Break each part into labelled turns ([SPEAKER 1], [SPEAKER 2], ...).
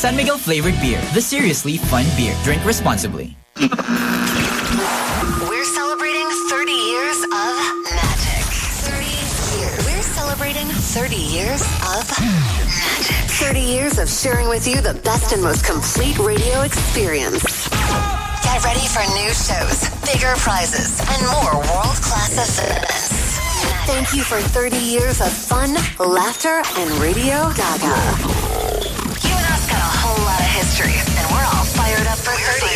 [SPEAKER 1] San Miguel flavored beer, the seriously fun beer. Drink responsibly.
[SPEAKER 2] We're celebrating 30 years of magic. 30 years. We're celebrating 30 years of magic. 30 years of sharing with you the best and most complete radio experience. Get ready for new shows, bigger prizes, and more world-class events. Thank you for 30 years of fun, laughter, and Radio Gaga. Fired up for 30.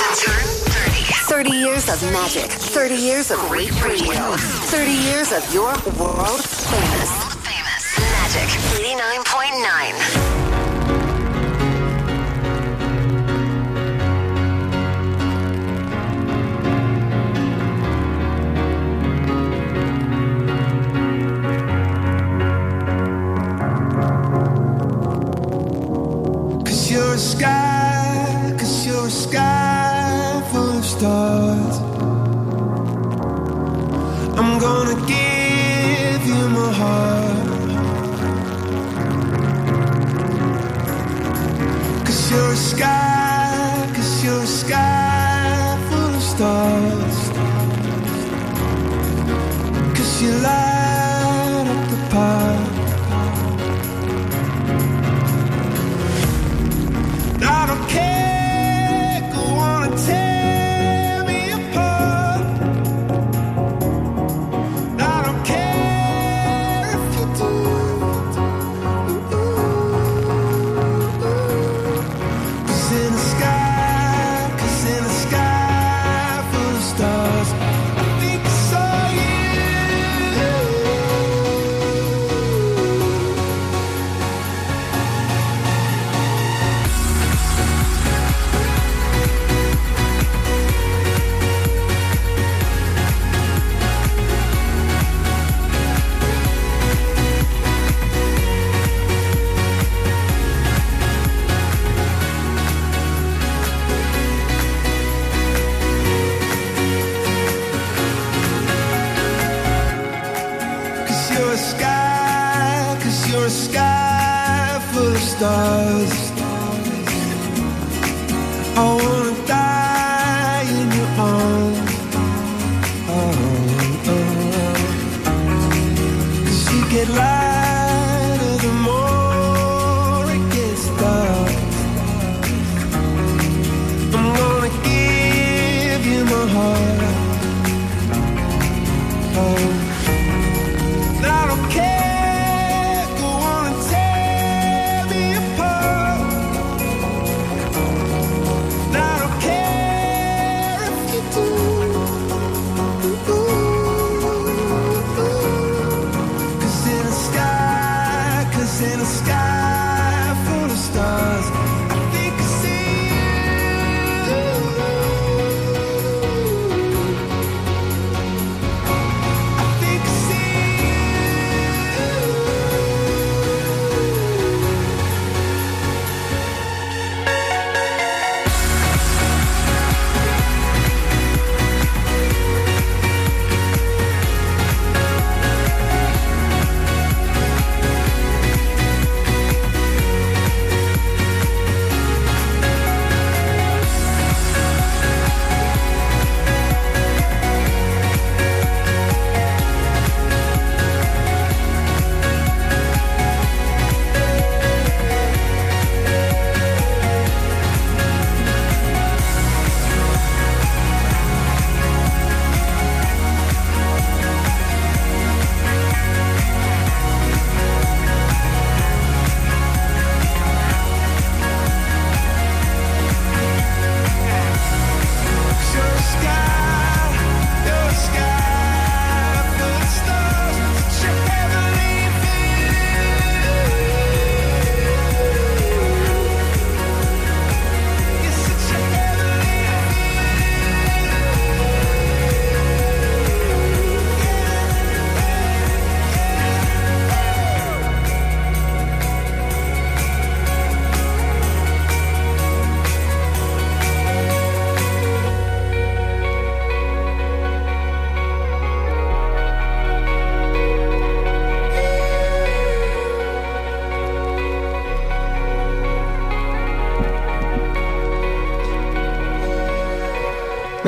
[SPEAKER 2] To turn 30. 30 years of magic. 30 years of great radio. 30 years of your world famous. World famous. Magic 89.9.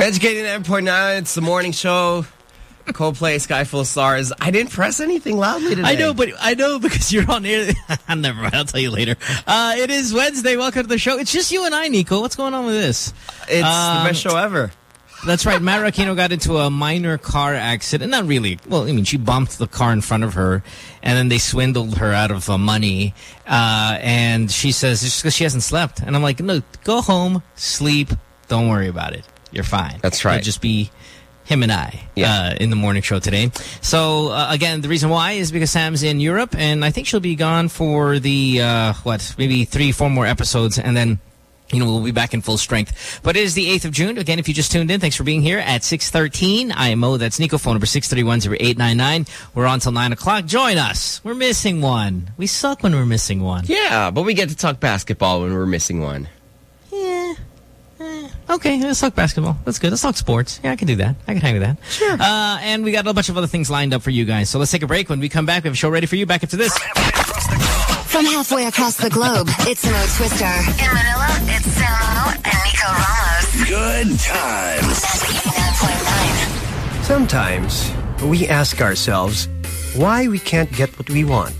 [SPEAKER 3] Educating 9.9, it's the morning show. Coldplay, Sky Full of Stars. I didn't press anything loudly today.
[SPEAKER 4] I know, but I know because you're on air. Never mind. I'll tell you later. Uh, it is Wednesday. Welcome to the show. It's just you and I, Nico. What's going on with this?
[SPEAKER 3] It's
[SPEAKER 4] um,
[SPEAKER 3] the best show ever.
[SPEAKER 4] That's right. Matt Maracino got into a minor car accident. Not really. Well, I mean, she bumped the car in front of her, and then they swindled her out of uh, money. Uh, and she says, it's just because she hasn't slept. And I'm like, no, go home, sleep, don't worry about it. You're fine.
[SPEAKER 3] That's right.
[SPEAKER 4] It'll just be him and I
[SPEAKER 3] Yeah.
[SPEAKER 4] uh, in the morning show today. So, uh, again, the reason why is because Sam's in Europe, and I think she'll be gone for the, uh, what, maybe three, four more episodes, and then you know, we'll be back in full strength. But it is the 8th of June. Again, if you just tuned in, thanks for being here at 613 IMO. That's Nico, phone number 631-0899. We're on till 9 o'clock. Join us. We're missing one. We suck when we're missing one.
[SPEAKER 3] Yeah, but we get to talk basketball when we're missing one.
[SPEAKER 4] Yeah. Okay, let's talk basketball. That's good. Let's talk sports. Yeah, I can do that. I can hang with that. Sure. Uh, and we got a bunch of other things lined up for you guys. So let's take a break. When we come back, we have a show ready for you. Back after this.
[SPEAKER 5] From halfway across the globe, it's Mo Twister. In Manila, it's Samo and Nico Ramos.
[SPEAKER 6] Good times.
[SPEAKER 7] Sometimes we ask ourselves why we can't get what we want.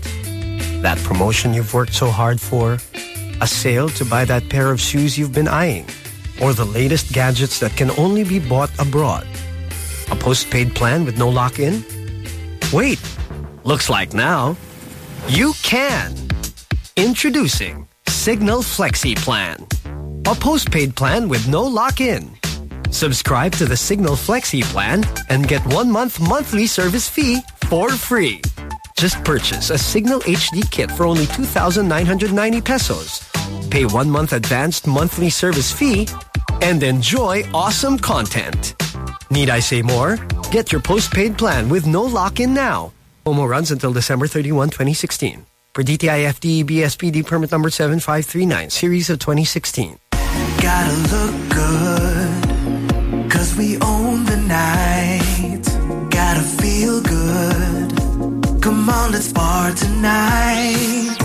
[SPEAKER 7] That promotion you've worked so hard for, a sale to buy that pair of shoes you've been eyeing, or the latest gadgets that can only be bought abroad. A postpaid plan with no lock-in? Wait, looks like now you can. Introducing Cignal Flexi Plan. A postpaid plan with no lock-in. Subscribe to the Cignal Flexi plan and get one month monthly service fee for free. Just purchase a Cignal HD kit for only 2,990 pesos. Pay one month advanced monthly service fee and enjoy awesome content. Need I say more? Get your postpaid plan with no lock-in now. Promo runs until December 31, 2016. For DTI BSPD permit number 7539, series of 2016.
[SPEAKER 2] Gotta look good, cause we own the night. Gotta feel good. Come on, let's bar tonight.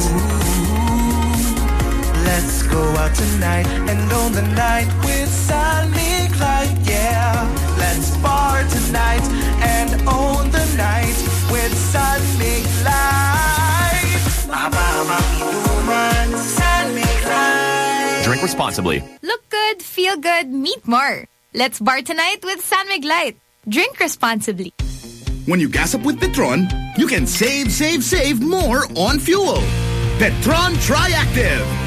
[SPEAKER 2] Ooh, let's go out tonight and own the night with San Mig Light, yeah. Let's bar tonight and own the night with San Mig Light. Mababa inuman, San Mig Light.
[SPEAKER 6] Drink responsibly.
[SPEAKER 8] Look good, feel good, meet more. Let's bar tonight with San Mig Light. Drink responsibly.
[SPEAKER 9] When you gas up with Petron, you can save, save, save more on fuel. Petron Triactive.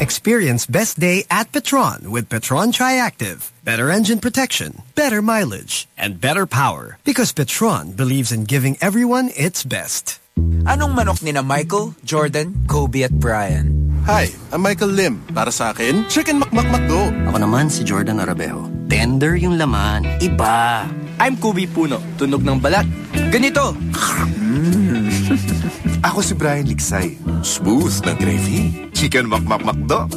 [SPEAKER 7] Experience best day at Petron with Petron Triactive. Better engine protection, better mileage, and better power. Because Petron believes in giving everyone its best.
[SPEAKER 10] Anong manok ni na Michael, Jordan, Kobe at Brian?
[SPEAKER 11] Hi, I'm Michael Lim. Para sa akin, Chicken Makmakmakdo.
[SPEAKER 12] Ako naman si Jordan Arabejo. Tender yung laman. Iba.
[SPEAKER 10] I'm Kobe Puno, tunog ng balat. Ganito. Hmm.
[SPEAKER 11] Ako si Brian Liksay. Smooth ng gravy. Chicken Makmakmakdo.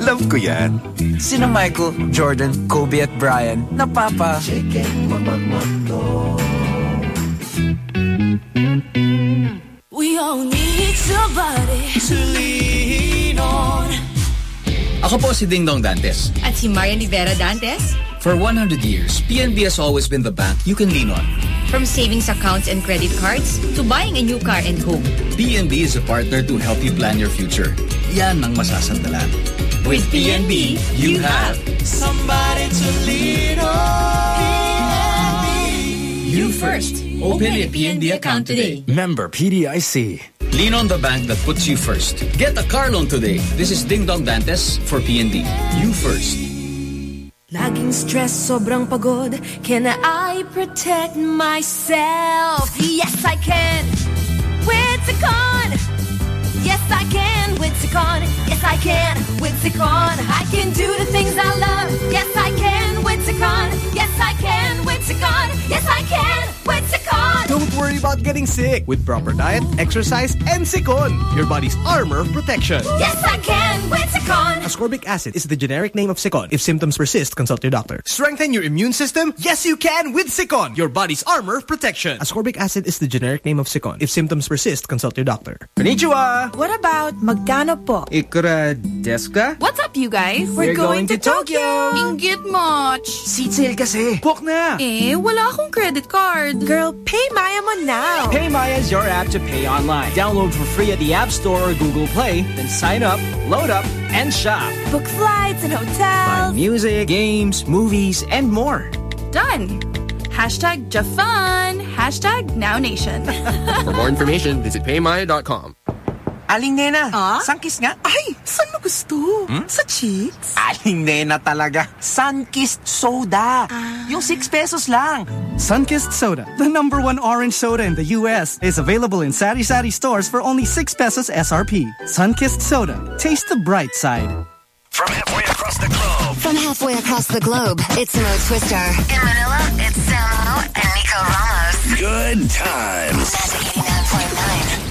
[SPEAKER 11] Love ko yan.
[SPEAKER 10] Sino Michael, Jordan, Kobe at Brian? na Napapa.
[SPEAKER 13] We all need somebody to lean on.
[SPEAKER 14] Ako po si Dingdong Dantes.
[SPEAKER 8] At si Marian Rivera Dantes.
[SPEAKER 14] For 100 years, PNB has always been the bank you can lean on.
[SPEAKER 8] From savings accounts and credit cards to buying a new car and home.
[SPEAKER 14] PNB is a partner to help you plan your future. Yan ang masasandalan. With PNB, you have
[SPEAKER 2] Somebody to lean on. PNB.
[SPEAKER 14] You First. Open a PNB account today.
[SPEAKER 12] Member PDIC.
[SPEAKER 14] Lean on the bank that puts you first. Get a car loan today. This is Dingdong Dantes for PNB. You First.
[SPEAKER 13] Laging stress, sobrang pagod. Can I protect myself? Yes, I can. With Cecon. Yes, I can. With Cecon. Yes, I can. With Cecon. I can do the things I love. Yes, I can. With Cecon. Yes, I can. With Cecon. Yes, I can. With Cecon.
[SPEAKER 10] Don't
[SPEAKER 15] worry about getting sick with proper diet, exercise, and Cecon, your body's armor of protection.
[SPEAKER 16] Yes, I can with Cecon.
[SPEAKER 15] Ascorbic acid is the generic name of Cecon. If symptoms persist, consult your doctor. Strengthen your immune system? Yes, you can with Cecon, your body's armor of protection. Ascorbic acid is the generic name of Cecon. If symptoms persist, consult your doctor. Konnichiwa!
[SPEAKER 13] What about magkano po?
[SPEAKER 15] Ikura deska?
[SPEAKER 8] What's up, you guys?
[SPEAKER 15] We're going to Tokyo.
[SPEAKER 8] Ingit much.
[SPEAKER 15] Seat sale kasi. Book na!
[SPEAKER 8] Eh, wala akong credit card.
[SPEAKER 13] Girl, pay Maya mo now.
[SPEAKER 17] PayMaya is your app to pay online. Download for free at the App Store or Google Play, then sign up, load up, and shop.
[SPEAKER 13] Book flights and hotels.
[SPEAKER 17] Buy
[SPEAKER 13] hotels.
[SPEAKER 17] music, games, movies, and more.
[SPEAKER 8] Done. Hashtag Jafun. Hashtag Now Nation.
[SPEAKER 3] For more information, visit paymaya.com.
[SPEAKER 10] Aling Nena,
[SPEAKER 13] Ah?
[SPEAKER 10] Sunkist nga.
[SPEAKER 13] Ay, saan mo gusto?
[SPEAKER 10] Hmm?
[SPEAKER 13] Sa cheeks?
[SPEAKER 10] Aling Nena talaga. Sunkist soda. Yung 6 pesos lang.
[SPEAKER 18] Sunkist Soda, the number one orange soda in the U.S., is available in Sari Sari stores for only 6 pesos SRP. Sunkist Soda. Taste the bright side.
[SPEAKER 5] From halfway across the globe.
[SPEAKER 2] From halfway across the globe, it's Mo Twister. In Manila, it's Samo and Nico Ramos.
[SPEAKER 5] Good times.
[SPEAKER 2] 89.9.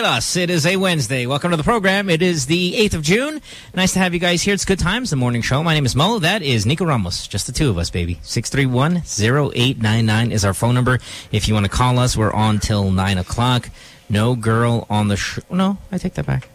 [SPEAKER 4] at us. It is a Wednesday. Welcome to the program. It is the 8th of June. Nice to have you guys here. It's Good Times, the morning show. My name is Mo. That is Nico Ramos. Just the two of us, baby. 631-0899 is our phone number. If you want to call us, we're on till 9 o'clock. No girl on the show. No, I take that back.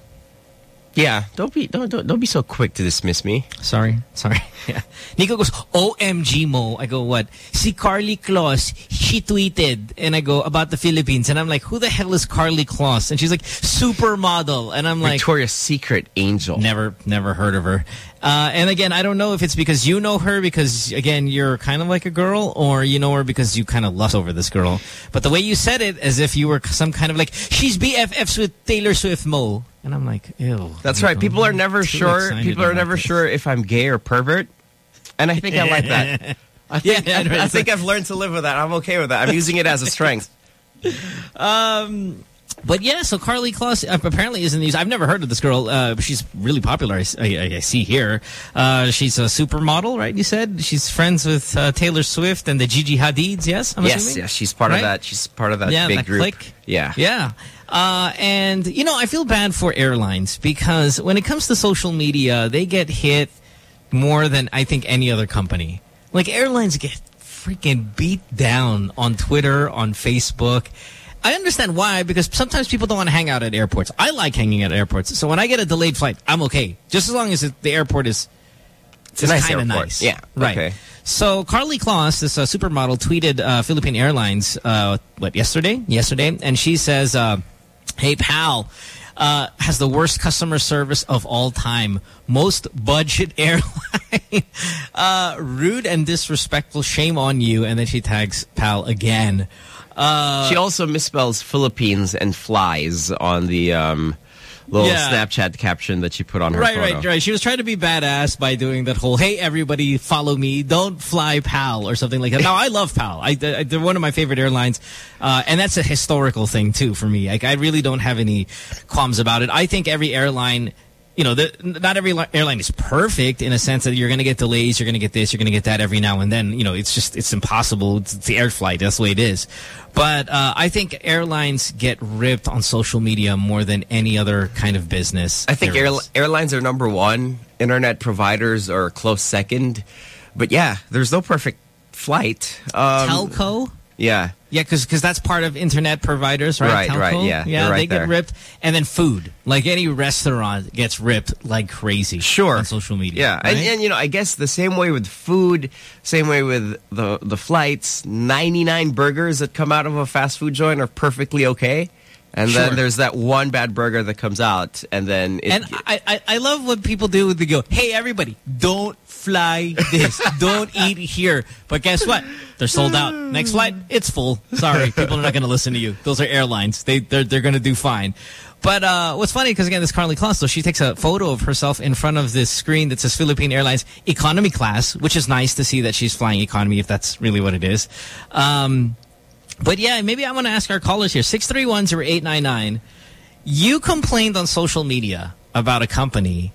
[SPEAKER 3] Yeah, don't be don't, don't don't be so quick to dismiss me.
[SPEAKER 4] Sorry, sorry. Yeah. Nico goes, OMG Mo. I go, what? See Karlie Kloss, she tweeted, and I go, about the Philippines. And I'm like, who the hell is Karlie Kloss? And she's like, supermodel. And I'm like...
[SPEAKER 3] Victoria's Secret angel.
[SPEAKER 4] Never, never heard of her. Uh, and again, I don't know if it's because you know her because, again, you're kind of like a girl or you know her because you kind of lust over this girl. But the way you said it as if you were some kind of like, she's BFFs with Taylor Swift Mo. And I'm like, ew.
[SPEAKER 3] That's right. People are never sure. People are never
[SPEAKER 4] this.
[SPEAKER 3] sure if I'm gay or pervert. And I think I like that. I think,
[SPEAKER 4] Yeah,
[SPEAKER 3] I, I think I've learned to live with that. I'm okay with that. I'm using it as a strength.
[SPEAKER 4] Um, but yeah, so Karlie Kloss apparently is in the news. I've never heard of this girl. Uh, she's really popular. I see here. Uh, she's a supermodel, right? You said she's friends with uh, Taylor Swift and the Gigi Hadids. Yes, I'm
[SPEAKER 3] yes,
[SPEAKER 4] assuming?
[SPEAKER 3] yes. She's part
[SPEAKER 4] Right?
[SPEAKER 3] of that. She's part of that
[SPEAKER 4] Yeah,
[SPEAKER 3] big
[SPEAKER 4] that
[SPEAKER 3] group.
[SPEAKER 4] clique.
[SPEAKER 3] Yeah.
[SPEAKER 4] Yeah. Uh, and, you know, I feel bad for airlines because when it comes to social media, they get hit more than I think any other company. Like airlines get freaking beat down on Twitter, on Facebook. I understand why, because sometimes people don't want to hang out at airports. I like hanging at airports. So when I get a delayed flight, I'm okay. Just as long as it, the airport is
[SPEAKER 3] It's a nice
[SPEAKER 4] kind of
[SPEAKER 3] airport.
[SPEAKER 4] nice.
[SPEAKER 3] Yeah,
[SPEAKER 4] Right.
[SPEAKER 3] okay.
[SPEAKER 4] So Karlie Kloss, this uh, supermodel, tweeted uh, Philippine Airlines, uh, what, yesterday? Yesterday. And she says, uh, hey, pal, uh, has the worst customer service of all time. Most budget airline. uh, rude and disrespectful. Shame on you. And then she tags pal again. Uh,
[SPEAKER 3] she also misspells Philippines and flies on the um, little
[SPEAKER 4] Yeah.
[SPEAKER 3] Snapchat caption that she put on her
[SPEAKER 4] Right,
[SPEAKER 3] photo.
[SPEAKER 4] right, right. She was trying to be badass by doing that whole, hey, everybody, follow me. Don't fly PAL or something like that. Now, I love PAL. I, I, they're one of my favorite airlines. Uh, and that's a historical thing, too, for me. Like, I really don't have any qualms about it. I think every airline... You know, the, not every airline is perfect in a sense that you're going to get delays, you're going to get this, you're going to get that every now and then. You know, it's just, it's impossible. It's, it's the air flight. That's the way it is. But uh, I think airlines get ripped on social media more than any other kind of business.
[SPEAKER 3] I think air, airlines are number one. Internet providers are close second. But yeah, there's no perfect flight. Um,
[SPEAKER 4] telco.
[SPEAKER 3] Yeah.
[SPEAKER 4] Yeah, because that's part of internet providers, right?
[SPEAKER 3] Right,
[SPEAKER 4] Telco.
[SPEAKER 3] right, yeah,
[SPEAKER 4] yeah.
[SPEAKER 3] right
[SPEAKER 4] they get ripped, and then food. Like any restaurant gets ripped like crazy.
[SPEAKER 3] Sure.
[SPEAKER 4] on social media.
[SPEAKER 3] Yeah, and, and you know, I guess the same way with food, same way with the the flights. Ninety nine burgers that come out of a fast food joint are perfectly okay, and
[SPEAKER 4] Sure.
[SPEAKER 3] then there's that one bad burger that comes out, and then it,
[SPEAKER 4] and I, I I love what people do. They go, "Hey, everybody, don't fly this. don't eat here." But guess what? They're sold out. Next flight, it's full. Sorry, people are not going to listen to you. Those are airlines. They they're they're going to do fine. But uh, what's funny because again, this Karlie Kloss, so she takes a photo of herself in front of this screen that says Philippine Airlines economy class, which is nice to see that she's flying economy if that's really what it is. Um, but yeah, maybe I want to ask our callers here six three one zero eight nine nine. You complained on social media about a company,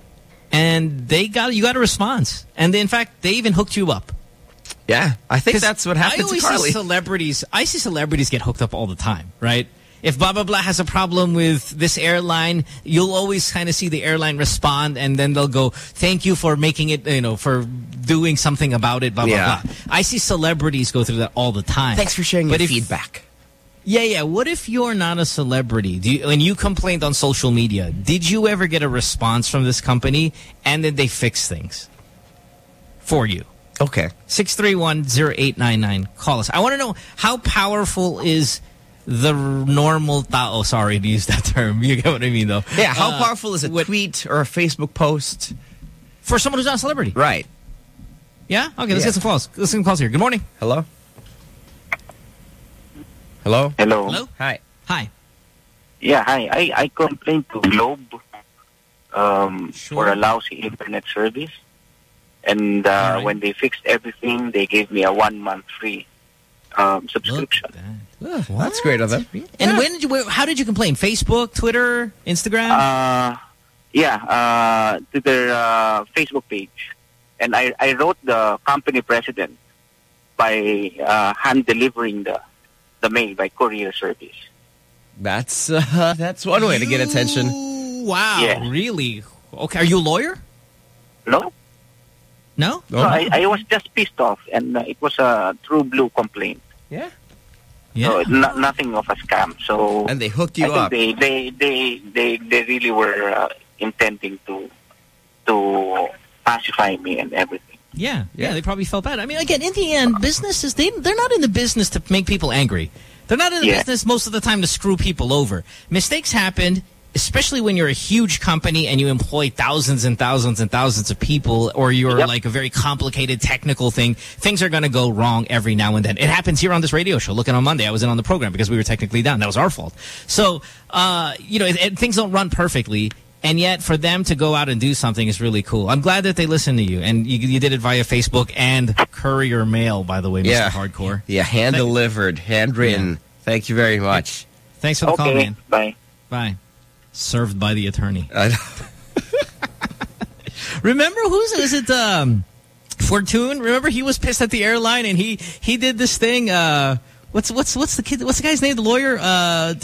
[SPEAKER 4] and they got you got a response, and they, in fact, they even hooked you up.
[SPEAKER 3] yeah, I think that's what
[SPEAKER 4] I
[SPEAKER 3] happened to
[SPEAKER 4] always
[SPEAKER 3] Carly.
[SPEAKER 4] see celebrities. I see celebrities get hooked up all the time, right? If blah blah blah has a problem with this airline, you'll always kind of see the airline respond, and then they'll go, "Thank you for making it, you know, for doing something about it." Blah blah
[SPEAKER 3] Yeah.
[SPEAKER 4] blah. I see celebrities go through that all the time.
[SPEAKER 3] Thanks for sharing
[SPEAKER 4] But
[SPEAKER 3] your
[SPEAKER 4] if-
[SPEAKER 3] feedback.
[SPEAKER 4] Yeah, yeah. What if you're not a celebrity? Do you, and you complained on social media? Did you ever get a response from this company, and then they fix things for you?
[SPEAKER 3] Okay.
[SPEAKER 4] 631-0899. Call us. I want to know how powerful is the normal tao? Sorry to use that term. You get what I mean, though.
[SPEAKER 3] Yeah, how
[SPEAKER 4] Uh,
[SPEAKER 3] powerful is a tweet or a Facebook post
[SPEAKER 4] for someone who's not a celebrity?
[SPEAKER 3] Right.
[SPEAKER 4] Yeah. Okay. Let's
[SPEAKER 3] Yeah.
[SPEAKER 4] get some calls. Let's get some calls here. Good morning.
[SPEAKER 3] Hello. Hello.
[SPEAKER 19] Hello.
[SPEAKER 4] Hello.
[SPEAKER 3] Hi.
[SPEAKER 4] Hi.
[SPEAKER 19] Yeah, hi. I, I complained to Globe um, for a lousy internet service. And uh, when they fixed everything, they gave me a one month free um, subscription.
[SPEAKER 3] That's great of them.
[SPEAKER 4] And when did you? How did you complain? Facebook, Twitter, Instagram?
[SPEAKER 19] Uh, yeah, uh, to their uh, Facebook page. And I, I wrote the company president by uh, hand delivering the, the mail by courier service.
[SPEAKER 3] That's uh, that's one way to get attention.
[SPEAKER 4] Wow,
[SPEAKER 19] Yeah.
[SPEAKER 4] really? Okay, are you a lawyer?
[SPEAKER 19] No?
[SPEAKER 4] No?
[SPEAKER 19] No, I, I was just pissed off, and uh, it was a true blue complaint.
[SPEAKER 3] Yeah.
[SPEAKER 19] So no, nothing of a scam. So
[SPEAKER 3] and they hooked
[SPEAKER 19] I
[SPEAKER 3] you
[SPEAKER 19] think
[SPEAKER 3] up.
[SPEAKER 19] They, they they they they really were uh, intending to to pacify me and everything.
[SPEAKER 4] Yeah, yeah, they probably felt bad. I mean, again, in the end, businesses, they, they're not in the business to make people angry. They're not in the
[SPEAKER 19] Yeah.
[SPEAKER 4] business most of the time to screw people over. Mistakes happen, especially when you're a huge company and you employ thousands and thousands and thousands of people or you're like a very complicated technical thing. Things are going to go wrong every now and then. It happens here on this radio show. Looking on Monday, I was in on the program because we were technically down. That was our fault. So, uh, you know, it, it- things don't run perfectly. And yet, for them to go out and do something is really cool. I'm glad that they listened to you, and you, you did it via Facebook and courier mail. By the way, Mr.
[SPEAKER 3] Yeah.
[SPEAKER 4] Hardcore.
[SPEAKER 3] Yeah, hand delivered, handwritten. Thank you very much.
[SPEAKER 4] Thanks for the call,
[SPEAKER 19] Okay,
[SPEAKER 4] man.
[SPEAKER 19] Bye.
[SPEAKER 4] Bye. Served by the attorney.
[SPEAKER 3] I.
[SPEAKER 4] Remember who's is it? Um, Fortun. Remember he was pissed at the airline, and he he did this thing. Uh, what's what's what's the kid? What's the guy's name? The lawyer. Uh,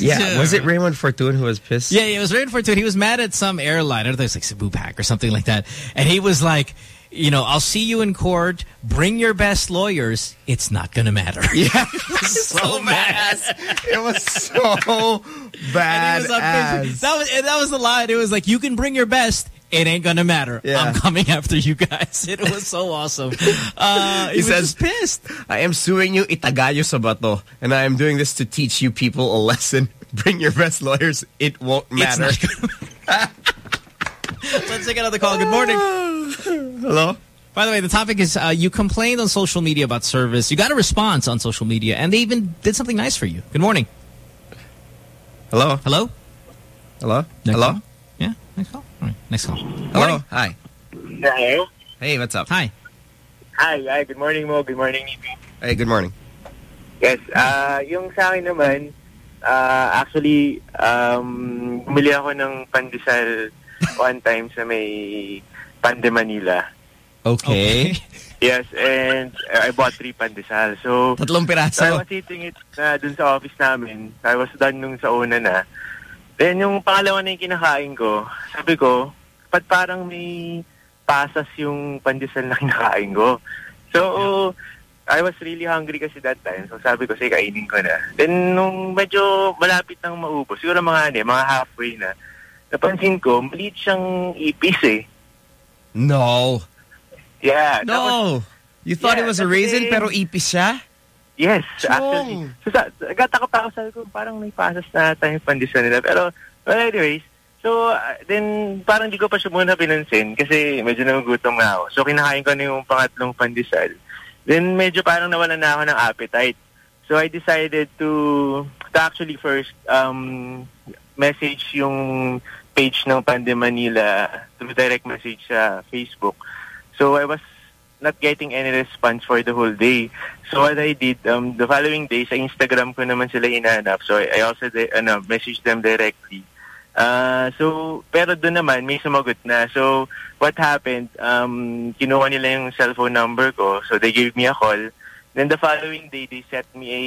[SPEAKER 3] Yeah, was it Raymond Fortun who was pissed?
[SPEAKER 4] Yeah, yeah, it was Raymond Fortun. He was mad at some airline. I don't know, it was like Cebu Pac or something like that. And he was like, you know, I'll see you in court. Bring your best lawyers. It's not going to matter.
[SPEAKER 3] Yeah.
[SPEAKER 4] so mad.
[SPEAKER 3] It was so bad.
[SPEAKER 4] And he was up pissed. That was, that was the line. It was like, you can bring your best. It ain't going to matter.
[SPEAKER 3] Yeah.
[SPEAKER 4] I'm coming after you guys. It was so awesome. Uh, he,
[SPEAKER 3] He says,
[SPEAKER 4] pissed.
[SPEAKER 3] I am suing you itagayo sa bato, and I am doing this to teach you people a lesson. Bring your best lawyers. It won't matter.
[SPEAKER 4] Let's take another call. Good morning.
[SPEAKER 3] Hello?
[SPEAKER 4] By the way, the topic is uh, you complained on social media about service. You got a response on social media, and they even did something nice for you. Good morning.
[SPEAKER 3] Hello?
[SPEAKER 4] Hello?
[SPEAKER 3] Hello?
[SPEAKER 4] Next
[SPEAKER 3] Hello?
[SPEAKER 4] call? Yeah, next call. All right, next call.
[SPEAKER 3] Hello? Hi.
[SPEAKER 20] Hello?
[SPEAKER 3] Hey, what's up?
[SPEAKER 4] Hi.
[SPEAKER 20] Hi, hi, good morning mo. Good morning, Nipi.
[SPEAKER 3] Hey, good morning.
[SPEAKER 20] Yes, ah yung sa akin naman, ah actually, um, bumili ako ng pandesal one time sa may Pan de Manila.
[SPEAKER 3] Okay.
[SPEAKER 20] Yes, and I bought three pandesal. So,
[SPEAKER 3] Tatlong piraso.
[SPEAKER 20] so I was eating it na dun sa office namin. I was done nung sa una na. Then, yung pangalawa na yung kinakain ko, sabi ko, ba't parang may pasas yung pandesal na kinakain ko? So, I was really hungry kasi that time. So, sabi ko, sige, kainin ko na. Then, nung medyo malapit nang maubos, siguro mga, ano, eh, mga halfway na, napansin ko, maliit siyang ipis eh.
[SPEAKER 3] No.
[SPEAKER 20] Yeah.
[SPEAKER 3] No. You thought
[SPEAKER 20] Yeah,
[SPEAKER 3] it was a raisin pero ipis siya?
[SPEAKER 20] Yes, actually. So, sa, gata ko pa ako, sabi ko, parang may pasas na tayong pandesal nila. Pero, well, anyways, so, uh, then, parang di ko pa siya muna pinansin kasi medyo nagugutom na ako. So, kinakain ko na yung pangatlong pandesal. Then, medyo parang nawalan na ako ng appetite. So, I decided to, to actually first um, message yung page ng Pan de Manila through direct message sa Facebook. So, I was not getting any response for the whole day. So what I did, um, the following day, sa Instagram ko naman sila inanap. So I, I also di- ano, messaged them directly. Uh, so, pero doon naman, may sumagot na. So, what happened, um, kinuha nila yung cellphone number ko. So, they gave me a call. Then the following day, they set me a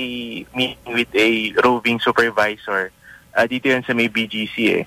[SPEAKER 20] meeting with a roving supervisor. Uh, dito yun sa may BGC eh.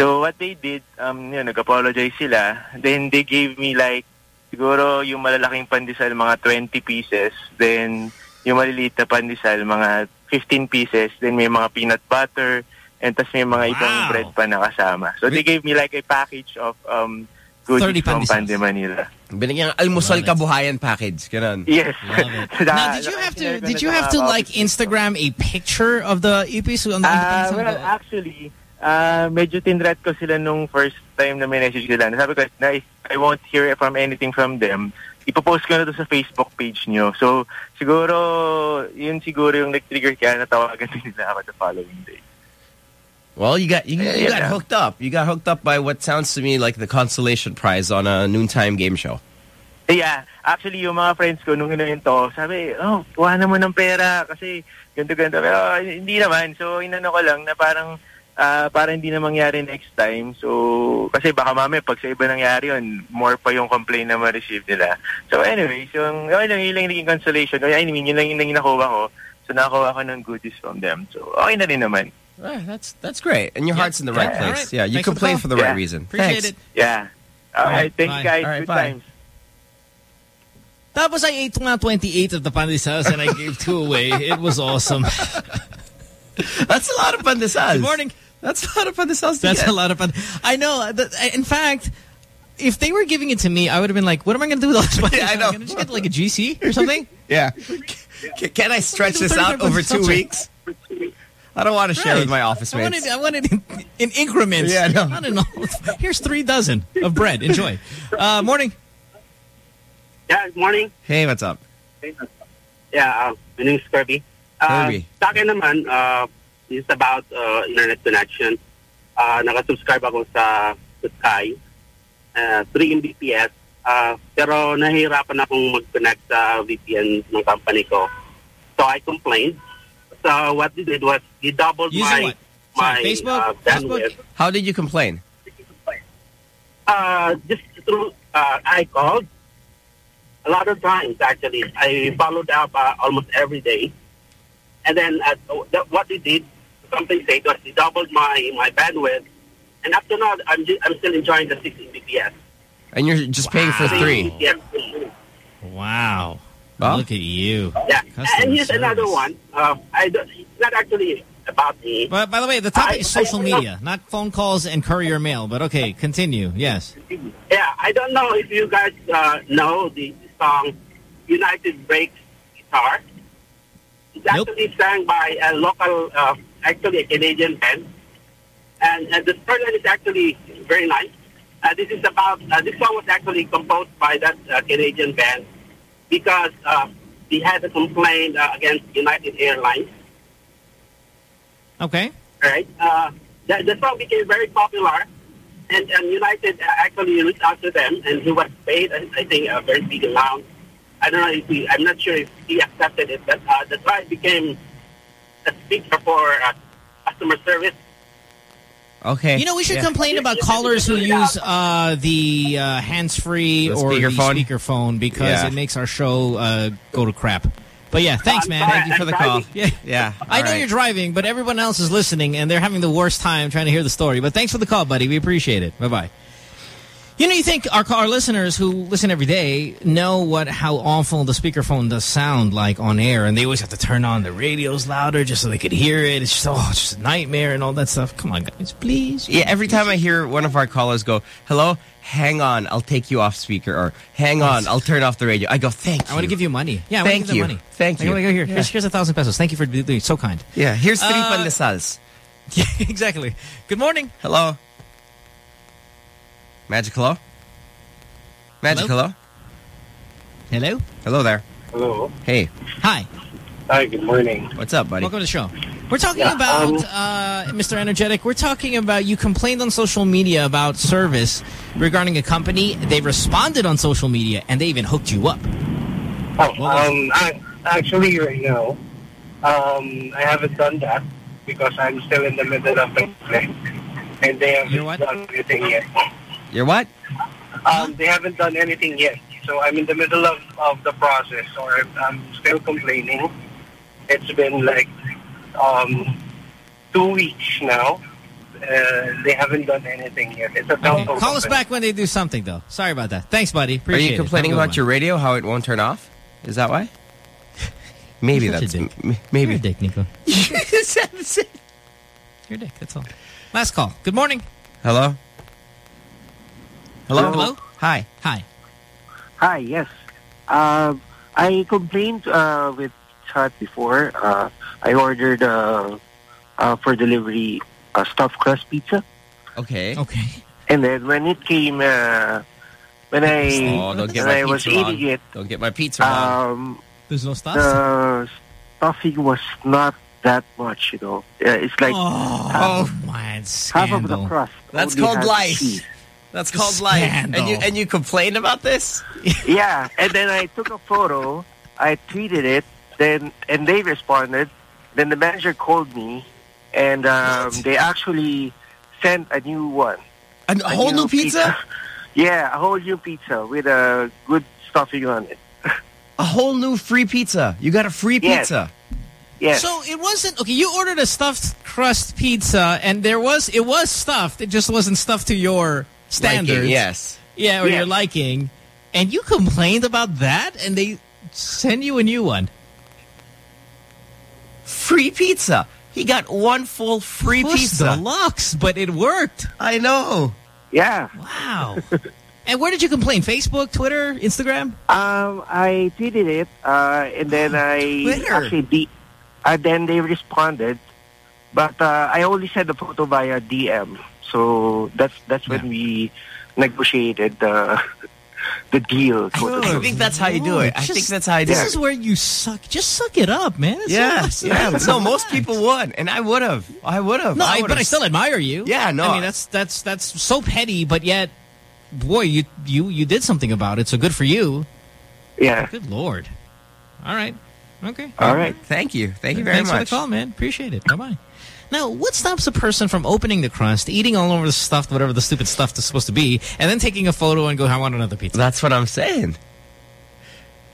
[SPEAKER 20] So, what they did, um, yun, nag-apologize sila. Then, they gave me like, siguro yung malalaking pandesal, mga 20 pieces. Then, yung maliliit na pandesal, mga 15 pieces. Then, may mga peanut butter. And tas may mga ibang bread pa na kasama. So, they gave me like a package of um,
[SPEAKER 3] 30
[SPEAKER 20] goodies from
[SPEAKER 3] pandesals.
[SPEAKER 20] Pan de Manila.
[SPEAKER 3] Binigyan almusal kabuhayan package. Ganun.
[SPEAKER 20] Yes.
[SPEAKER 4] now, did you have to did you have to like Instagram a picture of the ipis on the, on the
[SPEAKER 20] Ah, well, actually, ah medyo tinret ko sila nung first time na may message sila. Sabi ko, na if I won't hear from anything from them, ipopost ko na to sa Facebook page nyo. So, siguro, yun siguro yung nag-trigger kaya natawagan nila ako the following day.
[SPEAKER 3] Well, you got you, you
[SPEAKER 20] Yeah,
[SPEAKER 3] got hooked up. You got hooked up by what sounds to me like the consolation prize on a noontime game show.
[SPEAKER 20] Yeah, actually yung mga friends ko nung inuhin to, sabi, oh, kuha naman ng pera kasi ganito-ganito. Pero ah, hindi naman. So, inano ko lang na parang ah, para hindi na mangyari next time. So, kasi baka mamaya pag sa iba nangyari yun, more pa yung complaint na ma-receive nila. So, anyways, yung, yun lang, yun lang yung naging consolation. I mean, yun lang yung naging nakuha ko. So, nakakuha ko ng goodies from them. So, okay na rin naman.
[SPEAKER 3] Ah, that's that's great, and your
[SPEAKER 4] Yeah.
[SPEAKER 3] heart's in the right
[SPEAKER 4] Yeah.
[SPEAKER 3] place.
[SPEAKER 4] All right.
[SPEAKER 3] Yeah, you
[SPEAKER 4] Thanks for the
[SPEAKER 3] complain
[SPEAKER 4] call.
[SPEAKER 3] for the
[SPEAKER 20] Yeah.
[SPEAKER 3] right reason.
[SPEAKER 4] Appreciate
[SPEAKER 3] Thanks.
[SPEAKER 4] it.
[SPEAKER 20] Yeah. All right. Thank
[SPEAKER 4] bye.
[SPEAKER 20] you guys.
[SPEAKER 3] All right,
[SPEAKER 20] Good
[SPEAKER 3] bye.
[SPEAKER 20] times.
[SPEAKER 4] Tapos I ate nga 28 of the pandesals and I gave two away. It was awesome.
[SPEAKER 3] That's a lot of pandesals.
[SPEAKER 4] Good morning.
[SPEAKER 3] That's a lot of pandesals. to
[SPEAKER 4] That's
[SPEAKER 3] get.
[SPEAKER 4] a lot of fun. I know. In fact, if they were giving it to me, I would have been like, what am I going to do with all this money?
[SPEAKER 3] Yeah, I know.
[SPEAKER 4] Can I just get like a GC or something?
[SPEAKER 3] Yeah. C- Can I stretch this out over two weeks? I don't want to share
[SPEAKER 4] Right.
[SPEAKER 3] with my office
[SPEAKER 4] I want
[SPEAKER 3] mates.
[SPEAKER 4] it, I want it in, in increments.
[SPEAKER 3] Yeah, I know.
[SPEAKER 4] Not in all. Here's three dozen of bread. Enjoy. Uh, morning.
[SPEAKER 21] Yeah, good morning.
[SPEAKER 3] Hey, what's up?
[SPEAKER 21] Yeah, uh, my name is Kirby. Uh,
[SPEAKER 3] Kirby.
[SPEAKER 21] Sa akin naman, uh, it's about uh, internet connection. Uh, nakasubscribe ako sa, sa Sky, uh, 3 Mbps. Uh, pero nahihirapan akong mag-connect sa VPN ng company ko. So I complained. So what they did was, they doubled
[SPEAKER 3] Using
[SPEAKER 21] my,
[SPEAKER 3] what?
[SPEAKER 21] my
[SPEAKER 3] Sorry, Facebook?
[SPEAKER 21] uh, bandwidth.
[SPEAKER 3] How did you complain?
[SPEAKER 21] Uh, just through, uh, I called a lot of times actually. I followed up uh, almost every day. And then uh, what they did to compensate was they doubled my, my bandwidth. And up to now, I'm, ju- I'm still enjoying the 16 Mbps.
[SPEAKER 3] And you're just paying for three.
[SPEAKER 21] Yeah.
[SPEAKER 4] Wow.
[SPEAKER 3] Well.
[SPEAKER 4] Look at you.
[SPEAKER 21] Yeah.
[SPEAKER 4] Customer
[SPEAKER 21] and here's another one. Uh, I don't, it's not actually about me.
[SPEAKER 4] But by the way, the topic
[SPEAKER 21] I-
[SPEAKER 4] is social
[SPEAKER 21] I-
[SPEAKER 4] media, not phone calls and courier mail. But okay, continue. Yes.
[SPEAKER 21] Yeah, I don't know if you guys uh, know the, the song United Breaks Guitar. It's actually sang by a local, uh, actually a Canadian band. And, and the storyline is actually very nice. Uh, this is about, uh, this song was actually composed by that uh, Canadian band because uh, they had a complaint uh, against United Airlines.
[SPEAKER 4] Okay.
[SPEAKER 21] right? Uh, the, the song became very popular, and, and United actually reached out to them, and he was paid, I I think, a very big amount. I don't know if he, I'm not sure if he accepted it, but uh, the guy became a speaker for uh, customer service.
[SPEAKER 3] Okay.
[SPEAKER 4] You know, we should
[SPEAKER 3] Yeah.
[SPEAKER 4] complain about callers who use uh, the uh, hands-free or
[SPEAKER 3] speakerphone?
[SPEAKER 4] the speakerphone because
[SPEAKER 3] Yeah.
[SPEAKER 4] it makes our show uh, go to crap. But yeah, thanks,
[SPEAKER 21] I'm
[SPEAKER 4] man.
[SPEAKER 21] sorry,
[SPEAKER 3] Thank you for the
[SPEAKER 21] I'm
[SPEAKER 3] call.
[SPEAKER 21] driving.
[SPEAKER 4] Yeah.
[SPEAKER 3] Yeah.
[SPEAKER 4] I know
[SPEAKER 3] right.
[SPEAKER 4] you're driving, but everyone else is listening, and they're having the worst time trying to hear the story. But thanks for the call, buddy. We appreciate it. Bye-bye. You know, you think our, our listeners who listen every day know what how awful the speakerphone does sound like on air, and they always have to turn on the radios louder just so they could hear it. It's just, oh, it's just a nightmare and all that stuff. Come on, guys, please.
[SPEAKER 3] Yeah, every time I hear one of our callers go, hello, hang on, I'll take you off speaker, or hang on, I'll turn off the radio. I go, thank you.
[SPEAKER 4] I want to give you money. Yeah, I
[SPEAKER 3] Thank
[SPEAKER 4] want to give
[SPEAKER 3] you.
[SPEAKER 4] money.
[SPEAKER 3] Thank
[SPEAKER 4] I
[SPEAKER 3] you.
[SPEAKER 4] go, here,
[SPEAKER 3] Yeah.
[SPEAKER 4] here's, here's a thousand pesos. Thank you for being so kind.
[SPEAKER 3] Yeah, here's three
[SPEAKER 4] Uh,
[SPEAKER 3] pandesals.
[SPEAKER 4] Yeah, exactly. Good morning.
[SPEAKER 3] Hello? Magic hello? Magic hello?
[SPEAKER 4] Hello?
[SPEAKER 3] Hello there.
[SPEAKER 21] Hello.
[SPEAKER 3] Hey,
[SPEAKER 4] Hi.
[SPEAKER 21] Hi, good morning.
[SPEAKER 3] what's up, buddy?
[SPEAKER 4] Welcome to the show. We're talking
[SPEAKER 21] Yeah,
[SPEAKER 4] about,
[SPEAKER 21] um,
[SPEAKER 4] uh, Mr. Energetic, we're talking about you complained on social media about service regarding a company. They responded on social media, and they even hooked you up.
[SPEAKER 21] Oh, um, I, actually, right now, um, I haven't done that because I'm still in the middle of the complaint, and they haven't done anything yet.
[SPEAKER 3] You're what?
[SPEAKER 21] Um, they haven't done anything yet, so I'm in the middle of, of the process, or I'm, I'm still complaining. It's been like um, two weeks now. Uh, they haven't done anything yet. It's a
[SPEAKER 4] Okay.
[SPEAKER 21] telco
[SPEAKER 4] Call us back when they do something, though. Sorry about that. Thanks, buddy.
[SPEAKER 3] Are you complaining
[SPEAKER 4] it. Have a
[SPEAKER 3] about
[SPEAKER 4] good
[SPEAKER 3] your radio, how it won't turn off? Is that why? Maybe
[SPEAKER 4] You're such a
[SPEAKER 3] that's...
[SPEAKER 4] dick.
[SPEAKER 3] Maybe.
[SPEAKER 4] You're a dick, Nico. You're a dick, that's all. Last call. Good morning.
[SPEAKER 3] Hello? Hello?
[SPEAKER 4] Hello?
[SPEAKER 3] Hi.
[SPEAKER 4] Hi.
[SPEAKER 21] Hi, yes. Uh, I complained uh, with chat before. Uh, I ordered uh, uh, for delivery a stuffed crust pizza.
[SPEAKER 3] Okay.
[SPEAKER 4] Okay.
[SPEAKER 21] And then when it came, uh, when I,
[SPEAKER 3] Oh, don't get
[SPEAKER 21] when
[SPEAKER 3] my
[SPEAKER 21] I was
[SPEAKER 3] pizza wrong.
[SPEAKER 21] eating it,
[SPEAKER 3] Don't get my pizza wrong.
[SPEAKER 21] um,
[SPEAKER 4] There's no stuff?
[SPEAKER 21] the stuffing was not that much, you know. Uh, it's like
[SPEAKER 4] oh,
[SPEAKER 21] half,
[SPEAKER 4] man,
[SPEAKER 21] half of the crust.
[SPEAKER 3] That's called life.
[SPEAKER 21] cheese.
[SPEAKER 3] That's called life. And you and you complained about this?
[SPEAKER 21] yeah, and then I took a photo. I tweeted it. Then and they responded. Then the manager called me, and um, they actually sent a new one.
[SPEAKER 3] A whole new pizza?
[SPEAKER 21] Yeah, a whole new pizza with a good stuffing on it.
[SPEAKER 3] A whole new free pizza. You got a free
[SPEAKER 21] Yes.
[SPEAKER 3] pizza.
[SPEAKER 22] Yes.
[SPEAKER 4] So it wasn't okay. You ordered a stuffed crust pizza, and there was it was stuffed. It just wasn't stuffed to your standards.
[SPEAKER 3] Liking, yes.
[SPEAKER 4] Yeah, or
[SPEAKER 3] Yes.
[SPEAKER 4] your liking, and you complained about that, and they send you a new one.
[SPEAKER 3] Free pizza. He got one full free pizza.
[SPEAKER 4] deluxe, but it worked.
[SPEAKER 3] I know.
[SPEAKER 22] Yeah.
[SPEAKER 4] Wow. and where did you complain? Facebook, Twitter, Instagram?
[SPEAKER 22] Um, I tweeted it, uh, and then I
[SPEAKER 4] Twitter.
[SPEAKER 22] actually de- uh, then they responded, but uh, I only sent the photo via DM. So that's that's when we negotiated the the deal. so to
[SPEAKER 3] I think that's how you do it. I
[SPEAKER 4] Just-
[SPEAKER 3] think that's how you do
[SPEAKER 4] This is where you suck. Just suck it up, man. It's
[SPEAKER 3] yeah,
[SPEAKER 4] awesome.
[SPEAKER 3] yeah.
[SPEAKER 4] It's
[SPEAKER 3] No, most people would, and I would have. I would have.
[SPEAKER 4] No,
[SPEAKER 3] I
[SPEAKER 4] I, but I still admire you.
[SPEAKER 3] Yeah, no.
[SPEAKER 4] I mean, that's that's that's so petty, but yet, boy, you you you did something about it. So good for you.
[SPEAKER 22] Yeah.
[SPEAKER 4] Good lord. All right. Okay.
[SPEAKER 3] All right. Thank you. Thank you very
[SPEAKER 4] Thanks
[SPEAKER 3] much.
[SPEAKER 4] for the call, man. Appreciate it. Bye bye. Now, what stops a person from opening the crust, eating all over the stuff, whatever the stupid stuff is supposed to be, and then taking a photo and go, "I want another pizza"?
[SPEAKER 3] That's what I'm saying.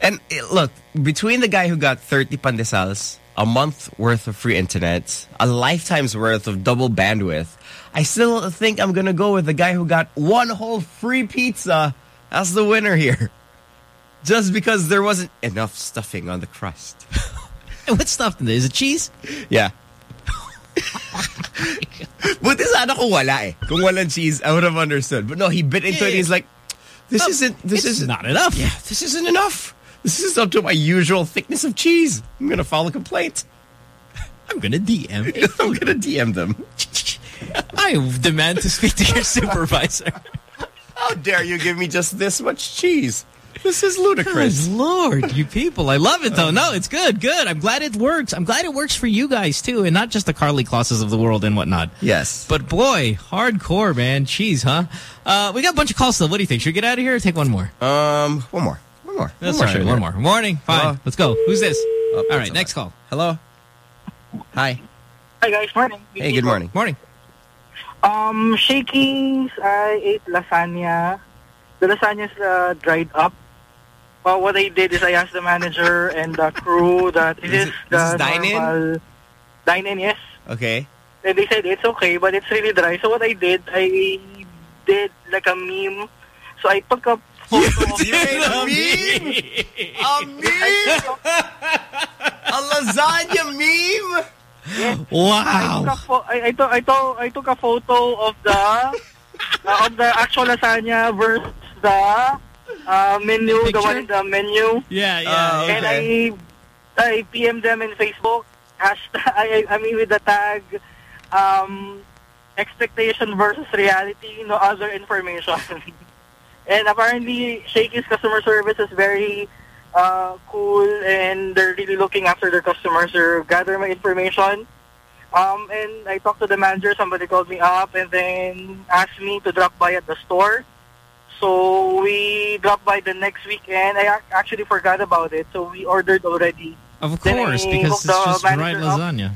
[SPEAKER 3] And eh, look, between the guy who got 30 pandesals, a month worth of free internet, a lifetime's worth of double bandwidth, I still think I'm going to go with the guy who got one whole free pizza as the winner here. Just because there wasn't enough stuffing on the crust.
[SPEAKER 4] And what stuff in there? Is it cheese?
[SPEAKER 3] Yeah. Buti sana kung wala eh. Kung walang cheese, I would have understood. But no, he bit into it. He's like, this isn't, this isn't
[SPEAKER 4] not enough.
[SPEAKER 3] Yeah, this isn't enough. This is up to my usual thickness of cheese. I'm going to file a complaint.
[SPEAKER 4] I'm going to DM.
[SPEAKER 3] I'm going to DM them.
[SPEAKER 4] I demand to speak to your supervisor.
[SPEAKER 3] How dare you give me just this much cheese? This is ludicrous.
[SPEAKER 4] Good Lord, you people. I love it, though. No, it's good, good. I'm glad it works. I'm glad it works for you guys, too, and not just the Karlie Klosses of the world and whatnot.
[SPEAKER 3] Yes.
[SPEAKER 4] But boy, hardcore, man. Jeez, huh? Uh, we got a bunch of calls still. What do you think? Should we get out of here or take one more?
[SPEAKER 3] Um, one more. One more.
[SPEAKER 4] That's
[SPEAKER 3] one
[SPEAKER 4] all right.
[SPEAKER 3] more.
[SPEAKER 4] One more. Morning. Fine.
[SPEAKER 3] Hello?
[SPEAKER 4] Let's go. Who's this?
[SPEAKER 3] Oh,
[SPEAKER 4] all
[SPEAKER 3] that's
[SPEAKER 4] right,
[SPEAKER 3] a
[SPEAKER 4] next call.
[SPEAKER 3] Hello. Hi.
[SPEAKER 23] Hi guys, morning.
[SPEAKER 3] Hey, good morning.
[SPEAKER 4] Morning.
[SPEAKER 23] Um, Shakey's, I ate lasagna. The lasagna's uh, dried up. Well, what I did is I asked the manager and the crew that it
[SPEAKER 3] Is
[SPEAKER 23] is
[SPEAKER 3] it-
[SPEAKER 23] the
[SPEAKER 3] this is dine-in?
[SPEAKER 23] dine-in, yes.
[SPEAKER 3] Okay.
[SPEAKER 23] And they said it's okay, but it's really dry. So what I did, I did like a meme. So I took a photo of
[SPEAKER 3] You made a meme? A meme? a lasagna meme?
[SPEAKER 23] I
[SPEAKER 4] Wow.
[SPEAKER 23] took I, I, took, I, took, I took a photo of the uh, of the actual lasagna versus the uh, menu, the
[SPEAKER 4] Picture?
[SPEAKER 23] one in the menu.
[SPEAKER 4] Yeah, yeah.
[SPEAKER 3] Oh,
[SPEAKER 23] And
[SPEAKER 3] okay.
[SPEAKER 23] I I PM them in Facebook. Hashtag, I, I mean with the tag um, expectation versus reality, no other information. and apparently, Shakey's customer service is very uh, cool, and they're really looking after their customers. They gather my information. Um, and I talked to the manager. Somebody called me up and then asked me to drop by at the store. So we dropped by the next weekend. I actually forgot about it, so we ordered already.
[SPEAKER 4] Of course, because it's just right
[SPEAKER 23] manager up.
[SPEAKER 4] lasagna.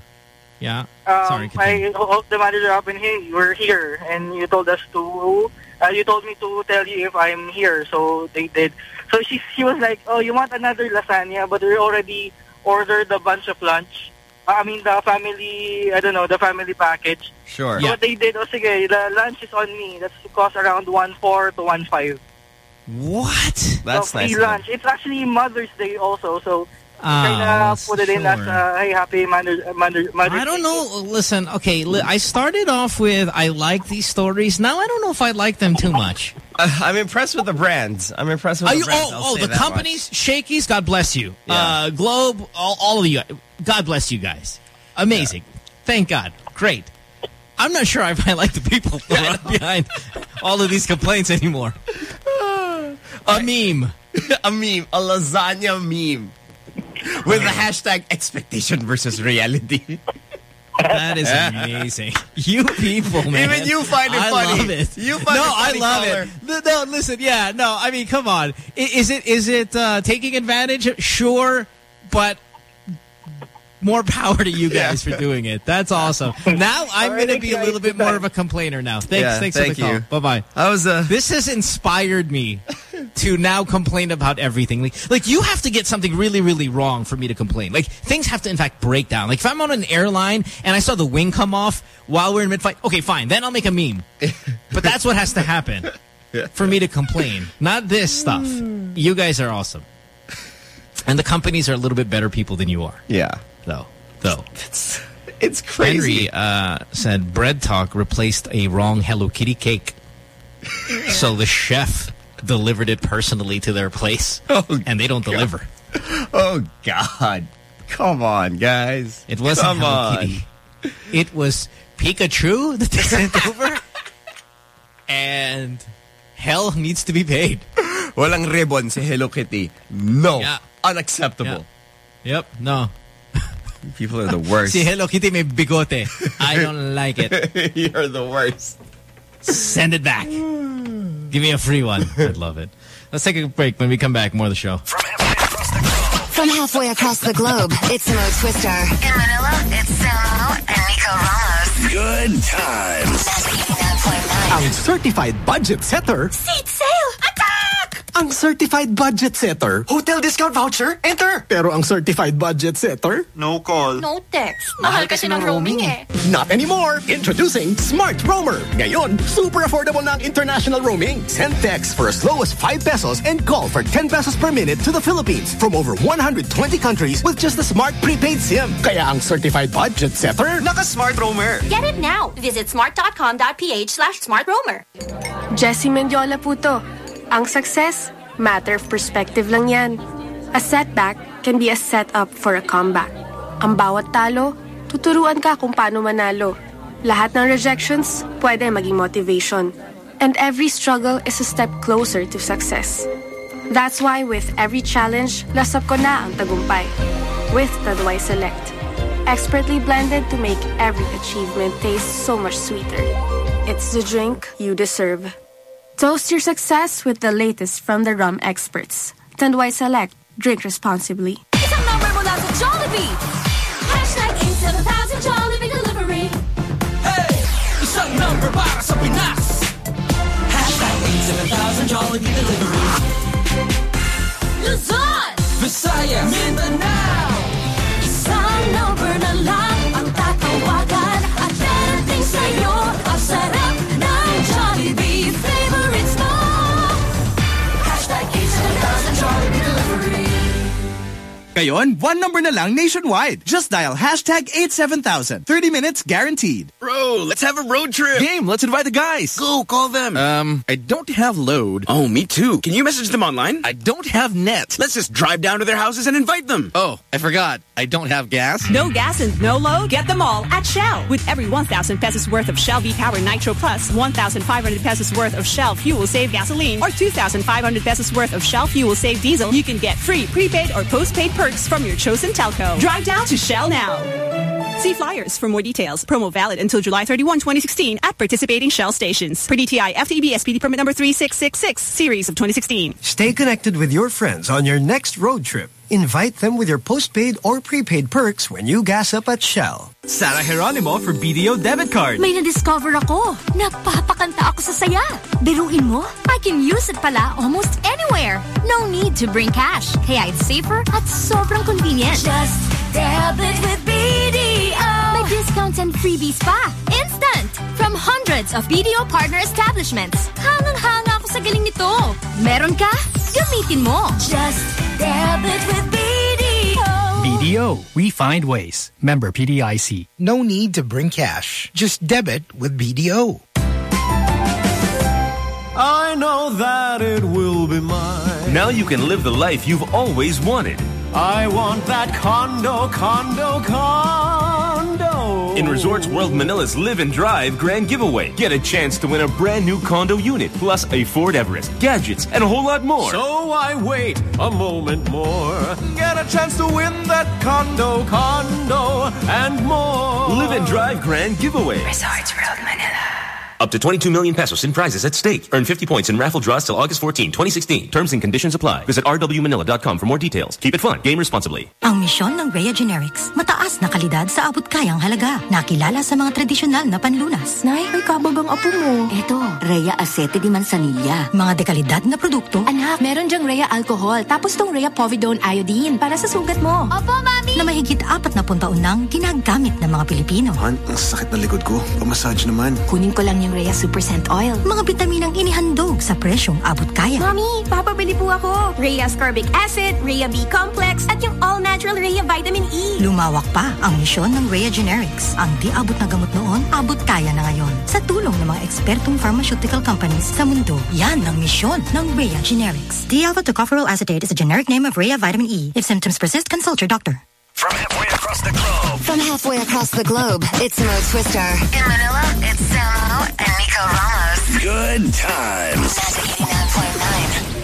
[SPEAKER 4] Yeah.
[SPEAKER 23] Um,
[SPEAKER 4] Sorry, continue.
[SPEAKER 23] I hooked the manager up and hey, we're here, and you told us to. Uh, you told me to tell you if I'm here, so they did. So she she was like, "Oh, you want another lasagna?" But we already ordered a bunch of lunch. I mean, the family. I don't know the family package.
[SPEAKER 3] Sure.
[SPEAKER 23] So what they did, oh sige, the lunch is on me. That's cost around one four to one five.
[SPEAKER 4] What?
[SPEAKER 3] That's
[SPEAKER 23] so
[SPEAKER 3] nice.
[SPEAKER 23] free lunch. It's actually Mother's Day also, so kind put it in as uh, hey, happy Mother's, Mother's, Mother's
[SPEAKER 4] I don't know. Listen, okay, li I started off with I like these stories. Now I don't know if I like them too much.
[SPEAKER 3] I'm impressed with the brands. I'm impressed with
[SPEAKER 4] Are
[SPEAKER 3] the
[SPEAKER 4] you,
[SPEAKER 3] brands.
[SPEAKER 4] oh, oh, the companies, Shakey's, God bless you.
[SPEAKER 3] Yeah.
[SPEAKER 4] Uh, Globe, all, all of you, God bless you guys. Amazing. Thank God. Great. I'm not sure if I like the people behind all of these complaints anymore. A meme.
[SPEAKER 3] a meme. A lasagna meme. With the hashtag expectation versus reality.
[SPEAKER 4] That is amazing. You people, man.
[SPEAKER 3] Even you find it
[SPEAKER 4] I
[SPEAKER 3] funny.
[SPEAKER 4] love it.
[SPEAKER 3] You find
[SPEAKER 4] no,
[SPEAKER 3] it funny,
[SPEAKER 4] I love
[SPEAKER 3] caller.
[SPEAKER 4] it. No, no, listen, yeah, no, I mean, come on. Is it is it uh, taking advantage? Sure, but more power to you guys for doing it. That's awesome. Now I'm
[SPEAKER 23] right,
[SPEAKER 4] going to be a little bit more of a complainer now. Thanks,
[SPEAKER 3] Yeah,
[SPEAKER 4] thanks
[SPEAKER 3] thank
[SPEAKER 4] for the
[SPEAKER 3] you.
[SPEAKER 4] call. Bye bye.
[SPEAKER 3] I was uh,
[SPEAKER 4] This has inspired me to now complain about everything. Like, like you have to get something really, really wrong for me to complain. Like things have to in fact break down. Like if I'm on an airline and I saw the wing come off while we're in mid-flight, okay, fine. Then I'll make a meme. but that's what has to happen for me to complain. Not this stuff. You guys are awesome. And the companies are a little bit better people than you are.
[SPEAKER 3] Yeah.
[SPEAKER 4] Though. Though.
[SPEAKER 3] It's, it's crazy.
[SPEAKER 4] Henry uh, said Bread Talk replaced a wrong Hello Kitty cake. so the chef delivered it personally to their place. oh, and they don't deliver.
[SPEAKER 3] Oh, God. Come on, guys.
[SPEAKER 4] It wasn't
[SPEAKER 3] Come
[SPEAKER 4] Hello
[SPEAKER 3] on.
[SPEAKER 4] Kitty. It was Pikachu that they sent over. And hell needs to be paid.
[SPEAKER 3] Walang ribbon si Hello Kitty. No.
[SPEAKER 4] Yeah.
[SPEAKER 3] Unacceptable.
[SPEAKER 4] Yep, no.
[SPEAKER 3] People are the worst.
[SPEAKER 4] Si Hello Kitty may bigote. I don't like it.
[SPEAKER 3] You're the worst.
[SPEAKER 4] Send it back. Give me a free one. I'd love it. Let's take a break. When we come back, more of the show.
[SPEAKER 24] From halfway across the globe, it's Mo Twister. In Manila, it's Samo and Nico Ramos.
[SPEAKER 5] Good times.
[SPEAKER 10] Ang certified budget setter,
[SPEAKER 25] Seat sale! Attack!
[SPEAKER 10] ang certified budget setter,
[SPEAKER 21] Hotel discount voucher? Enter!
[SPEAKER 10] pero ang certified budget setter,
[SPEAKER 21] No call.
[SPEAKER 25] No text. Mahal kasi ng roaming eh.
[SPEAKER 10] Not anymore! Introducing Smart Roamer. Ngayon, super affordable na ang international roaming. Send text for as low as 5 pesos and call for 10 pesos per minute to the Philippines from over 120 countries with just a smart prepaid SIM. Kaya ang certified budget setter,
[SPEAKER 21] Naka-smart roamer.
[SPEAKER 25] Get it now. Visit smart.com.ph slash smartroamer.
[SPEAKER 26] Jessy Mendiola po to. Ang success, matter of perspective lang yan. A setback can be a setup for a comeback. Ang bawat talo, tuturuan ka kung paano manalo. Lahat ng rejections, pwede maging motivation. And every struggle is a step closer to success. That's why with every challenge, lasap ko na ang tagumpay. With Tanduay Select. Expertly blended to make every achievement taste so much sweeter. It's the drink you deserve. Toast your success with the latest from the rum experts. Tanduay Select. Drink responsibly.
[SPEAKER 8] Isang number mula sa Jollibee! Hashtag 87000 Jollibee Delivery.
[SPEAKER 2] Hey! Isang number para sa Pinas! Hashtag 87000 Jollibee Delivery.
[SPEAKER 8] Luzon!
[SPEAKER 2] Visayas! Mindanao!
[SPEAKER 27] Ngayon, one number na lang nationwide. Just dial hashtag 87000. 30 minutes guaranteed.
[SPEAKER 28] Bro, let's have a road trip.
[SPEAKER 29] Game, let's invite the guys.
[SPEAKER 28] Go, call them.
[SPEAKER 29] Um, I don't have load.
[SPEAKER 28] oh, me too. Can you message them online?
[SPEAKER 29] I don't have net.
[SPEAKER 28] Let's just drive down to their houses and invite them.
[SPEAKER 29] Oh, I forgot. I don't have gas.
[SPEAKER 30] No gas and no load? Get them all at Shell. With every 1,000 pesos worth of Shell V-Power Nitro Plus, 1,500 pesos worth of Shell Fuel Save Gasoline, or 2,500 pesos worth of Shell Fuel Save Diesel, you can get free prepaid or postpaid perks from your chosen telco. Drive down to Shell now. See flyers for more details. Promo valid until July 31, 2016 at participating Shell stations. Per DTI FTB SPD permit number 3666, series of 2016.
[SPEAKER 31] Stay connected with your friends on your next road trip. Invite them with your postpaid or prepaid perks when you gas up at Shell.
[SPEAKER 27] Sarah Geronimo for BDO debit card.
[SPEAKER 8] May na-discover ako. Napapakanta ako sa saya. Biruin mo, I can use it pala almost anywhere. No need to bring cash. Kaya it's safer at sobrang convenient. Just debit with BDO. May discounts and freebies pa. Instant! From hundreds of BDO partner establishments. Hangang-hanga ako sa galing nito. Meron ka? Gamitin mo. Just debit with BDO.
[SPEAKER 32] BDO, we find ways. Member PDIC.
[SPEAKER 33] No need to bring cash. Just debit with BDO.
[SPEAKER 2] I know that it will be mine.
[SPEAKER 34] Now you can live the life you've always wanted.
[SPEAKER 2] I want that condo, condo, condo.
[SPEAKER 34] In Resorts World Manila's Live and Drive Grand Giveaway, get a chance to win a brand new condo unit, plus a Ford Everest, gadgets, and a whole lot more.
[SPEAKER 2] So I wait a moment more. Get a chance to win that condo, condo, and more.
[SPEAKER 34] Live and Drive Grand Giveaway.
[SPEAKER 24] Resorts World Manila.
[SPEAKER 34] Up to 22 million pesos in prizes at stake. Earn 50 points in raffle draws till August 14, 2016. Terms and conditions apply. Visit rwmanila.com for more details. Keep it fun. Game responsibly.
[SPEAKER 35] Ang misyon ng Rhea Generics, mataas na kalidad sa abot kayang halaga. Nakilala sa mga tradisyonal na panlunas.
[SPEAKER 26] Nay, may kabagang apo mo.
[SPEAKER 35] Eto, Rhea Aceite de Manzanilla. Mga dekalidad na produkto.
[SPEAKER 26] Anak, meron dyang Rhea Alcohol, tapos tong Rhea Povidone Iodine para sa sugat mo.
[SPEAKER 35] Opo, Mami! Na mahigit apat na taon nang ginagamit ng mga Pilipino.
[SPEAKER 36] Han, ang sakit ng likod ko. Pamassage naman.
[SPEAKER 26] Kunin ko lang yung Rhea Super Scent Oil.
[SPEAKER 35] Mga bitaminang inihandog sa presyong abot kaya.
[SPEAKER 26] Mami, papabili po ako.
[SPEAKER 25] Rhea Ascorbic Acid, Rhea B Complex, at yung all-natural Rhea Vitamin E.
[SPEAKER 35] Lumawak pa ang misyon ng Rhea Generics. Ang di abot na gamot noon, abot kaya na ngayon. Sa tulong ng mga ekspertong pharmaceutical companies sa mundo, yan ang misyon ng Rhea Generics. D-alpha tocopherol acetate is a generic name of Rhea Vitamin E. If symptoms persist, consult your doctor.
[SPEAKER 5] From halfway across the globe.
[SPEAKER 24] From halfway across the globe, it's Mo Twister. In Manila, it's Samo and Nico Ramos.
[SPEAKER 5] Good times.
[SPEAKER 24] 89.9.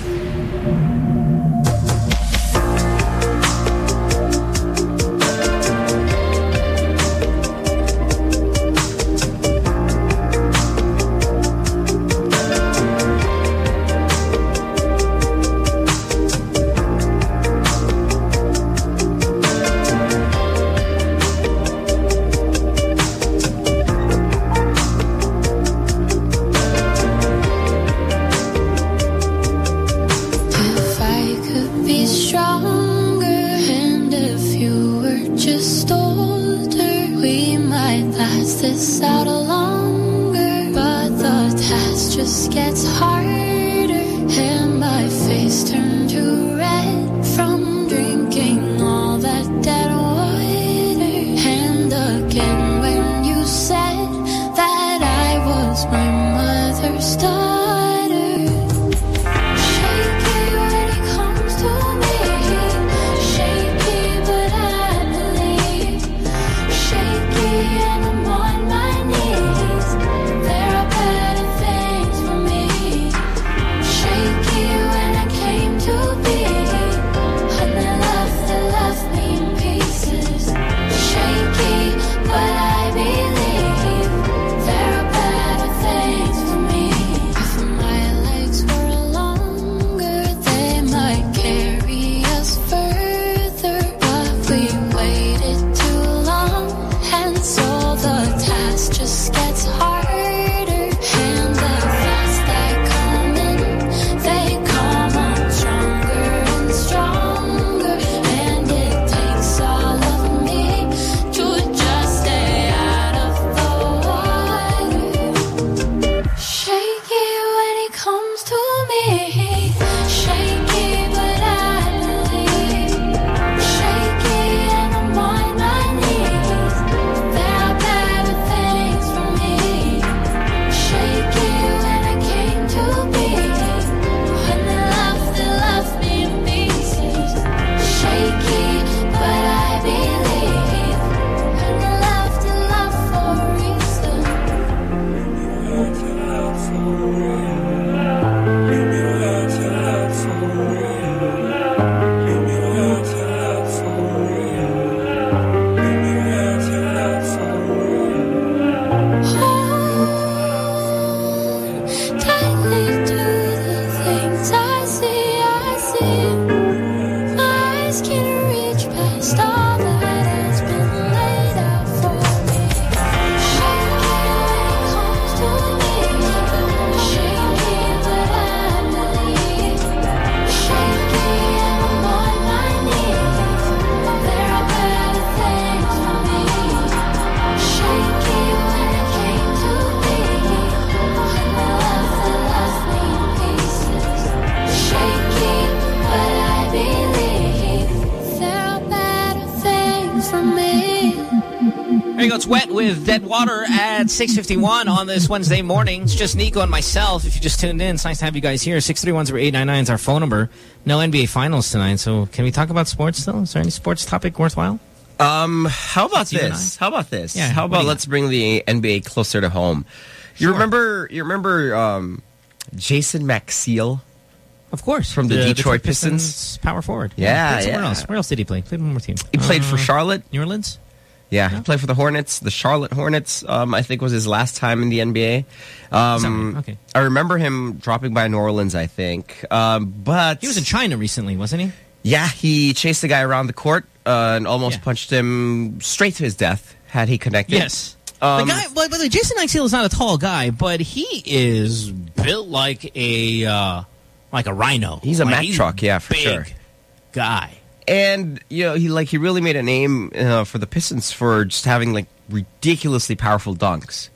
[SPEAKER 4] with dead water at 6:51 on this Wednesday morning. It's just Nico and myself. If you just tuned in, it's nice to have you guys here. Six three one zero eight nine nine is our phone number. No NBA Finals tonight, so can we talk about sports still? Is there any sports topic worthwhile?
[SPEAKER 3] Um, how about this? How about this?
[SPEAKER 4] Yeah,
[SPEAKER 3] How about let's bring the NBA closer to home? You remember? You remember um, Jason Maxiell?
[SPEAKER 4] Of course,
[SPEAKER 3] from the, Detroit, Pistons.
[SPEAKER 4] power forward.
[SPEAKER 3] Yeah,
[SPEAKER 4] somewhere
[SPEAKER 3] yeah.
[SPEAKER 4] else. Where else did he play? Played one more team.
[SPEAKER 3] He played for
[SPEAKER 4] Uh,
[SPEAKER 3] Charlotte.
[SPEAKER 4] New Orleans.
[SPEAKER 3] Yeah, he played for the Hornets. The Charlotte Hornets, um, I think, was his last time in the NBA. Um,
[SPEAKER 4] Okay.
[SPEAKER 3] I remember him dropping by New Orleans, I think. Um, but
[SPEAKER 4] He was in China recently, wasn't he?
[SPEAKER 3] yeah, he chased the guy around the court uh, and almost punched him straight to his death had he connected.
[SPEAKER 4] Yes.
[SPEAKER 3] Um,
[SPEAKER 4] the guy, by the way, Jason Maxiell is not a tall guy, but he is built like a uh, like a rhino.
[SPEAKER 3] He's a
[SPEAKER 4] Like,
[SPEAKER 3] Mack truck, yeah, for
[SPEAKER 4] big
[SPEAKER 3] sure.
[SPEAKER 4] Guy.
[SPEAKER 3] And you know, he like he really made a name uh, for the Pistons for just having like ridiculously powerful dunks.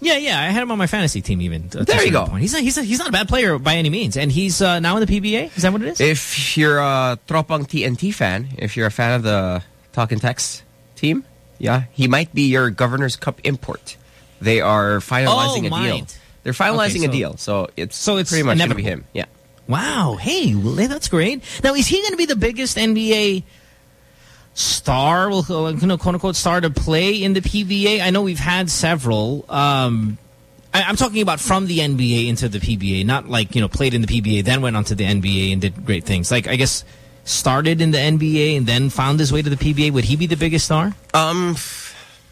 [SPEAKER 4] Yeah, yeah. I had him on my fantasy team even. to a
[SPEAKER 3] There you go.
[SPEAKER 4] Point. He's not, he's, not, he's not a bad player by any means, and he's uh, now in the PBA. Is that what it is?
[SPEAKER 3] If you're a Tropang TNT fan, if you're a fan of the Talk and Text team, yeah, he might be your Governor's Cup import. They are finalizing
[SPEAKER 4] Oh,
[SPEAKER 3] a deal. They're finalizing
[SPEAKER 4] Okay,
[SPEAKER 3] a deal, so it's
[SPEAKER 4] so it's
[SPEAKER 3] pretty much going to be him. Yeah.
[SPEAKER 4] Wow. Hey, that's great. Now, is he going to be the biggest NBA star, well, uh, you know, quote unquote, star to play in the PBA? I know we've had several. Um, I, I'm talking about from the NBA into the PBA, not like, you know, played in the PBA, then went on to the NBA and did great things. Like, I guess, started in the NBA and then found his way to the PBA. Would he be the biggest star?
[SPEAKER 3] Um,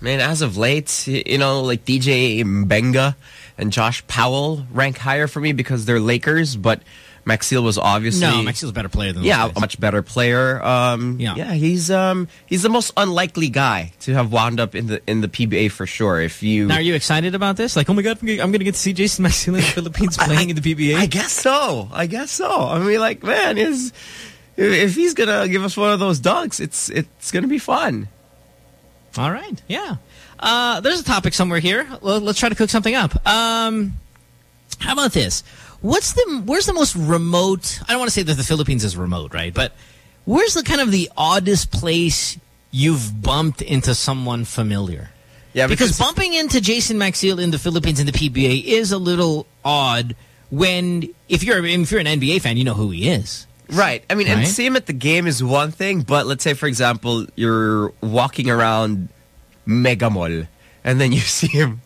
[SPEAKER 3] man, as of late, you know, like DJ Mbenga and Josh Powell rank higher for me because they're Lakers, but Maxiell was obviously
[SPEAKER 4] No, Maxiell's a better player than
[SPEAKER 3] yeah, a much better player. Um,
[SPEAKER 4] Yeah.
[SPEAKER 3] yeah, he's um he's the most unlikely guy to have wound up in the in the PBA for sure. If you
[SPEAKER 4] Now, are you excited about this? Like, oh my God, I'm going to get to see Jason Maxiell in the Philippines playing in the PBA?
[SPEAKER 3] I guess so. I guess so. I mean, like, man, is if if he's gonna give us one of those dunks, it's it's gonna be fun.
[SPEAKER 4] All right. Yeah. Uh, there's a topic somewhere here. Let's try to cook something up. Um, how about this? What's the where's the most remote? I don't want to say that the Philippines is remote, right? But where's the kind of the oddest place you've bumped into someone familiar?
[SPEAKER 3] Yeah,
[SPEAKER 4] because,
[SPEAKER 3] because-
[SPEAKER 4] bumping into Jason Maxiell in the Philippines in the PBA is a little odd. When if you're if you're an NBA fan, you know who he is.
[SPEAKER 3] Right. I mean, and
[SPEAKER 4] Right?
[SPEAKER 3] see him at the game is one thing, but let's say, for example, you're walking around Mega Mall, and then you see him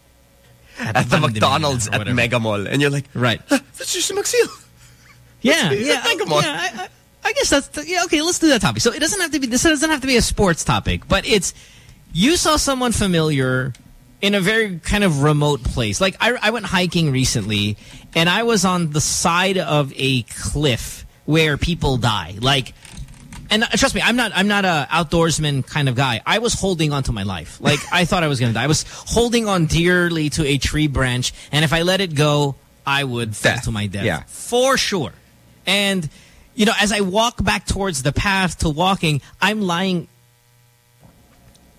[SPEAKER 3] at, the McDonald's at. Mega Mall, and you're like,
[SPEAKER 4] Right.
[SPEAKER 3] "Ah, that's just Maxiell.
[SPEAKER 4] Yeah,
[SPEAKER 3] He's
[SPEAKER 4] yeah,
[SPEAKER 3] Mega
[SPEAKER 4] I,
[SPEAKER 3] Mall.
[SPEAKER 4] yeah. I, I, I guess that's the, yeah. Okay, let's do that topic. So it doesn't have to be this doesn't have to be a sports topic, but it's you saw someone familiar in a very kind of remote place. Like I, I went hiking recently, and I was on the side of a cliff where people die. Like, and uh, trust me, I'm not I'm not a outdoorsman kind of guy. I was holding on to my life. Like I thought I was going to die. I was holding on dearly to a tree branch, and if I let it go, I would fall
[SPEAKER 3] Death.
[SPEAKER 4] to my death
[SPEAKER 3] Yeah.
[SPEAKER 4] for sure. And you know, as I walk back towards the path to walking, I'm lying.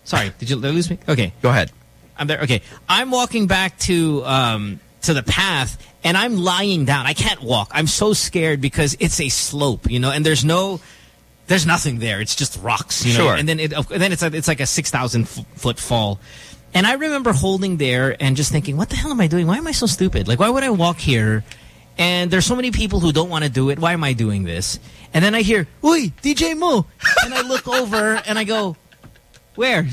[SPEAKER 4] Sorry, did you lose me? Okay,
[SPEAKER 3] Go ahead.
[SPEAKER 4] I'm there. Okay, I'm walking back to um, to the path, and I'm lying down. I can't walk. I'm so scared because it's a slope, you know, and there's no, there's nothing there. It's just rocks, you know.
[SPEAKER 3] Sure.
[SPEAKER 4] And then it, and then it's a, it's like a six thousand foot fall. And I remember holding there and just thinking, what the hell am I doing? Why am I so stupid? Like, why would I walk here? And there's so many people who don't want to do it. Why am I doing this? And then I hear, "Uy, DJ Mo," and I look over and I go, "Where?"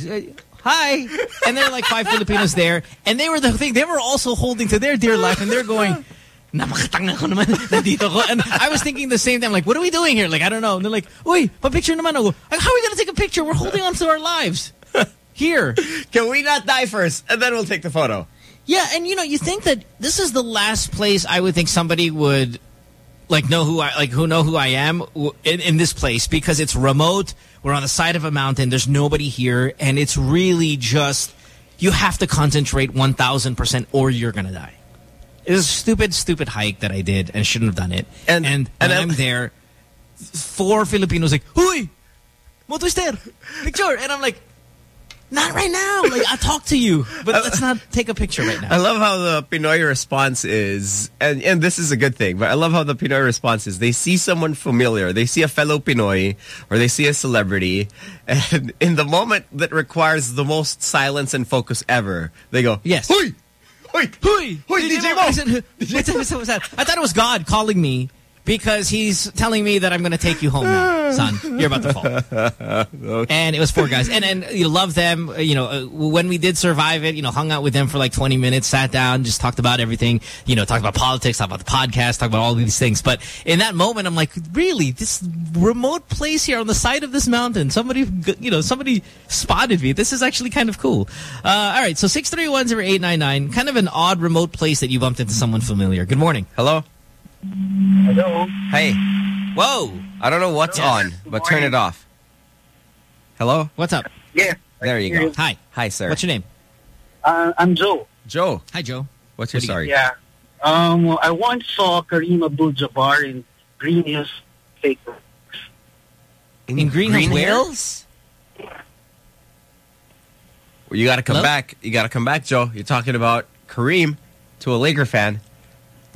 [SPEAKER 4] Hi. And there are like five Filipinos there, and they were the thing. They were also holding to their dear life, and they're going. Namakatanga ko naman, nandito ko. And I was thinking the same time, like, what are we doing here? Like, I don't know. And they're like, uy, pa-picture naman ako. Like, how are we going to take a picture? We're holding on to our lives. Here.
[SPEAKER 3] Can we not die first, and then we'll take the photo?
[SPEAKER 4] Yeah, and you know, you think that this is the last place I would think somebody would like know who I like who know who I am in, in this place because it's remote. We're on the side of a mountain. There's nobody here, and it's really just you have to concentrate one thousand percent, or you're gonna die. It was a stupid, stupid hike that I did, and shouldn't have done it. And and,
[SPEAKER 3] and
[SPEAKER 4] I'm there, four Filipinos like, "Huy, Motwister! picture," and I'm like. Not right now. Like I'll talk to you, but let's not take a picture right now.
[SPEAKER 3] I love how the Pinoy response is, and, and this is a good thing, but I love how the Pinoy response is they see someone familiar, they see a fellow Pinoy, or they see a celebrity, and in the moment that requires the most silence and focus ever, they go,
[SPEAKER 4] Yes.
[SPEAKER 3] Huy! Huy!
[SPEAKER 4] Huy!
[SPEAKER 3] Huy, DJ Mo!
[SPEAKER 4] I, said, what's what's what's that? I thought it was God calling me because he's telling me that I'm going to take you home now, son. You're about to fall. And it was four guys. And and you love them. You know, uh, when we did survive it, you know, hung out with them for like 20 minutes, sat down, just talked about everything. You know, talked about politics, talked about the podcast, talked about all these things. But in that moment, I'm like, really, this remote place here on the side of this mountain, somebody, you know, somebody spotted me. This is actually kind of cool. Uh, all right, so 631-0899, kind of an odd remote place that you bumped into someone familiar. Good morning.
[SPEAKER 3] Hello.
[SPEAKER 21] Hello.
[SPEAKER 3] Hey.
[SPEAKER 4] Whoa.
[SPEAKER 3] I don't know what's on, but turn it off. Hello?
[SPEAKER 4] What's up?
[SPEAKER 21] Yeah.
[SPEAKER 3] There you go.
[SPEAKER 4] Hi.
[SPEAKER 3] Hi, sir.
[SPEAKER 4] What's your name?
[SPEAKER 21] Uh, I'm Joe.
[SPEAKER 3] Joe.
[SPEAKER 4] Hi, Joe.
[SPEAKER 3] What's your story?
[SPEAKER 21] Yeah. Um, I once saw Kareem Abdul-Jabbar in Green Hills Fake
[SPEAKER 3] In,
[SPEAKER 4] In Green Hills where?
[SPEAKER 3] Hills? Well, you got to come
[SPEAKER 4] Hello?
[SPEAKER 3] back. You got to come back, Joe. You're talking about Kareem to a Laker fan.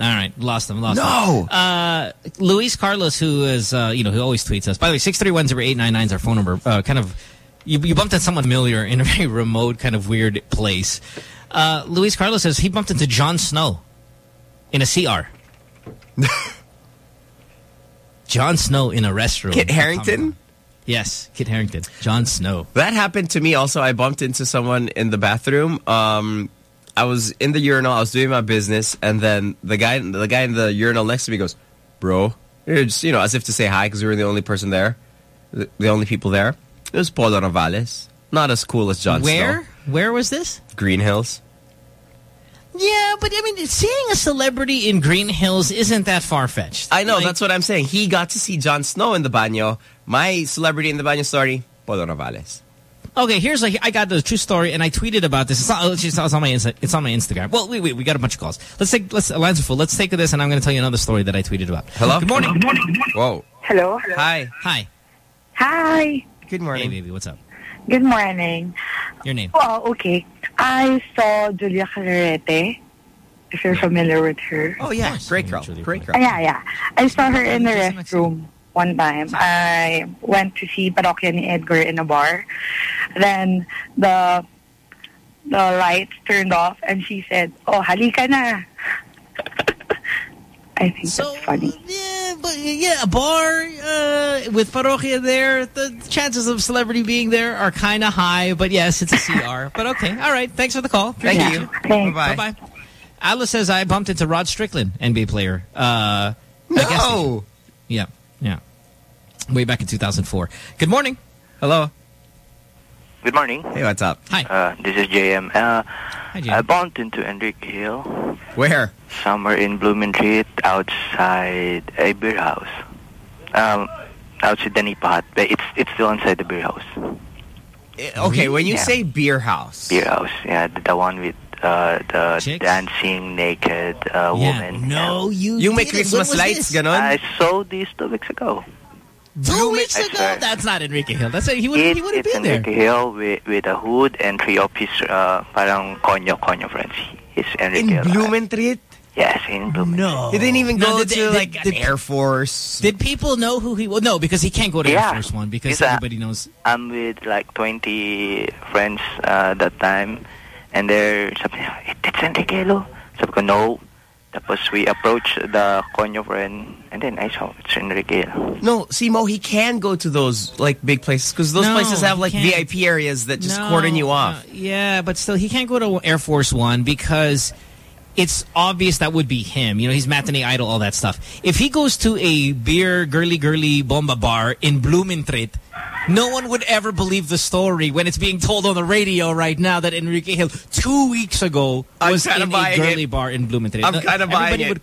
[SPEAKER 4] All right, lost them, lost
[SPEAKER 3] No.
[SPEAKER 4] him. Uh, Luis Carlos, who is, uh, you know, who always tweets us. By the way, 631-0899 is our phone number. Uh, kind of, you, you bumped into someone familiar in a very remote, kind of weird place. Uh, Luis Carlos says he bumped into Jon Snow in a CR. Jon Snow in a restroom.
[SPEAKER 3] Kit Harington?
[SPEAKER 4] Yes, Kit Harington. Jon Snow.
[SPEAKER 3] That happened to me also. I bumped into someone in the bathroom. Um, I was in the urinal. I was doing my business, and then the guy, the guy in the urinal next to me goes, "Bro," just you know, as if to say hi because we were the only person there, the, the only people there. It was Paulo Navales. Not as cool as Jon
[SPEAKER 4] Where?
[SPEAKER 3] Snow.
[SPEAKER 4] Where was this?
[SPEAKER 3] Green Hills.
[SPEAKER 4] Yeah, but I mean, seeing a celebrity in Green Hills isn't that far-fetched.
[SPEAKER 3] I know.
[SPEAKER 4] Like-
[SPEAKER 3] that's what I'm saying. He got to see Jon Snow in the banyo. My celebrity in the banyo story, Paulo Navales.
[SPEAKER 4] Okay, here's like I got the true story, and I tweeted about this. It's, not, it's, just, it's on my Insta, it's on my Instagram. Well, wait, wait, we got a bunch of calls. Let's take let's lines are full. Let's take this, and I'm going to tell you another story that I tweeted about.
[SPEAKER 3] Hello.
[SPEAKER 4] Good morning. Good morning.
[SPEAKER 3] Whoa.
[SPEAKER 37] Hello.
[SPEAKER 3] Hi.
[SPEAKER 4] Hi.
[SPEAKER 37] Hi.
[SPEAKER 3] Good morning.
[SPEAKER 4] Hey, baby. What's up?
[SPEAKER 37] Good morning.
[SPEAKER 4] Your name?
[SPEAKER 37] Oh, okay. I saw Julia Clarete, if you're familiar with her.
[SPEAKER 3] Oh yeah, great girl. Great girl.
[SPEAKER 37] Yeah, yeah. I saw her in the restroom one time. I went to see Parokya ni Edgar in a bar. Then the the lights turned off and she said, "Oh, halika na." I think that's funny.
[SPEAKER 4] Yeah, but yeah, a bar uh, with Parokya there, the chances of celebrity being there are kind of high. But yes, it's a CR. but okay, all right. Thanks for the call.
[SPEAKER 3] Thank
[SPEAKER 4] Appreciate
[SPEAKER 3] you.
[SPEAKER 4] it.
[SPEAKER 3] Bye-bye.
[SPEAKER 4] Bye-bye. Alice says, I bumped into Rod Strickland, NBA player. Uh,
[SPEAKER 3] No.
[SPEAKER 4] I guess- Yeah, yeah. Way back in 2004. Good morning.
[SPEAKER 3] Hello.
[SPEAKER 38] Good morning.
[SPEAKER 3] Hey, what's up?
[SPEAKER 4] Hi.
[SPEAKER 38] Uh, this is JM. Uh,
[SPEAKER 4] JM.
[SPEAKER 38] I bumped into Enrique Gil
[SPEAKER 3] Where?
[SPEAKER 38] somewhere in Blooming Street outside a beer house. Um, outside the Nipahat, but it's it's still inside the beer house.
[SPEAKER 3] Eh, Okay, when you
[SPEAKER 38] Yeah.
[SPEAKER 3] say beer house.
[SPEAKER 38] Beer house, yeah, the, the one with uh, the dancing naked uh, woman.
[SPEAKER 4] No, you
[SPEAKER 3] You may
[SPEAKER 4] didn't.
[SPEAKER 3] Christmas lights,
[SPEAKER 4] this?
[SPEAKER 3] ganon?
[SPEAKER 38] I saw this two weeks ago.
[SPEAKER 4] Two weeks ago? That's not Enrique Gil. That's he would
[SPEAKER 38] It,
[SPEAKER 4] he would have been there.
[SPEAKER 38] Enrique Gil with, with a hood and three of his uh, parang konyo konyo friends. He's Enrique
[SPEAKER 3] In
[SPEAKER 38] Hill.
[SPEAKER 3] Blumentritt?
[SPEAKER 38] Yes, in Blumentritt.
[SPEAKER 4] No.
[SPEAKER 3] He didn't even
[SPEAKER 4] No,
[SPEAKER 3] go
[SPEAKER 4] did-
[SPEAKER 3] to
[SPEAKER 4] did-
[SPEAKER 3] like
[SPEAKER 4] did-
[SPEAKER 3] Air Force.
[SPEAKER 4] Did people know who he was? No, because he can't go to
[SPEAKER 38] Yeah.
[SPEAKER 4] Air Force One because
[SPEAKER 38] He's a-
[SPEAKER 4] everybody knows.
[SPEAKER 38] I'm with like 20 friends uh, that time. And they're, sabi niya, "Eh, it's Enrique Gil. Sabi ko, no. Tapos we approach the konyo friend. And then I saw it's Enrique Gil.
[SPEAKER 3] No, Simo, he can go to those like big places because those
[SPEAKER 4] No,
[SPEAKER 3] places have like. VIP areas that just
[SPEAKER 4] No,
[SPEAKER 3] cordon you off.
[SPEAKER 4] uh, yeah, but still, he can't go to Air Force One because it's obvious that would be him. You know, he's matinee idol, all that stuff. If he goes to a beer, girly, girly bomba bar in Blumentritt, no one would ever believe the story when it's being told on the radio right now that Enrique Gil two weeks ago was in a girly
[SPEAKER 3] it.
[SPEAKER 4] bar in Blumentritt.
[SPEAKER 3] I'm kinda buying
[SPEAKER 4] everybody
[SPEAKER 3] it.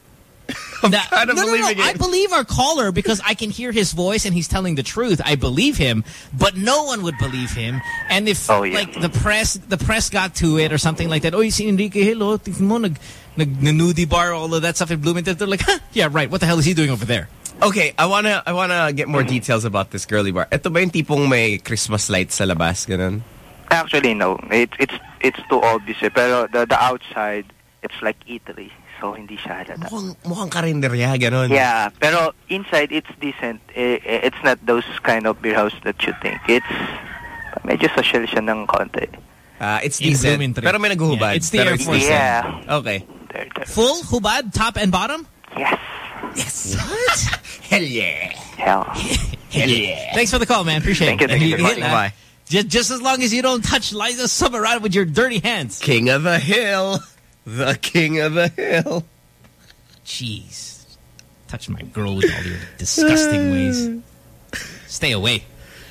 [SPEAKER 4] Would-
[SPEAKER 3] I'm
[SPEAKER 4] That-
[SPEAKER 3] kind of
[SPEAKER 4] no, no, no,
[SPEAKER 3] believing
[SPEAKER 4] I believe our caller because I can hear his voice and he's telling the truth. I believe him, but no one would believe him. And if
[SPEAKER 38] Oh, yeah.
[SPEAKER 4] like the press, the press got to it or something like that. Oh, you see Enrique Gil, tingnan mo, nag, nag, nudie bar, all of that stuff in Bloomington. They're like, huh, yeah, right. What the hell is he doing over there?
[SPEAKER 3] Okay, I wanna I wanna get more details about this girly bar. Ito ba yung tipong may Christmas lights sa labas, ganun?
[SPEAKER 38] Actually, no. It, it's it's too obvious. Eh. Pero the, the outside, it's like eatery. So, hindi siya halata.
[SPEAKER 3] Mukhang, mukhang karinderya, ganun.
[SPEAKER 38] Yeah, pero inside it's decent. It's not those kind of beer house that you think. It's medyo social siya ng konti.
[SPEAKER 3] Ah, it's decent.
[SPEAKER 4] Blumentritt.
[SPEAKER 3] Pero may naguhubad.
[SPEAKER 4] Yeah, it's the Air Force.
[SPEAKER 38] Yeah.
[SPEAKER 3] Okay.
[SPEAKER 38] There, there.
[SPEAKER 4] Full hubad, top and bottom.
[SPEAKER 38] Yes.
[SPEAKER 3] Yes. What? Hell yeah.
[SPEAKER 38] Hell.
[SPEAKER 3] Hell yeah.
[SPEAKER 4] Thanks for the call, man. Appreciate
[SPEAKER 38] Thank
[SPEAKER 4] it.
[SPEAKER 38] thank you
[SPEAKER 4] And
[SPEAKER 38] very
[SPEAKER 4] hit
[SPEAKER 38] much.
[SPEAKER 4] that.
[SPEAKER 3] Bye.
[SPEAKER 4] Just, just as long as you don't touch Liza Soberano with your dirty hands.
[SPEAKER 3] King of the hill. The king of the hill.
[SPEAKER 4] Jeez. Touch my girl with all your disgusting ways. Stay away.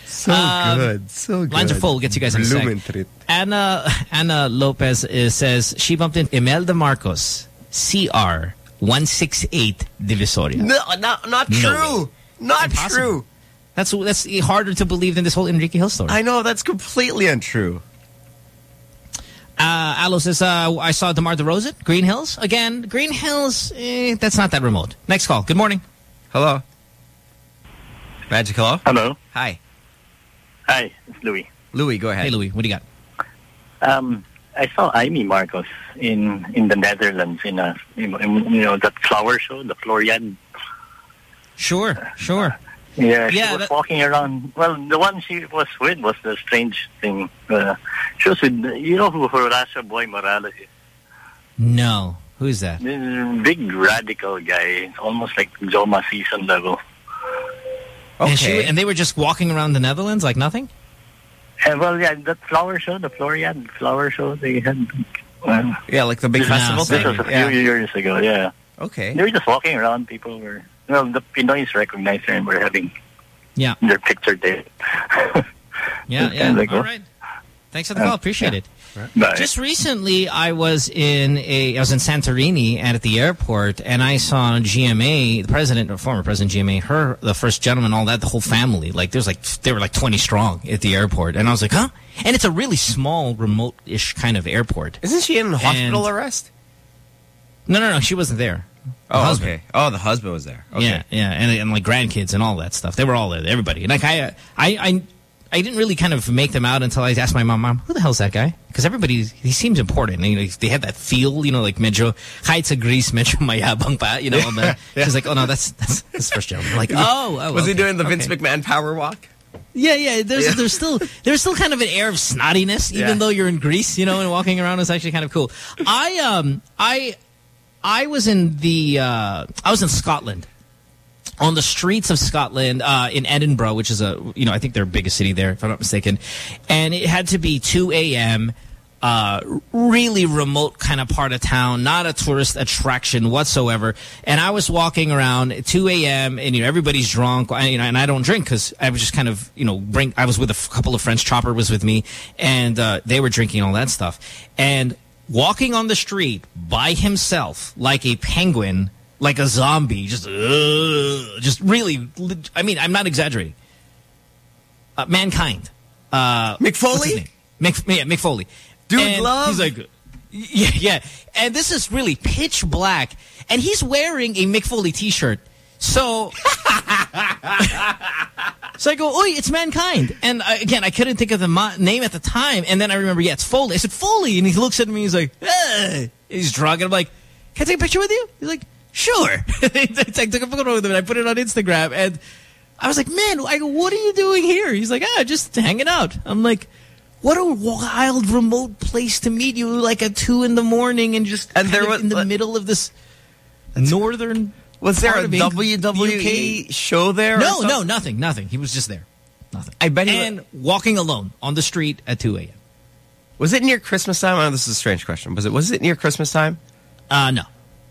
[SPEAKER 3] So
[SPEAKER 4] Um,
[SPEAKER 3] good. So good.
[SPEAKER 4] Lines are full. We'll get you guys in a sec. Anna Anna Lopez is, says she bumped into Imelda Marcos, CR 168 Divisoria.
[SPEAKER 3] No, not, not
[SPEAKER 4] No
[SPEAKER 3] true.
[SPEAKER 4] way.
[SPEAKER 3] Not
[SPEAKER 4] Impossible.
[SPEAKER 3] true.
[SPEAKER 4] That's that's harder to believe than this whole Enrique Gil story.
[SPEAKER 3] I know, that's completely untrue.
[SPEAKER 4] Uh, Alo says, uh, I saw DeMar DeRozan, Green Hills. Again, Green Hills, eh, that's not that remote. Next call. Good morning.
[SPEAKER 3] Hello. Magic, hello?
[SPEAKER 39] Hello.
[SPEAKER 3] Hi.
[SPEAKER 39] Hi, it's Louis.
[SPEAKER 3] Louis, go ahead.
[SPEAKER 4] Hey, Louis, what do you got?
[SPEAKER 39] Um, I saw Imee Marcos in in the Netherlands in a in, in, you know that flower show, the Floriade.
[SPEAKER 4] Sure, sure.
[SPEAKER 39] Yeah, she
[SPEAKER 4] Yeah,
[SPEAKER 39] was
[SPEAKER 4] that-
[SPEAKER 39] walking around. Well, the one she was with was the strange thing. Uh, she was with you know who Horacio Boy Morales is.
[SPEAKER 4] No. Who's that?
[SPEAKER 39] This big radical guy, almost like Joma Sison level.
[SPEAKER 4] And, she, and they were just walking around the Netherlands like nothing?
[SPEAKER 39] And well, yeah, the flower show, the Floriade flower show, they had. Well,
[SPEAKER 3] Yeah, like the big
[SPEAKER 39] this,
[SPEAKER 3] festival
[SPEAKER 39] this
[SPEAKER 3] thing.
[SPEAKER 39] was a
[SPEAKER 3] Yeah.
[SPEAKER 39] few years ago. Yeah.
[SPEAKER 3] Okay.
[SPEAKER 39] They were just walking around. People were well, the Pinoys recognized her and were having
[SPEAKER 4] Yeah.
[SPEAKER 39] their picture there.
[SPEAKER 4] Yeah, yeah.
[SPEAKER 39] kinda.
[SPEAKER 4] All right. Thanks for the
[SPEAKER 39] Uh,
[SPEAKER 4] call. Appreciate
[SPEAKER 39] yeah.
[SPEAKER 4] it.
[SPEAKER 39] Bye.
[SPEAKER 4] Just recently, I was in a I was in Santorini and at the airport, and I saw GMA, the president or former president GMA, her, the first gentleman, all that, the whole family. Like there's like they were like 20 strong at the airport, and I was like, huh? And it's a really small, remote-ish kind of airport.
[SPEAKER 3] Isn't she in hospital
[SPEAKER 4] And-
[SPEAKER 3] arrest?
[SPEAKER 4] No, no, no. She wasn't there.
[SPEAKER 3] Oh,
[SPEAKER 4] husband.
[SPEAKER 3] okay. Oh, the husband was there. Okay.
[SPEAKER 4] Yeah, yeah, and, and like grandkids and all that stuff. They were all there, everybody. And like I, uh, I, I, I didn't really kind of make them out until I asked my mom, "Mom, who the hell's that guy?" Because everybody, he seems important. And, you know, they had that feel, you know, like medyo kahit sa Greece, medyo mayabang pa, you know. all that. She's like, "Oh no, that's that's, that's first gentleman." I'm like, oh, oh,
[SPEAKER 3] was he doing the Vince
[SPEAKER 4] okay.
[SPEAKER 3] McMahon power walk?
[SPEAKER 4] Yeah, yeah. There's
[SPEAKER 3] Yeah.
[SPEAKER 4] there's still there's still kind of an air of snottiness, even
[SPEAKER 3] Yeah.
[SPEAKER 4] though you're in Greece, you know, and walking around is actually kind of cool. I um I I was in the uh, I was in Scotland. On the streets of Scotland, uh, in Edinburgh, which is a, you know, I think their biggest city there, if I'm not mistaken. And it had to be 2 a.m., uh, really remote kind of part of town, not a tourist attraction whatsoever. And I was walking around at 2 a.m. and, you know, everybody's drunk, I- you know, and I don't drink because I was just kind of, you know, bring, I was with a couple of friends, Chopper was with me, and uh, they were drinking all that stuff. And walking on the street by himself like a penguin, like a zombie, just, uh, just really, I mean, I'm not exaggerating. Uh, mankind. Uh,
[SPEAKER 3] Mick Foley?
[SPEAKER 4] Mick, yeah, Mick Foley.
[SPEAKER 3] Dude
[SPEAKER 4] And
[SPEAKER 3] Love?
[SPEAKER 4] He's like, yeah, yeah. And this is really pitch black. And he's wearing a Mick Foley t-shirt. So, so I go, oi, it's Mankind. And I, again, I couldn't think of the name at the time. And then I remember, yeah, it's Foley. I said, Foley. And he looks at me, and he's like, hey. He's drunk. And I'm like, can I take a picture with you? He's like, sure. I took a photo with him and I put it on Instagram. And I was like, man, I go, what are you doing here? He's like, ah, just hanging out. I'm like, what a wild, remote place to meet you, like at two in the morning, and just
[SPEAKER 3] And there was-
[SPEAKER 4] in the middle of this northern.
[SPEAKER 3] Was there a WWE show there?
[SPEAKER 4] No, no, nothing, nothing. He was just there, nothing.
[SPEAKER 3] I bet he
[SPEAKER 4] and walking alone on the street at two a.m.
[SPEAKER 3] Was it near Christmas time? I know this is a strange question. Was it was it near Christmas time?
[SPEAKER 4] Uh, no.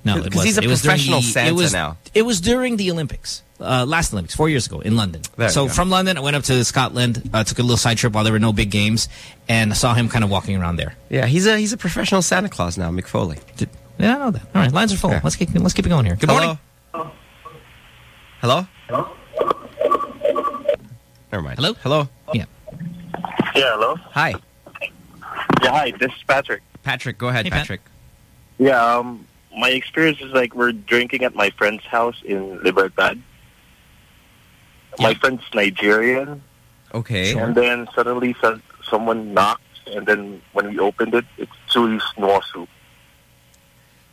[SPEAKER 4] No, it
[SPEAKER 3] Because he's a.
[SPEAKER 4] It was
[SPEAKER 3] professional
[SPEAKER 4] the-
[SPEAKER 3] Santa
[SPEAKER 4] it was,
[SPEAKER 3] now.
[SPEAKER 4] It was during the Olympics, uh, last Olympics, four years ago in London.
[SPEAKER 3] There
[SPEAKER 4] so from London, I went up to Scotland, uh, took a little side trip while there were no big games, and I saw him kind of walking around there.
[SPEAKER 3] Yeah, he's a he's a professional Santa Claus now, McFoley. Foley.
[SPEAKER 4] Yeah, I know that. All right, lines are full.
[SPEAKER 3] Yeah.
[SPEAKER 4] Let's keep let's keep it going here. Good
[SPEAKER 3] Hello?
[SPEAKER 4] morning.
[SPEAKER 3] Hello? Hello? Never mind.
[SPEAKER 4] Hello?
[SPEAKER 3] Hello?
[SPEAKER 4] Yeah.
[SPEAKER 39] Yeah, hello.
[SPEAKER 3] Hi.
[SPEAKER 39] Yeah, hi. This is Patrick.
[SPEAKER 3] Patrick, go ahead,
[SPEAKER 4] Hey, Pat.
[SPEAKER 3] Patrick.
[SPEAKER 39] Yeah, um, my experience is like we're drinking at my friend's house in Libertad. My friend's Nigerian,
[SPEAKER 3] Okay.
[SPEAKER 39] and then suddenly some, someone knocked, and then when we opened it, it's Julius Nwosu.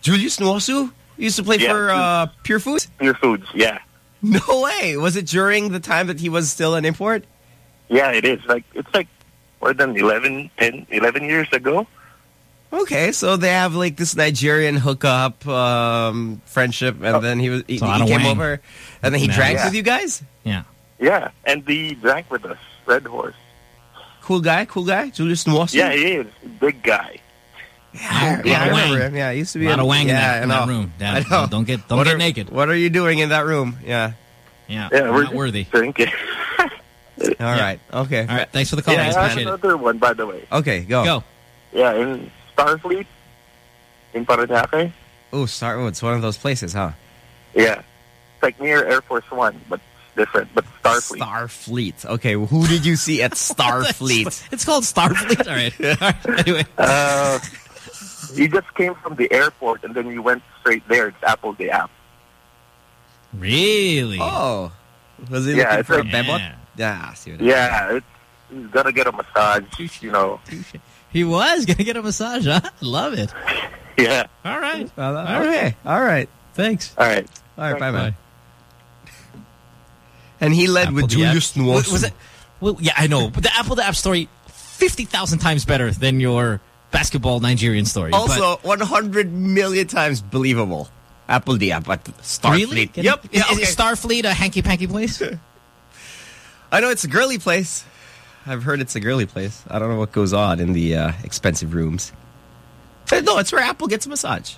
[SPEAKER 3] Julius Nwosu used to play
[SPEAKER 39] Yeah,
[SPEAKER 3] for uh, Pure Foods?
[SPEAKER 39] Pure Foods, yeah.
[SPEAKER 3] No way. Was it during the time that he was still an import?
[SPEAKER 39] Yeah, it is. Like It's like more than 11, 10, 11 years ago.
[SPEAKER 3] Okay, so they have like this Nigerian hookup um, friendship, and then he was he,
[SPEAKER 4] So
[SPEAKER 3] he came
[SPEAKER 4] Wang.
[SPEAKER 3] over, and then he
[SPEAKER 4] Yeah.
[SPEAKER 3] drank
[SPEAKER 39] Yeah.
[SPEAKER 3] with you guys.
[SPEAKER 4] Yeah.
[SPEAKER 39] Yeah, and he drank with us. Red Horse.
[SPEAKER 3] Cool guy, cool guy, Julius Nwosu.
[SPEAKER 39] Yeah, he is. Big guy.
[SPEAKER 3] Yeah,
[SPEAKER 4] Lot
[SPEAKER 3] I remember
[SPEAKER 4] wang.
[SPEAKER 3] him. Yeah, he used to be
[SPEAKER 4] Lot
[SPEAKER 3] in,
[SPEAKER 4] of wang in that- in that room. Dad.
[SPEAKER 3] I know.
[SPEAKER 4] Don't get- don't
[SPEAKER 3] What
[SPEAKER 4] get
[SPEAKER 3] are-
[SPEAKER 4] naked.
[SPEAKER 3] What are you doing in that room? Yeah.
[SPEAKER 4] Yeah.
[SPEAKER 39] Yeah, we're
[SPEAKER 4] not worthy.
[SPEAKER 39] drinking.
[SPEAKER 3] All right. Okay.
[SPEAKER 4] All right. Thanks for the call.
[SPEAKER 39] yeah,
[SPEAKER 4] guys.
[SPEAKER 39] I have
[SPEAKER 4] Appreciate it.
[SPEAKER 39] another one, by the way.
[SPEAKER 3] Okay, go.
[SPEAKER 4] Go.
[SPEAKER 39] Yeah, in Starfleet, in Paranaque.
[SPEAKER 3] Oh, Star. Oh, it's one of those places, huh?
[SPEAKER 39] Yeah, it's like near Air Force One, but different. But Starfleet.
[SPEAKER 3] Starfleet. Okay, who did you see at Starfleet?
[SPEAKER 4] It's called Starfleet. All right. All right. Anyway.
[SPEAKER 39] Uh, you just came from the airport and then you went straight there. It's apl.de.ap.
[SPEAKER 4] Really?
[SPEAKER 3] Oh, was he
[SPEAKER 39] Yeah,
[SPEAKER 3] looking
[SPEAKER 39] it's
[SPEAKER 3] for a
[SPEAKER 39] like-
[SPEAKER 3] bebot?
[SPEAKER 4] Yeah.
[SPEAKER 3] Yeah, I see what it is.
[SPEAKER 39] Yeah, it's you gotta get a massage. You know.
[SPEAKER 4] He was going to get a massage, huh? Love it.
[SPEAKER 39] Yeah.
[SPEAKER 4] All right.
[SPEAKER 3] Well, uh, okay. All right.
[SPEAKER 4] Thanks.
[SPEAKER 39] All right.
[SPEAKER 3] All right. Bye,
[SPEAKER 4] Bye.
[SPEAKER 3] And he led
[SPEAKER 4] Apple
[SPEAKER 3] with Julius
[SPEAKER 4] App. Was, was it? Well, yeah, I know. But the apl.de.ap story, 50,000 times better than your basketball Nigerian story. But-
[SPEAKER 3] Also, 100 million times believable. Apple app at Starfleet.
[SPEAKER 4] Really? Can-
[SPEAKER 3] Yep.
[SPEAKER 4] Is,
[SPEAKER 3] Yeah,
[SPEAKER 4] is
[SPEAKER 3] okay.
[SPEAKER 4] Starfleet a hanky-panky place?
[SPEAKER 3] I know it's a girly place. I've heard it's a girly place. I don't know what goes on in the uh, expensive rooms. But no, it's where Apple gets a massage.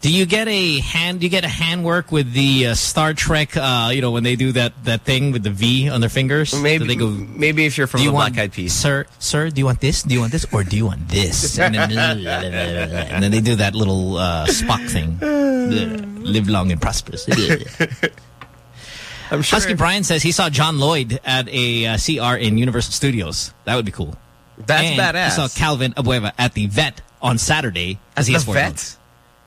[SPEAKER 4] Do you get a hand? Do you get a handwork with the uh, Star Trek? Uh, you know when they do that that thing with the V on their fingers.
[SPEAKER 3] Maybe
[SPEAKER 4] they go.
[SPEAKER 3] Maybe if you're from
[SPEAKER 4] you
[SPEAKER 3] the
[SPEAKER 4] want,
[SPEAKER 3] Black Eyed Peas.
[SPEAKER 4] sir? Sir, do you want this? Do you want this, or do you want this? And then, and then they do that little uh, Spock thing. Live long and prosperous.
[SPEAKER 3] I'm sure.
[SPEAKER 4] Husky Brian says he saw John Lloyd at a uh, CR in Universal Studios. That would be cool.
[SPEAKER 3] That's
[SPEAKER 4] and
[SPEAKER 3] badass.
[SPEAKER 4] He saw Calvin Abueva at the Vet on Saturday.
[SPEAKER 3] At
[SPEAKER 4] as he
[SPEAKER 3] the
[SPEAKER 4] has four
[SPEAKER 3] vet?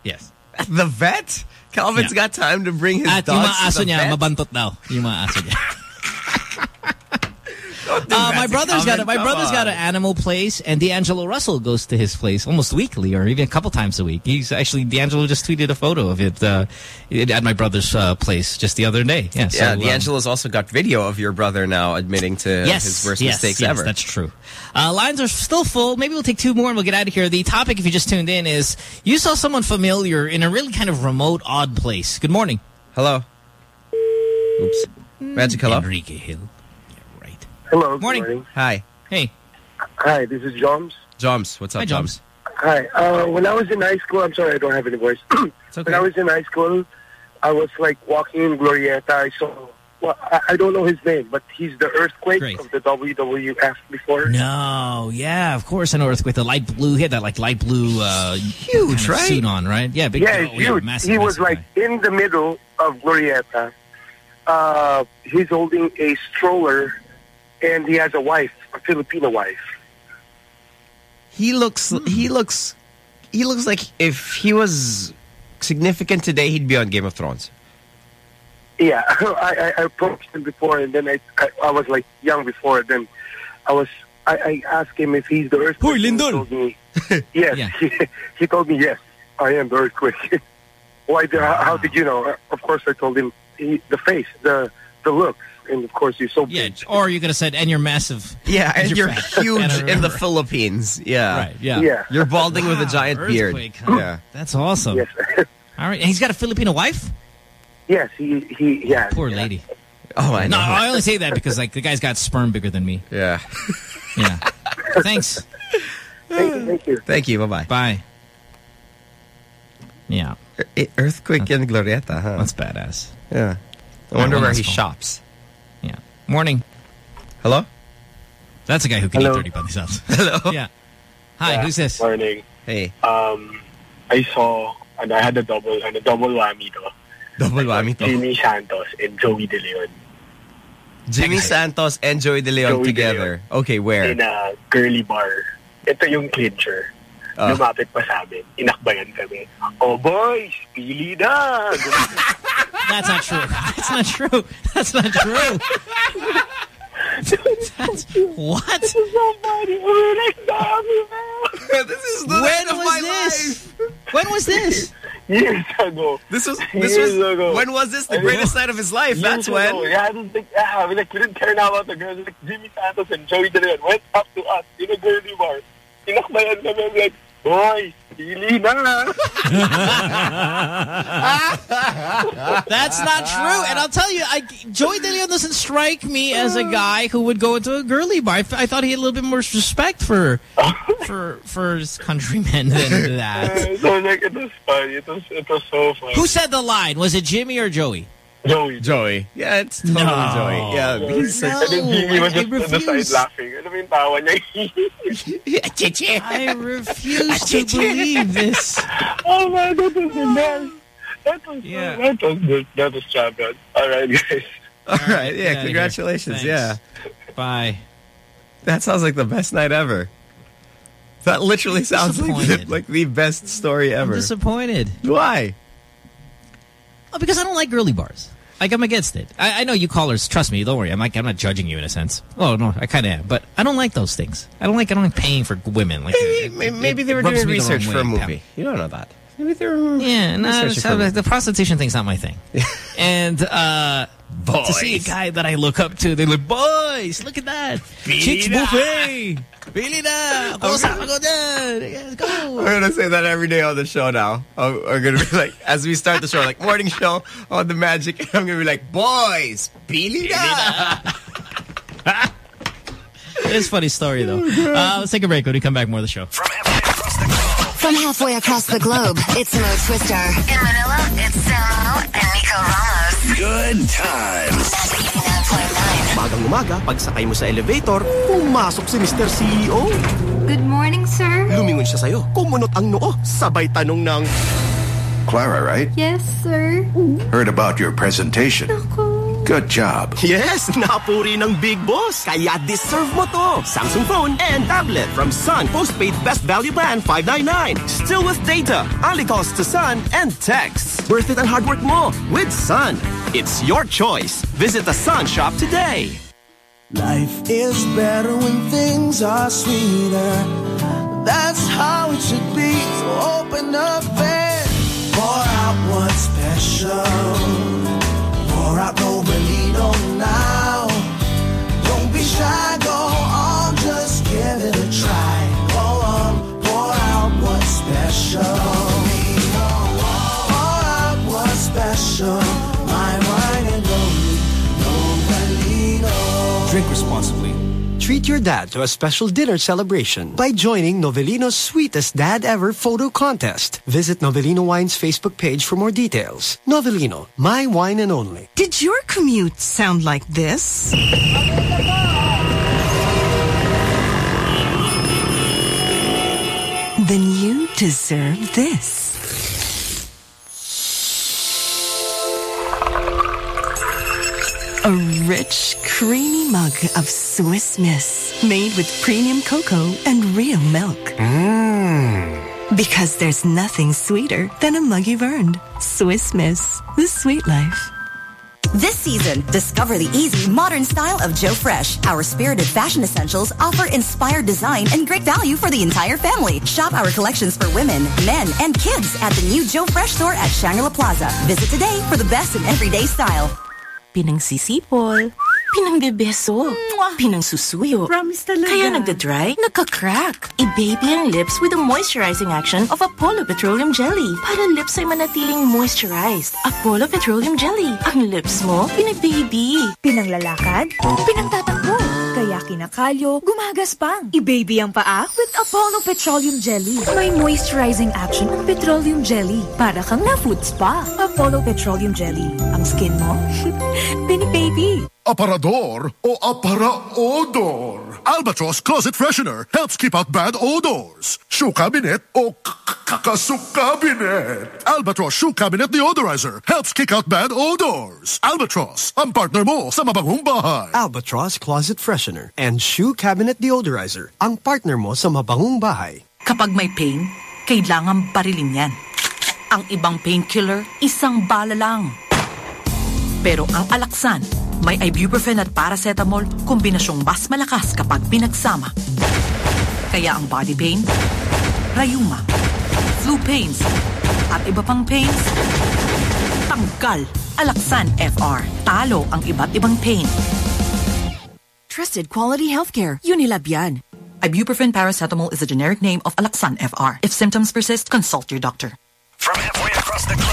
[SPEAKER 4] Yes.
[SPEAKER 3] The vet? Calvin's
[SPEAKER 4] Yeah.
[SPEAKER 3] got time to bring his
[SPEAKER 4] At yung mga aso niya, mabantot daw. Yung mga aso niya. Uh, my brother's got a, my brother's got an animal place, and D'Angelo Russell goes to his place almost weekly, or even a couple times a week. He's actually D'Angelo just tweeted a photo of it uh, at my brother's uh, place just the other day. Yeah, so,
[SPEAKER 3] Yeah,
[SPEAKER 4] um,
[SPEAKER 3] D'Angelo's also got video of your brother now admitting to
[SPEAKER 4] yes,
[SPEAKER 3] his worst
[SPEAKER 4] yes,
[SPEAKER 3] mistakes
[SPEAKER 4] yes,
[SPEAKER 3] ever.
[SPEAKER 4] That's true. Uh, lines are still full. Maybe we'll take two more and we'll get out of here. The topic, if you just tuned in, is you saw someone familiar in a really kind of remote, odd place. Good morning.
[SPEAKER 3] Hello. Oops. Magic hello.
[SPEAKER 4] Enrique Gil.
[SPEAKER 40] Hello. good
[SPEAKER 4] Morning.
[SPEAKER 3] Hi.
[SPEAKER 4] Hey.
[SPEAKER 40] Hi, this is Joms.
[SPEAKER 3] Joms, what's up,
[SPEAKER 4] Hi,
[SPEAKER 3] Joms?
[SPEAKER 40] Hi. Uh, when I was in high school, I'm sorry, I don't have any voice. When I was in high school, I was like walking in Glorieta. I saw, well, I, I don't know his name, but he's the earthquake
[SPEAKER 4] Great.
[SPEAKER 40] of the WWF before.
[SPEAKER 4] No, yeah, of course, an earthquake. The light blue, he had that like light blue, uh,
[SPEAKER 40] Huge,
[SPEAKER 4] kind of
[SPEAKER 40] right?
[SPEAKER 4] Suit on, right? Yeah, big.
[SPEAKER 40] yeah,
[SPEAKER 4] oh,
[SPEAKER 40] it's huge.
[SPEAKER 4] massive,
[SPEAKER 40] he was
[SPEAKER 4] massive
[SPEAKER 40] like in the middle of Glorieta. Uh, he's holding a stroller, and he has a wife, a Filipino wife.
[SPEAKER 3] He looks he looks he looks like if he was significant today, he'd be on Game of Thrones.
[SPEAKER 40] Yeah, I, I I approached him before, and then I, I I was like young before. Then I was I, I asked him if he's the earthquake. and He told me yes. He, he told me yes, I am the earthquake. Why? The, how, how did you know? Uh, Of course, I told him he, the face, the the looks, and of course, you're so
[SPEAKER 4] Yeah,
[SPEAKER 40] big.
[SPEAKER 4] or you could have said, and you're massive.
[SPEAKER 3] Yeah, and you're
[SPEAKER 4] fat.
[SPEAKER 3] huge in the. Philippines. Yeah.
[SPEAKER 4] Right, yeah.
[SPEAKER 40] Yeah.
[SPEAKER 3] You're balding with a giant beard.
[SPEAKER 4] huh?
[SPEAKER 3] Yeah.
[SPEAKER 4] That's awesome.
[SPEAKER 40] Yes.
[SPEAKER 4] All right, and he's got a Filipino wife.
[SPEAKER 40] Yes, he he yeah.
[SPEAKER 4] Poor lady.
[SPEAKER 3] Oh, I
[SPEAKER 4] No. I only say that because like the guy's got sperm bigger than me.
[SPEAKER 3] Yeah.
[SPEAKER 4] Yeah. Thanks.
[SPEAKER 40] Thank you. Thank you.
[SPEAKER 3] Thank you. Bye-bye.
[SPEAKER 4] Bye. Yeah.
[SPEAKER 3] Earthquake in Glorieta, huh?
[SPEAKER 4] That's badass.
[SPEAKER 3] Yeah. I wonder where he
[SPEAKER 4] call.
[SPEAKER 3] shops.
[SPEAKER 4] Yeah. Morning.
[SPEAKER 3] Hello?
[SPEAKER 4] That's a guy who can
[SPEAKER 40] Hello.
[SPEAKER 4] eat 30 pandesals.
[SPEAKER 3] Hello?
[SPEAKER 4] Yeah. Hi,
[SPEAKER 40] Yeah,
[SPEAKER 4] who's this?
[SPEAKER 40] Morning.
[SPEAKER 3] Hey.
[SPEAKER 40] Um, I saw and I had a double and a double whammy to.
[SPEAKER 3] Double whammy to.
[SPEAKER 40] Jimmy Santos and Joey De Leon
[SPEAKER 3] Jimmy Santos and Joey De Leon
[SPEAKER 40] Joey De
[SPEAKER 3] together. Okay, where?
[SPEAKER 40] in a girly bar. Ito yung clincher.
[SPEAKER 3] Ah.
[SPEAKER 40] Lumapit pa sa amin. Inakbayan kami. Oh boys, pili na!
[SPEAKER 4] That's not true. That's not true. That's not true. That's, what?
[SPEAKER 40] This is so funny. We were like, dami
[SPEAKER 3] this is the
[SPEAKER 4] When
[SPEAKER 3] night of
[SPEAKER 4] was
[SPEAKER 3] my
[SPEAKER 4] this? When was this?
[SPEAKER 40] Years ago.
[SPEAKER 3] This was this
[SPEAKER 40] Years
[SPEAKER 3] was
[SPEAKER 40] ago.
[SPEAKER 3] when was this the
[SPEAKER 40] I
[SPEAKER 3] greatest
[SPEAKER 40] know.
[SPEAKER 3] night of his life?
[SPEAKER 40] Years
[SPEAKER 3] That's
[SPEAKER 40] ago.
[SPEAKER 3] when.
[SPEAKER 40] Yeah, I didn't think, yeah, we, like, we didn't care now about the girls. Like, Jimmy Santos and Joey De Leon went up to us in a girly bar. Inakbayan kami. I'm like, Boy, pili na.
[SPEAKER 4] That's not true. And I'll tell you, I, Joey De Leon doesn't strike me as a guy who would go into a girly bar. I, I thought he had a little bit more respect for for for his countrymen than that.
[SPEAKER 40] so like it was funny. It was it was so funny.
[SPEAKER 4] Who said the line? Was it Jimmy or Joey?
[SPEAKER 40] Joey.
[SPEAKER 3] Joey. Yeah, it's totally
[SPEAKER 4] No.
[SPEAKER 3] Joey. Yeah, he's such...
[SPEAKER 40] and then Jimmy was
[SPEAKER 4] I
[SPEAKER 40] just on the
[SPEAKER 4] refuse.
[SPEAKER 40] side laughing. Alam mo yung tawa niya.
[SPEAKER 4] I refuse to believe this.
[SPEAKER 40] Oh man, that was the best. That was
[SPEAKER 4] Yeah.
[SPEAKER 40] that was good. That was champion. All right, guys.
[SPEAKER 3] All right,
[SPEAKER 4] Get
[SPEAKER 3] yeah, congratulations. Yeah.
[SPEAKER 4] Bye.
[SPEAKER 3] That sounds like the best night ever. That literally sounds like the, like the best story
[SPEAKER 4] I'm
[SPEAKER 3] ever.
[SPEAKER 4] disappointed.
[SPEAKER 3] Why?
[SPEAKER 4] Oh, because I don't like girly bars. Like I'm against it. I, I know you callers. Trust me. Don't worry. I'm like I'm not judging you in a sense. Oh no, I kind of am. But I don't like those things. I don't like. I don't like paying for women. Like
[SPEAKER 3] Maybe,
[SPEAKER 4] it-
[SPEAKER 3] maybe,
[SPEAKER 4] it-
[SPEAKER 3] they were doing research for a movie. You don't know that. Maybe they were
[SPEAKER 4] Yeah, no,
[SPEAKER 3] researching
[SPEAKER 4] it's-
[SPEAKER 3] for a movie.
[SPEAKER 4] the prostitution thing's not my thing. and uh, to see a guy that I look up to, they look, boys, look at that,
[SPEAKER 3] Pili
[SPEAKER 4] chicks
[SPEAKER 3] na."
[SPEAKER 4] buffet, pili na, Kung saan ako dyan? Go.
[SPEAKER 3] We're gonna say that every day on the show now. Oh, We're gonna be like, as we start the show, like morning show on the Magic, I'm gonna be like, boys, pili na.
[SPEAKER 4] It's a funny story though. Uh, let's take a break. When we come back, more of the show.
[SPEAKER 5] From halfway across the globe, it's Mo Twister. In Manila, it's Samo and Nico Ramos.
[SPEAKER 41] Good times.
[SPEAKER 42] Magang umaga, pagsakay mo sa elevator, pumasok si Mr. CEO.
[SPEAKER 8] Good morning, sir.
[SPEAKER 42] Lumingon siya sa'yo, kumunot ang noo, sabay tanong ng,
[SPEAKER 43] Clara, right?
[SPEAKER 8] Yes, sir.
[SPEAKER 43] Heard about your presentation. Good job.
[SPEAKER 42] Yes, napuri ng big boss. Kaya deserve mo to. Samsung phone and tablet from Sun Postpaid Best Value Plan 599. Still with data, only calls to Sun and texts. Worth it ang hard work mo with Sun. It's your choice. Visit the Sun shop today.
[SPEAKER 2] Life is better when things are sweeter. That's how it should be. So open up and pour out what's special.
[SPEAKER 7] Your dad to a special dinner celebration by joining Novellino's Sweetest Dad Ever photo contest. Visit Novellino Wine's Facebook page for more details. Novellino, my wine and only.
[SPEAKER 44] Did your commute sound like this? Then you deserve this. A rich, creamy mug of Swiss Miss made with premium cocoa and real milk.
[SPEAKER 7] Mmm.
[SPEAKER 44] Because there's nothing sweeter than a mug you've earned. Swiss Miss, the sweet life.
[SPEAKER 45] This season, discover the easy, modern style of Joe Fresh. Our spirited fashion essentials offer inspired design and great value for the entire family. Shop our collections for women, men, and kids at the new Joe Fresh store at Shangri-La Plaza. Visit today for the best in everyday style.
[SPEAKER 44] Pinangsisipol, pinangbebeso, pinangsusuyo. Promise talaga. Kaya nagda-dry, nagka-crack. I-baby ang lips with the moisturizing action of Apollo Petroleum Jelly. Para lips ay manatiling moisturized. Apollo Petroleum Jelly. Ang lips mo, pinag-baby.
[SPEAKER 46] Pinanglalakad, pinangtatakbo. Kaya kinakalyo, gumagaspang. I-baby ang paa with Apollo Petroleum Jelly. May moisturizing action ang petroleum jelly. Para kang na-food spa. Apollo Petroleum Jelly. Ang skin mo, bini-baby.
[SPEAKER 47] Aparador o aparaodor. Albatross Closet Freshener helps keep out bad odors. Shoe cabinet o kakasuk cabinet. Albatross Shoe Cabinet Deodorizer helps kick out bad odors. Albatross, ang partner mo sa mabangong bahay.
[SPEAKER 7] Albatross Closet Freshener and Shoe Cabinet Deodorizer. Ang partner mo sa mabangong bahay.
[SPEAKER 48] Kapag may pain, kailangan barilin yan. Ang ibang painkiller, isang bala lang. Pero ang alaksan, may ibuprofen at paracetamol, kombinasyong mas malakas kapag pinagsama. Kaya ang body pain, rayuma, flu pains, at iba pang pains, tanggal. Alaksan FR, talo ang iba't ibang pain.
[SPEAKER 46] Trusted quality healthcare. Unilab yan.
[SPEAKER 35] Ibuprofen paracetamol is the generic name of Alaxan FR. If symptoms persist, consult your doctor.
[SPEAKER 5] From halfway across the globe.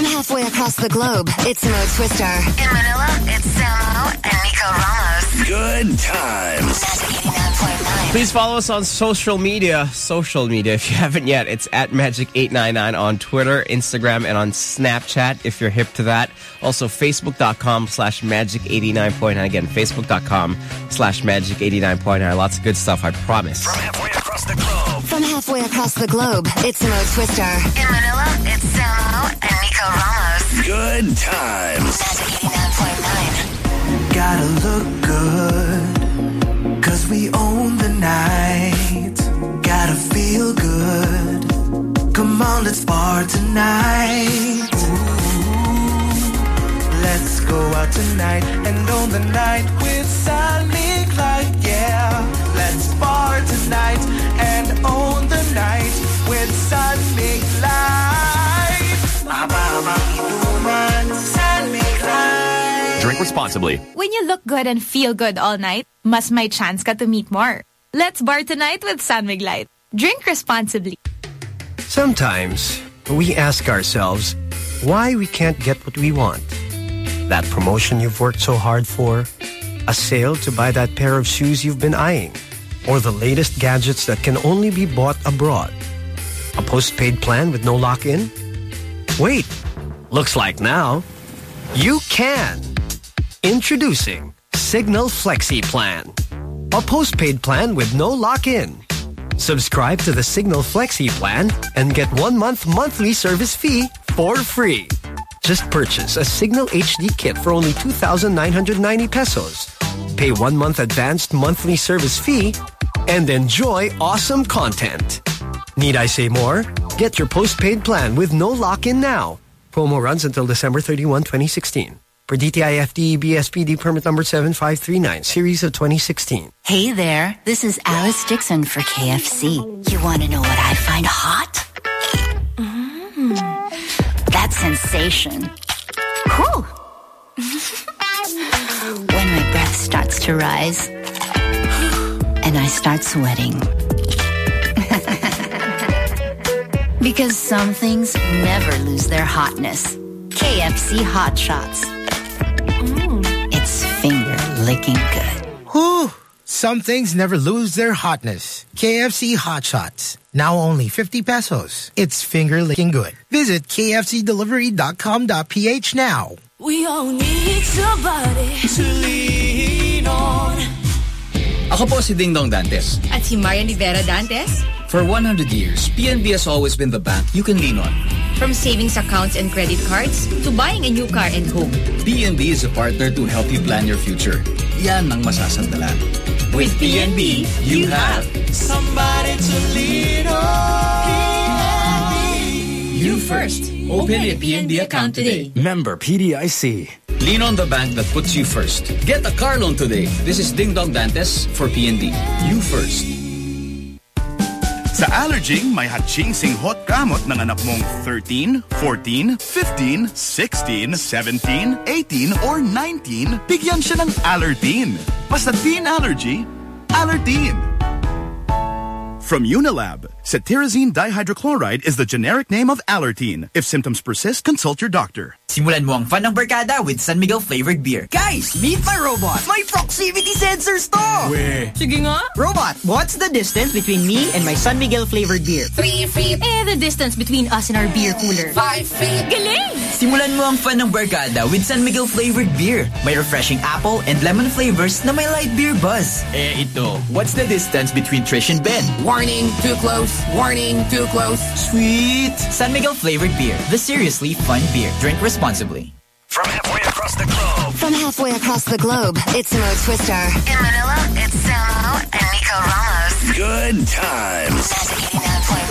[SPEAKER 5] From halfway across the globe, it's Mo Twister. In Manila, it's Samo and Nico Ramos.
[SPEAKER 49] Good times.
[SPEAKER 3] Please follow us on social media. Social media, if you haven't yet, it's at Magic899 on Twitter, Instagram, and on Snapchat, if you're hip to that. Also, Facebook.com slash Magic89.9. Again, Facebook.com slash Magic89.9. Lots of good stuff, I promise.
[SPEAKER 5] From halfway across the globe. From halfway across the globe, it's Mo Twister. In Manila, it's Samo and Nico Ramos.
[SPEAKER 49] Good times.
[SPEAKER 2] Gotta look good, cause we own the night. Gotta feel good. Come on, let's bar tonight. Ooh, let's go out tonight and own the night with San Mig Light, yeah. Let's bar tonight and own the night with San Mig Light. San Mig Light.
[SPEAKER 50] Drink responsibly.
[SPEAKER 8] When you look good and feel good all night, mas may chance ka to meet more. Let's bar tonight with San Mig Light. Drink responsibly.
[SPEAKER 7] Sometimes we ask ourselves why we can't get what we want. That promotion you've worked so hard for, a sale to buy that pair of shoes you've been eyeing, or the latest gadgets that can only be bought abroad. A postpaid plan with no lock-in? Wait, looks like now you can. Introducing Cignal Flexi Plan. A postpaid plan with no lock-in. Subscribe to the Cignal Flexi plan and get one month monthly service fee for free. Just purchase a Cignal HD kit for only 2,990 pesos. Pay one month advanced monthly service fee and enjoy awesome content. Need I say more? Get your postpaid plan with no lock-in now. Promo runs until December 31, 2016. For DTI BSPD permit number 7539, series of 2016.
[SPEAKER 51] Hey there, this is Alice Dixson for KFC. You want to know what I find hot? Mm, that sensation. Whew. when my breath starts to rise and I start sweating. because some things never lose their hotness. KFC Hot Shots. Mm. It's finger licking good.
[SPEAKER 42] Whew. Some things never lose their hotness. KFC Hot Shots. Now only 50 pesos. It's finger licking good. Visit kfcdelivery.com.ph now.
[SPEAKER 52] We all need somebody to lean on.
[SPEAKER 14] Ako po si Dingdong Dantes.
[SPEAKER 25] At si Marian Rivera Dantes.
[SPEAKER 14] For 100 years, PNB has always been the bank you can lean on.
[SPEAKER 25] From savings accounts and credit cards to buying a new car and home.
[SPEAKER 14] PNB is a partner to help you plan your future. Yan ang masasandalan. With PNB, you have
[SPEAKER 2] somebody to lean on.
[SPEAKER 25] You first. Open a PNB account today.
[SPEAKER 7] Member PDIC.
[SPEAKER 14] Lean on the bank that puts you first. Get a car loan today. This is Dingdong Dantes for PNB. You first.
[SPEAKER 9] Sa Allerging, may hachingsing hot gamot ng anak mong 13, 14, 15, 16, 17, 18, or 19, bigyan siya ng Allertine. Basta teen allergy, Allertine. From Unilab, cetirizine dihydrochloride is the generic name of Allertine. If symptoms persist, consult your doctor.
[SPEAKER 1] Simulan mo ang fun ng barkada with San Miguel flavored beer. Guys, meet my robot! May proximity sensors to! Weh.
[SPEAKER 25] Sige nga.
[SPEAKER 1] Robot, what's the distance between me and my San Miguel flavored beer?
[SPEAKER 25] Three feet. Eh, the distance between us and our beer cooler. Five feet. Galing!
[SPEAKER 1] Simulan mo ang fun ng barkada with San Miguel flavored beer. May refreshing apple and lemon flavors na may light beer buzz.
[SPEAKER 14] Eh, ito. What's the distance between Trish and Ben?
[SPEAKER 1] Warning, too close. Warning, too close. Sweet. San Miguel flavored beer. The seriously fun beer. Drink responsibly.
[SPEAKER 5] From halfway across the globe. From halfway across the globe, it's Mo Twister. In Manila, it's Samo and Nico Ramos.
[SPEAKER 49] Good times.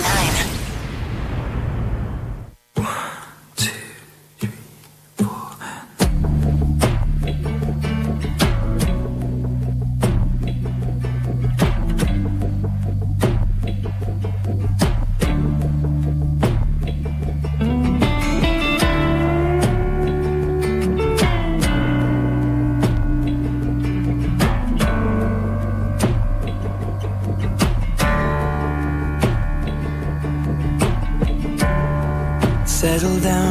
[SPEAKER 53] Settle down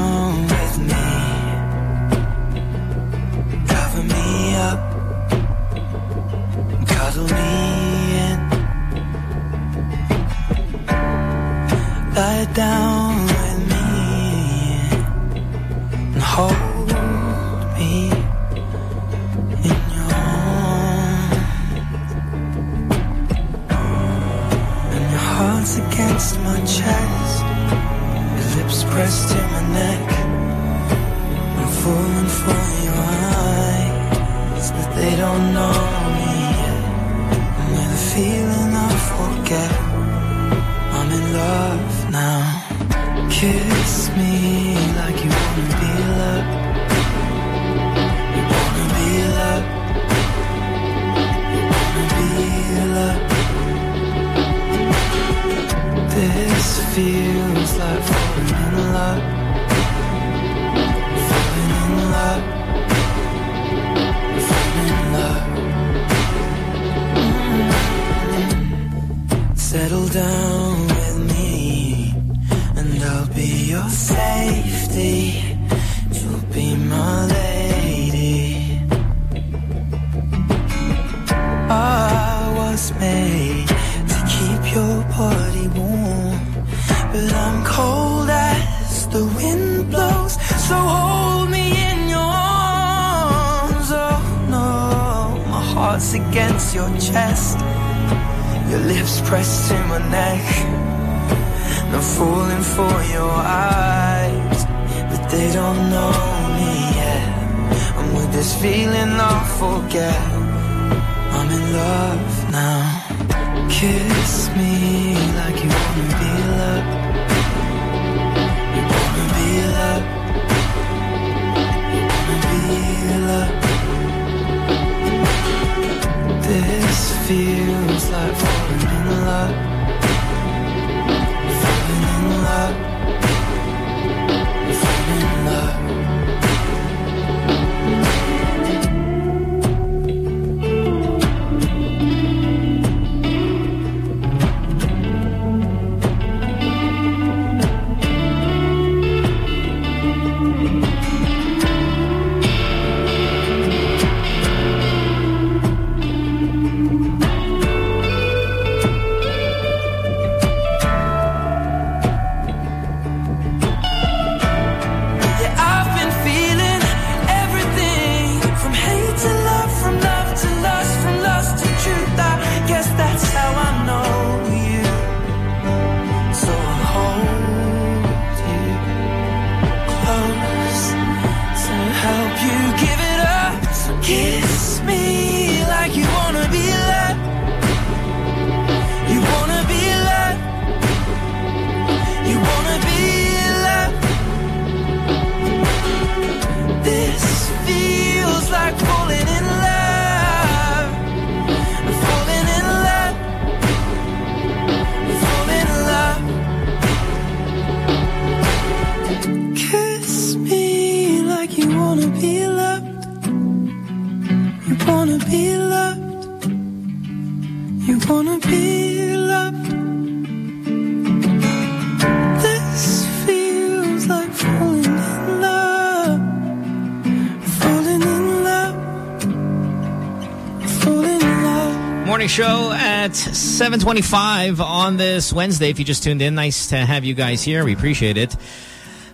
[SPEAKER 4] show at 725 on this Wednesday. If you just tuned in, nice to have you guys here. We appreciate it.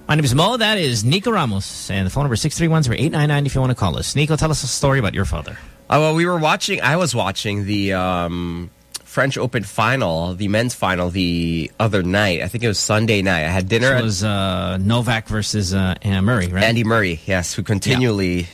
[SPEAKER 4] My name is Mo. That is Nico Ramos. And the phone number is 631-0899 if you want to call us. Nico, tell us a story about your father.
[SPEAKER 3] Uh, well, we were watching. I was watching the um, French Open final, the men's final, the other night. I think it was Sunday night. I had dinner.
[SPEAKER 4] It was uh, Novak versus uh, Anna Murray, right?
[SPEAKER 3] Andy Murray, yes, who continually,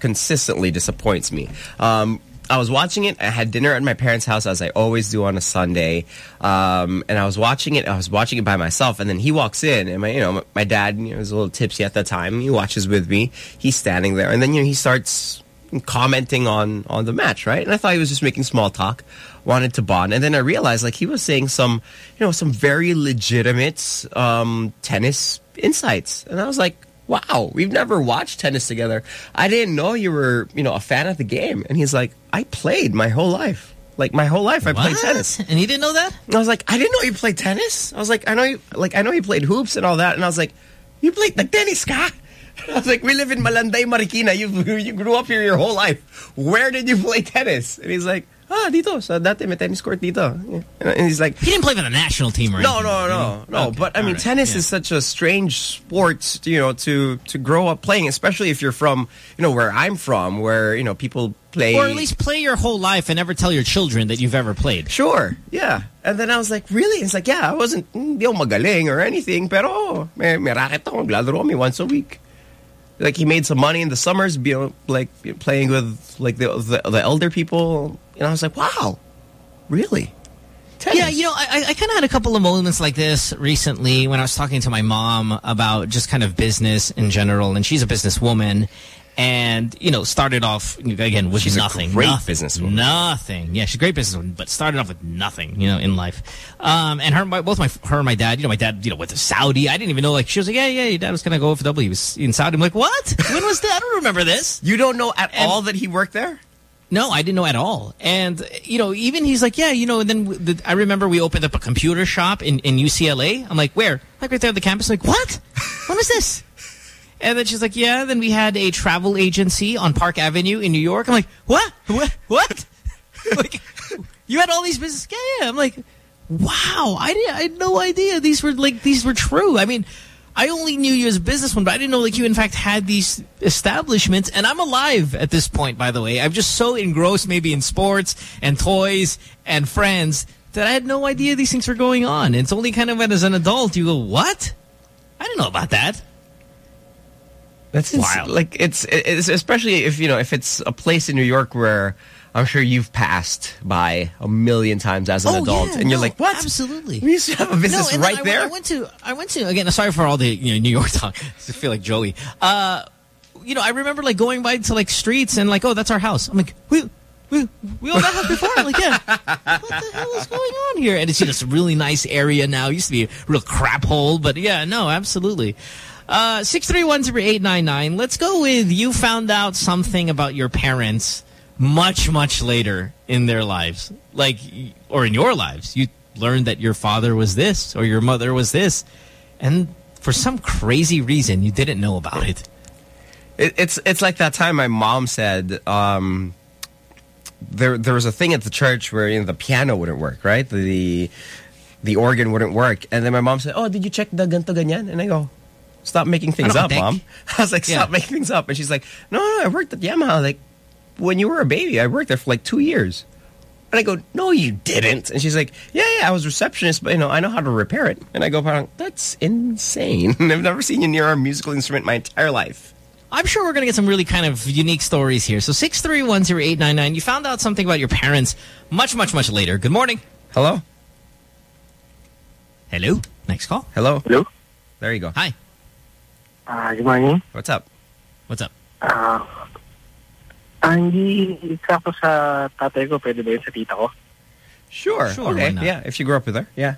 [SPEAKER 3] consistently disappoints me. Um, I was watching it. I had dinner at my parents' house, as I always do on a Sunday. Um, and I was watching it. I was watching it by myself, and then he walks in, and my, you know, my dad you know, was a little tipsy at the time. He watches with me. He's standing there, and then you know he starts commenting on on the match, right? And I thought he was just making small talk, wanted to bond, and then I realized like he was saying some, you know, some very legitimate um, tennis insights, and I was like, wow, we've never watched tennis together. I didn't know you were, you know, a fan of the game. And he's like, I played my whole life. Like my whole life, I played tennis.
[SPEAKER 4] And he didn't know that?
[SPEAKER 3] I was like, I didn't know you played tennis. I was like, I know you, like, I know you played hoops and all that. And I was like, You played like tennis ka? I was like, we live in Malanday, Marikina. You you grew up here your whole life. Where did you play tennis? And he's like, ah, dito. Sa dati may tennis court dito. And he's like...
[SPEAKER 4] He didn't play for the national team or
[SPEAKER 3] No, no, no, no.
[SPEAKER 4] Okay,
[SPEAKER 3] But I mean,
[SPEAKER 4] right,
[SPEAKER 3] tennis
[SPEAKER 4] yeah.
[SPEAKER 3] is such a strange sport, you know, to to grow up playing, especially if you're from, you know, where I'm from, where you know people play.
[SPEAKER 4] Or at least play your whole life and never tell your children that you've ever played.
[SPEAKER 3] Sure, yeah. And then I was like, really? It's like, yeah, I wasn't, ako magaling or anything, pero may, may racket ako, kami once a week. Like, he made some money in the summers, be, like, playing with, like, the, the, the elder people. And I was like, wow, really?
[SPEAKER 4] Yeah, you know, I, I kind of had a couple of moments like this recently when I was talking to my mom about just kind of business in general, and she's a businesswoman, and you know, started off again with
[SPEAKER 3] She's a
[SPEAKER 4] nothing,
[SPEAKER 3] great
[SPEAKER 4] nothing,
[SPEAKER 3] businesswoman.
[SPEAKER 4] nothing. Yeah, she's a great businesswoman, but started off with nothing, you know, in life. Um, and her, my, both my her and my dad, you know, my dad, you know, went to Saudi. I didn't even know. Like, she was like, yeah, yeah, your dad was gonna go for W. He was in Saudi. I'm like, what? When was that? I don't remember this.
[SPEAKER 3] You don't know at all that he worked there?
[SPEAKER 4] No, I didn't know at all. And, you know, even he's like, yeah, you know, and then the, I remember we opened up a computer shop in, in UCLA. I'm like, where? Like right there on the campus. like, what? When was this? And then she's like, yeah, then we had a travel agency on Park Avenue in New York. I'm like, what? What? What? like, you had all these business? Yeah, yeah. I'm like, wow, I, didn't, I had no idea these were like, these were true. I mean, I only knew you as a businessman, but I didn't know like you in fact had these establishments. And I'm alive at this point, by the way. I'm just so engrossed maybe in sports and toys and friends that I had no idea these things were going on. It's only kind of when as an adult you go, what? I didn't know about that.
[SPEAKER 3] That's wild. Like it's, it's especially if you know if it's a place in New York where I'm sure you've passed by a million times as an
[SPEAKER 4] Oh,
[SPEAKER 3] adult,
[SPEAKER 4] yeah,
[SPEAKER 3] and you're
[SPEAKER 4] no,
[SPEAKER 3] like, what?
[SPEAKER 4] Absolutely.
[SPEAKER 3] We used to have a business
[SPEAKER 4] then
[SPEAKER 3] right
[SPEAKER 4] I,
[SPEAKER 3] there.
[SPEAKER 4] I went to, I went to, again, sorry for all the you know, New York talk. I feel like Joey. Uh, you know, I remember like going by to like streets and like, oh, that's our house. I'm like, we, we, we owned that house before. I'm like, yeah. What the hell is going on here? And it's a really nice area now. It used to be a real crap hole, but yeah, no, absolutely. Uh, 6310899. Let's go with you found out something about your parents much, much later in their lives. Like, or in your lives. You learned that your father was this or your mother was this. And for some crazy reason, you didn't know about it.
[SPEAKER 3] It, it's it's like that time my mom said um, there there was a thing at the church where you know the piano wouldn't work, right? The the organ wouldn't work, and then my mom said, "Oh, did you check the ganto ganyan?" And I go, "Stop making things up,
[SPEAKER 4] deck?
[SPEAKER 3] mom." I was like, "Stop
[SPEAKER 4] Yeah.
[SPEAKER 3] making things up," and she's like, "No, no, I worked at Yamaha like when you were a baby. I worked there for like two years." And I go, "No, you didn't." And she's like, "Yeah, yeah, I was receptionist, but you know, I know how to repair it." And I go, "That's insane. I've never seen you near a musical instrument my entire life."
[SPEAKER 4] I'm sure we're going to get some really kind of unique stories here. So 6310899, you found out something about your parents much, much, much later. Good morning.
[SPEAKER 3] Hello?
[SPEAKER 4] Hello? Next call.
[SPEAKER 3] Hello?
[SPEAKER 54] Hello?
[SPEAKER 3] There you go.
[SPEAKER 4] Hi.
[SPEAKER 54] Ah, good morning.
[SPEAKER 3] What's up?
[SPEAKER 4] What's up?
[SPEAKER 54] Ah, ah, hindi eksakto sa tatay ko, pwede ba yun sa tita ko?
[SPEAKER 3] Sure.
[SPEAKER 54] Sure,
[SPEAKER 3] okay.
[SPEAKER 54] not?
[SPEAKER 3] Yeah, if you grew up with her. Yeah.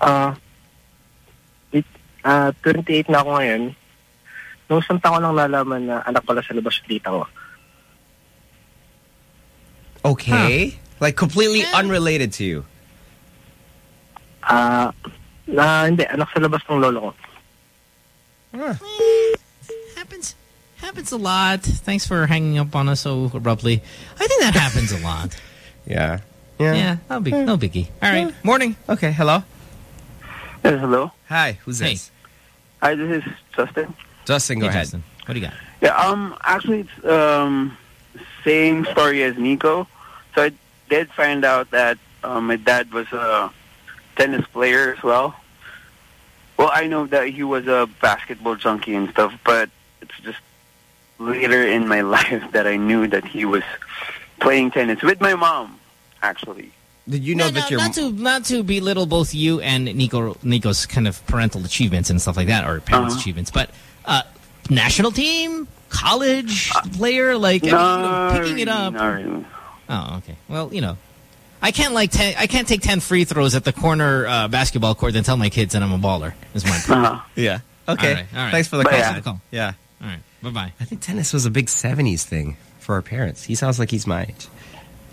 [SPEAKER 54] Ah, it, ah, 28 na ako ngayon. Nung isang taon lang nalaman na anak pala sa labas sa tita ko.
[SPEAKER 3] Okay. Like completely unrelated to you.
[SPEAKER 54] Ah, na hindi, anak sa labas ng lolo ko.
[SPEAKER 4] Happens happens a lot. Thanks for hanging up on us so abruptly. I think that happens a lot.
[SPEAKER 3] Yeah. Yeah.
[SPEAKER 4] Yeah, no, big, no biggie. All right. Morning.
[SPEAKER 3] Okay, hello.
[SPEAKER 54] Yes, hello.
[SPEAKER 3] Hi, who's this?
[SPEAKER 54] Hi, this is Justin.
[SPEAKER 3] Justin, go
[SPEAKER 4] Hey,
[SPEAKER 3] ahead.
[SPEAKER 4] Justin. What do you got?
[SPEAKER 54] Yeah, um, actually, it's um, same story as Nico. So I did find out that um, my dad was a tennis player as well. Well, I know that he was a basketball junkie and stuff, but it's just later in my life that I knew that he was playing tennis with my mom, actually.
[SPEAKER 3] Did you know
[SPEAKER 4] No,
[SPEAKER 3] that
[SPEAKER 4] no,
[SPEAKER 3] your
[SPEAKER 4] not to not to belittle both you and Nico Nico's kind of parental achievements and stuff like that, or parents'
[SPEAKER 54] Uh-huh.
[SPEAKER 4] achievements, but uh, national team, college player, like I mean, you know, picking it up.
[SPEAKER 54] Not really.
[SPEAKER 4] Oh, okay. Well, you know, I can't like ten, I can't take ten free throws at the corner uh, basketball court and tell my kids that I'm a baller. Is my point.
[SPEAKER 54] Uh-huh.
[SPEAKER 3] Yeah. Okay.
[SPEAKER 4] All right, all right.
[SPEAKER 3] Thanks for the
[SPEAKER 4] But
[SPEAKER 3] call.
[SPEAKER 4] yeah. The call.
[SPEAKER 3] Yeah.
[SPEAKER 4] All right. Bye bye.
[SPEAKER 3] I think tennis was a big 70s thing for our parents. He sounds like he's my age.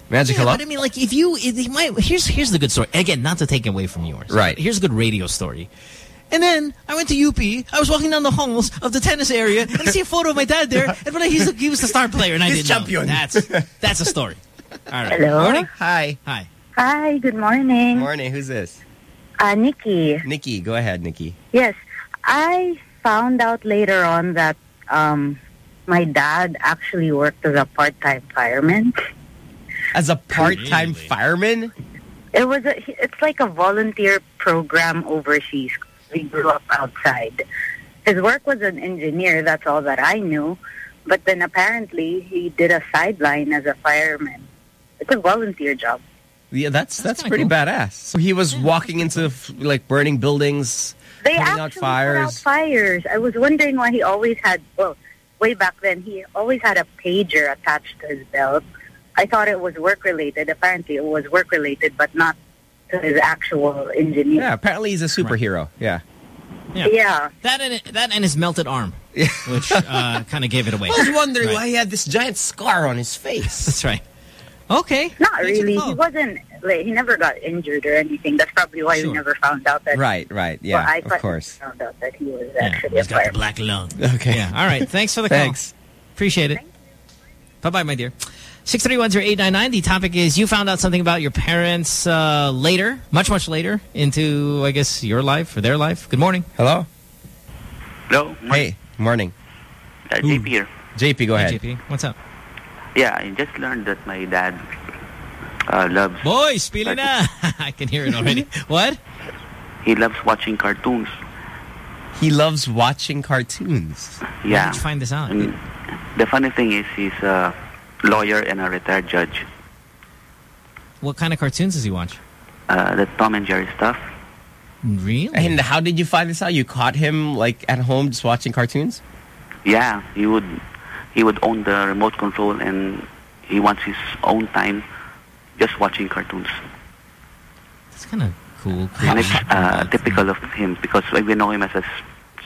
[SPEAKER 3] Magic,
[SPEAKER 4] Yeah,
[SPEAKER 3] hello?
[SPEAKER 4] but I mean, like, if you, if you might, here's here's the good story. Again, not to take away from yours.
[SPEAKER 3] Right.
[SPEAKER 4] Here's a good radio story. And then I went to UP. I was walking down the halls of the tennis area and I see a photo of my dad there. And when he's, he was the star player and I
[SPEAKER 3] He's
[SPEAKER 4] didn't
[SPEAKER 3] champion.
[SPEAKER 4] know. That's, that's a story. All right.
[SPEAKER 55] Hello.
[SPEAKER 4] Morning.
[SPEAKER 3] Hi.
[SPEAKER 4] Hi.
[SPEAKER 55] Hi, good morning.
[SPEAKER 3] Morning. Who's this?
[SPEAKER 55] Uh, Nikki.
[SPEAKER 3] Nikki. Go ahead, Nikki.
[SPEAKER 55] Yes, I found out later on that um, my dad actually worked as a part-time fireman.
[SPEAKER 3] As a part-time fireman?
[SPEAKER 55] It was a, it's like a volunteer program overseas. We grew up outside. His work was an engineer. That's all that I knew. But then apparently he did a sideline as a fireman. It's a volunteer job.
[SPEAKER 3] Yeah, that's that's, pretty badass. So he was walking into like burning buildings,
[SPEAKER 55] They
[SPEAKER 3] putting
[SPEAKER 55] actually
[SPEAKER 3] out
[SPEAKER 55] put out
[SPEAKER 3] fires.
[SPEAKER 55] fires. I was wondering why he always had, well, way back then, he always had a pager attached to his belt. I thought it was work-related. Apparently it was work-related, but not to his actual engineer.
[SPEAKER 3] Yeah, apparently he's a superhero. Yeah.
[SPEAKER 4] Yeah.
[SPEAKER 55] Yeah.
[SPEAKER 4] That and that and his melted arm, which uh, kind of gave it away.
[SPEAKER 3] I was wondering
[SPEAKER 4] Right.
[SPEAKER 3] why he had this giant scar on his face.
[SPEAKER 4] That's right. Okay.
[SPEAKER 55] Not really. He wasn't, like, he never got injured or anything. That's probably why we never found out that.
[SPEAKER 3] Right, right. Yeah,
[SPEAKER 55] well, I
[SPEAKER 3] of
[SPEAKER 55] thought
[SPEAKER 3] course.
[SPEAKER 55] we found out that he was
[SPEAKER 4] Yeah,
[SPEAKER 55] actually
[SPEAKER 4] he's
[SPEAKER 55] a
[SPEAKER 4] got the
[SPEAKER 55] fireman.
[SPEAKER 4] black lung.
[SPEAKER 3] Okay.
[SPEAKER 4] Yeah. All right. Thanks for the call.
[SPEAKER 3] Thanks.
[SPEAKER 4] Appreciate it. Bye-bye, my dear. 631-0899. The topic is you found out something about your parents uh, later, much, much later, into, I guess, your life or their life. Good morning.
[SPEAKER 3] Hello?
[SPEAKER 56] Hello.
[SPEAKER 3] Hey, morning.
[SPEAKER 56] Uh, JP here.
[SPEAKER 3] JP, go
[SPEAKER 4] Hey,
[SPEAKER 3] ahead.
[SPEAKER 4] JP. What's up?
[SPEAKER 56] Yeah, I just learned that my dad uh, loves.
[SPEAKER 4] Boy, spili na. I can hear it already. what?
[SPEAKER 56] He loves watching cartoons.
[SPEAKER 3] He loves watching cartoons.
[SPEAKER 56] Yeah.
[SPEAKER 4] did you find this out?
[SPEAKER 56] And the funny thing is, he's a lawyer and a retired judge.
[SPEAKER 4] What kind of cartoons does he watch?
[SPEAKER 56] Uh, the Tom and Jerry stuff.
[SPEAKER 4] Really?
[SPEAKER 3] And how did you find this out? You caught him like at home just watching cartoons?
[SPEAKER 56] Yeah, he would he would own the remote control and he wants his own time just watching cartoons.
[SPEAKER 4] That's kind of cool.
[SPEAKER 56] And it's uh, typical of him because we know him as a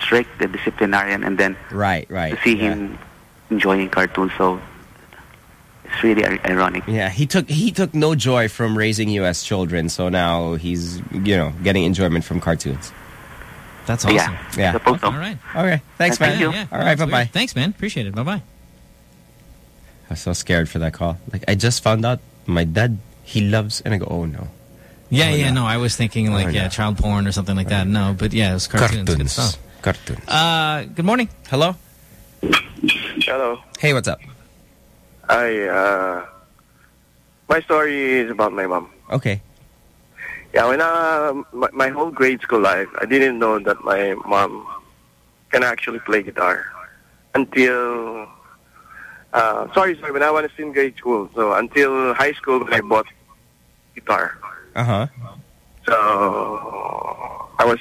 [SPEAKER 56] strict the disciplinarian and then
[SPEAKER 3] Right, right.
[SPEAKER 56] to see
[SPEAKER 3] yeah.
[SPEAKER 56] him enjoying cartoons so it's really ironic.
[SPEAKER 3] Yeah, he took he took no joy from raising you as children, so now he's you know getting enjoyment from cartoons.
[SPEAKER 4] That's
[SPEAKER 56] awesome.
[SPEAKER 4] awesome.
[SPEAKER 56] Yeah,
[SPEAKER 3] Yeah.
[SPEAKER 56] suppose so.
[SPEAKER 4] All right.
[SPEAKER 3] Okay. Thanks,
[SPEAKER 4] Yeah,
[SPEAKER 3] man.
[SPEAKER 4] yeah, yeah.
[SPEAKER 3] All
[SPEAKER 4] No,
[SPEAKER 3] right.
[SPEAKER 4] it's
[SPEAKER 3] Bye
[SPEAKER 4] weird.
[SPEAKER 3] bye.
[SPEAKER 4] Thanks, man. Appreciate it. Bye bye.
[SPEAKER 3] I was so scared for that call. Like I just found out my dad he loves, and I go, oh no.
[SPEAKER 4] Yeah,
[SPEAKER 3] Oh,
[SPEAKER 4] yeah,
[SPEAKER 3] no.
[SPEAKER 4] no. I was thinking like
[SPEAKER 3] Oh,
[SPEAKER 4] yeah,
[SPEAKER 3] no.
[SPEAKER 4] child porn or something like that. No, but yeah, it was cartoons. Good
[SPEAKER 3] Cartoons.
[SPEAKER 4] stuff.
[SPEAKER 3] Cartoons.
[SPEAKER 4] Uh, good morning.
[SPEAKER 3] Hello.
[SPEAKER 57] Hello.
[SPEAKER 3] Hey, what's up?
[SPEAKER 57] I, uh, my story is about my mom.
[SPEAKER 3] Okay.
[SPEAKER 57] Yeah, when uh, my, my whole grade school life, I didn't know that my mom can actually play guitar until, uh, sorry, sorry, when I was in grade school. So until high school, I bought guitar.
[SPEAKER 3] Uh huh.
[SPEAKER 57] So I was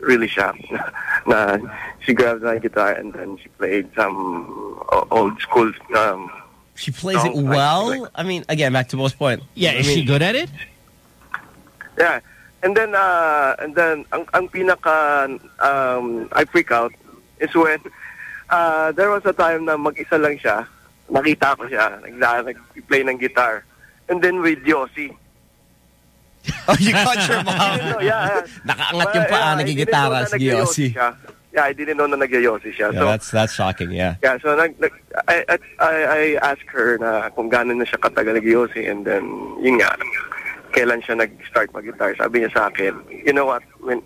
[SPEAKER 57] really shocked. na she grabbed my guitar and then she played some old school. Um,
[SPEAKER 3] She plays it
[SPEAKER 57] songs, like-
[SPEAKER 3] well.
[SPEAKER 57] like-
[SPEAKER 3] I mean, again, back to Bo's point.
[SPEAKER 4] Yeah,
[SPEAKER 3] I
[SPEAKER 4] is she good at it?
[SPEAKER 57] Yeah. And then, uh, and then, ang, ang pinaka, um, I freak out is when, uh, there was a time na mag-isa lang siya. Nakita ko siya. Nagla, nag-play ng guitar. And then with Yossi.
[SPEAKER 3] Oh, you caught your mom.
[SPEAKER 57] no, yeah.
[SPEAKER 3] Nakaangat yung paa,
[SPEAKER 57] I didn't know
[SPEAKER 3] nagigitara
[SPEAKER 57] na
[SPEAKER 3] si Yossi.
[SPEAKER 57] Yeah, I didn't know na nagyayossi siya.
[SPEAKER 3] Yeah,
[SPEAKER 57] so,
[SPEAKER 3] that's that's shocking. Yeah.
[SPEAKER 57] Yeah, so nag, nag, I, I, I asked her na kung gano'n na siya katagal nag-yosi and then, yun nga, kailan siya nag-start mag-guitar. Sabi niya sa akin, you know what, when,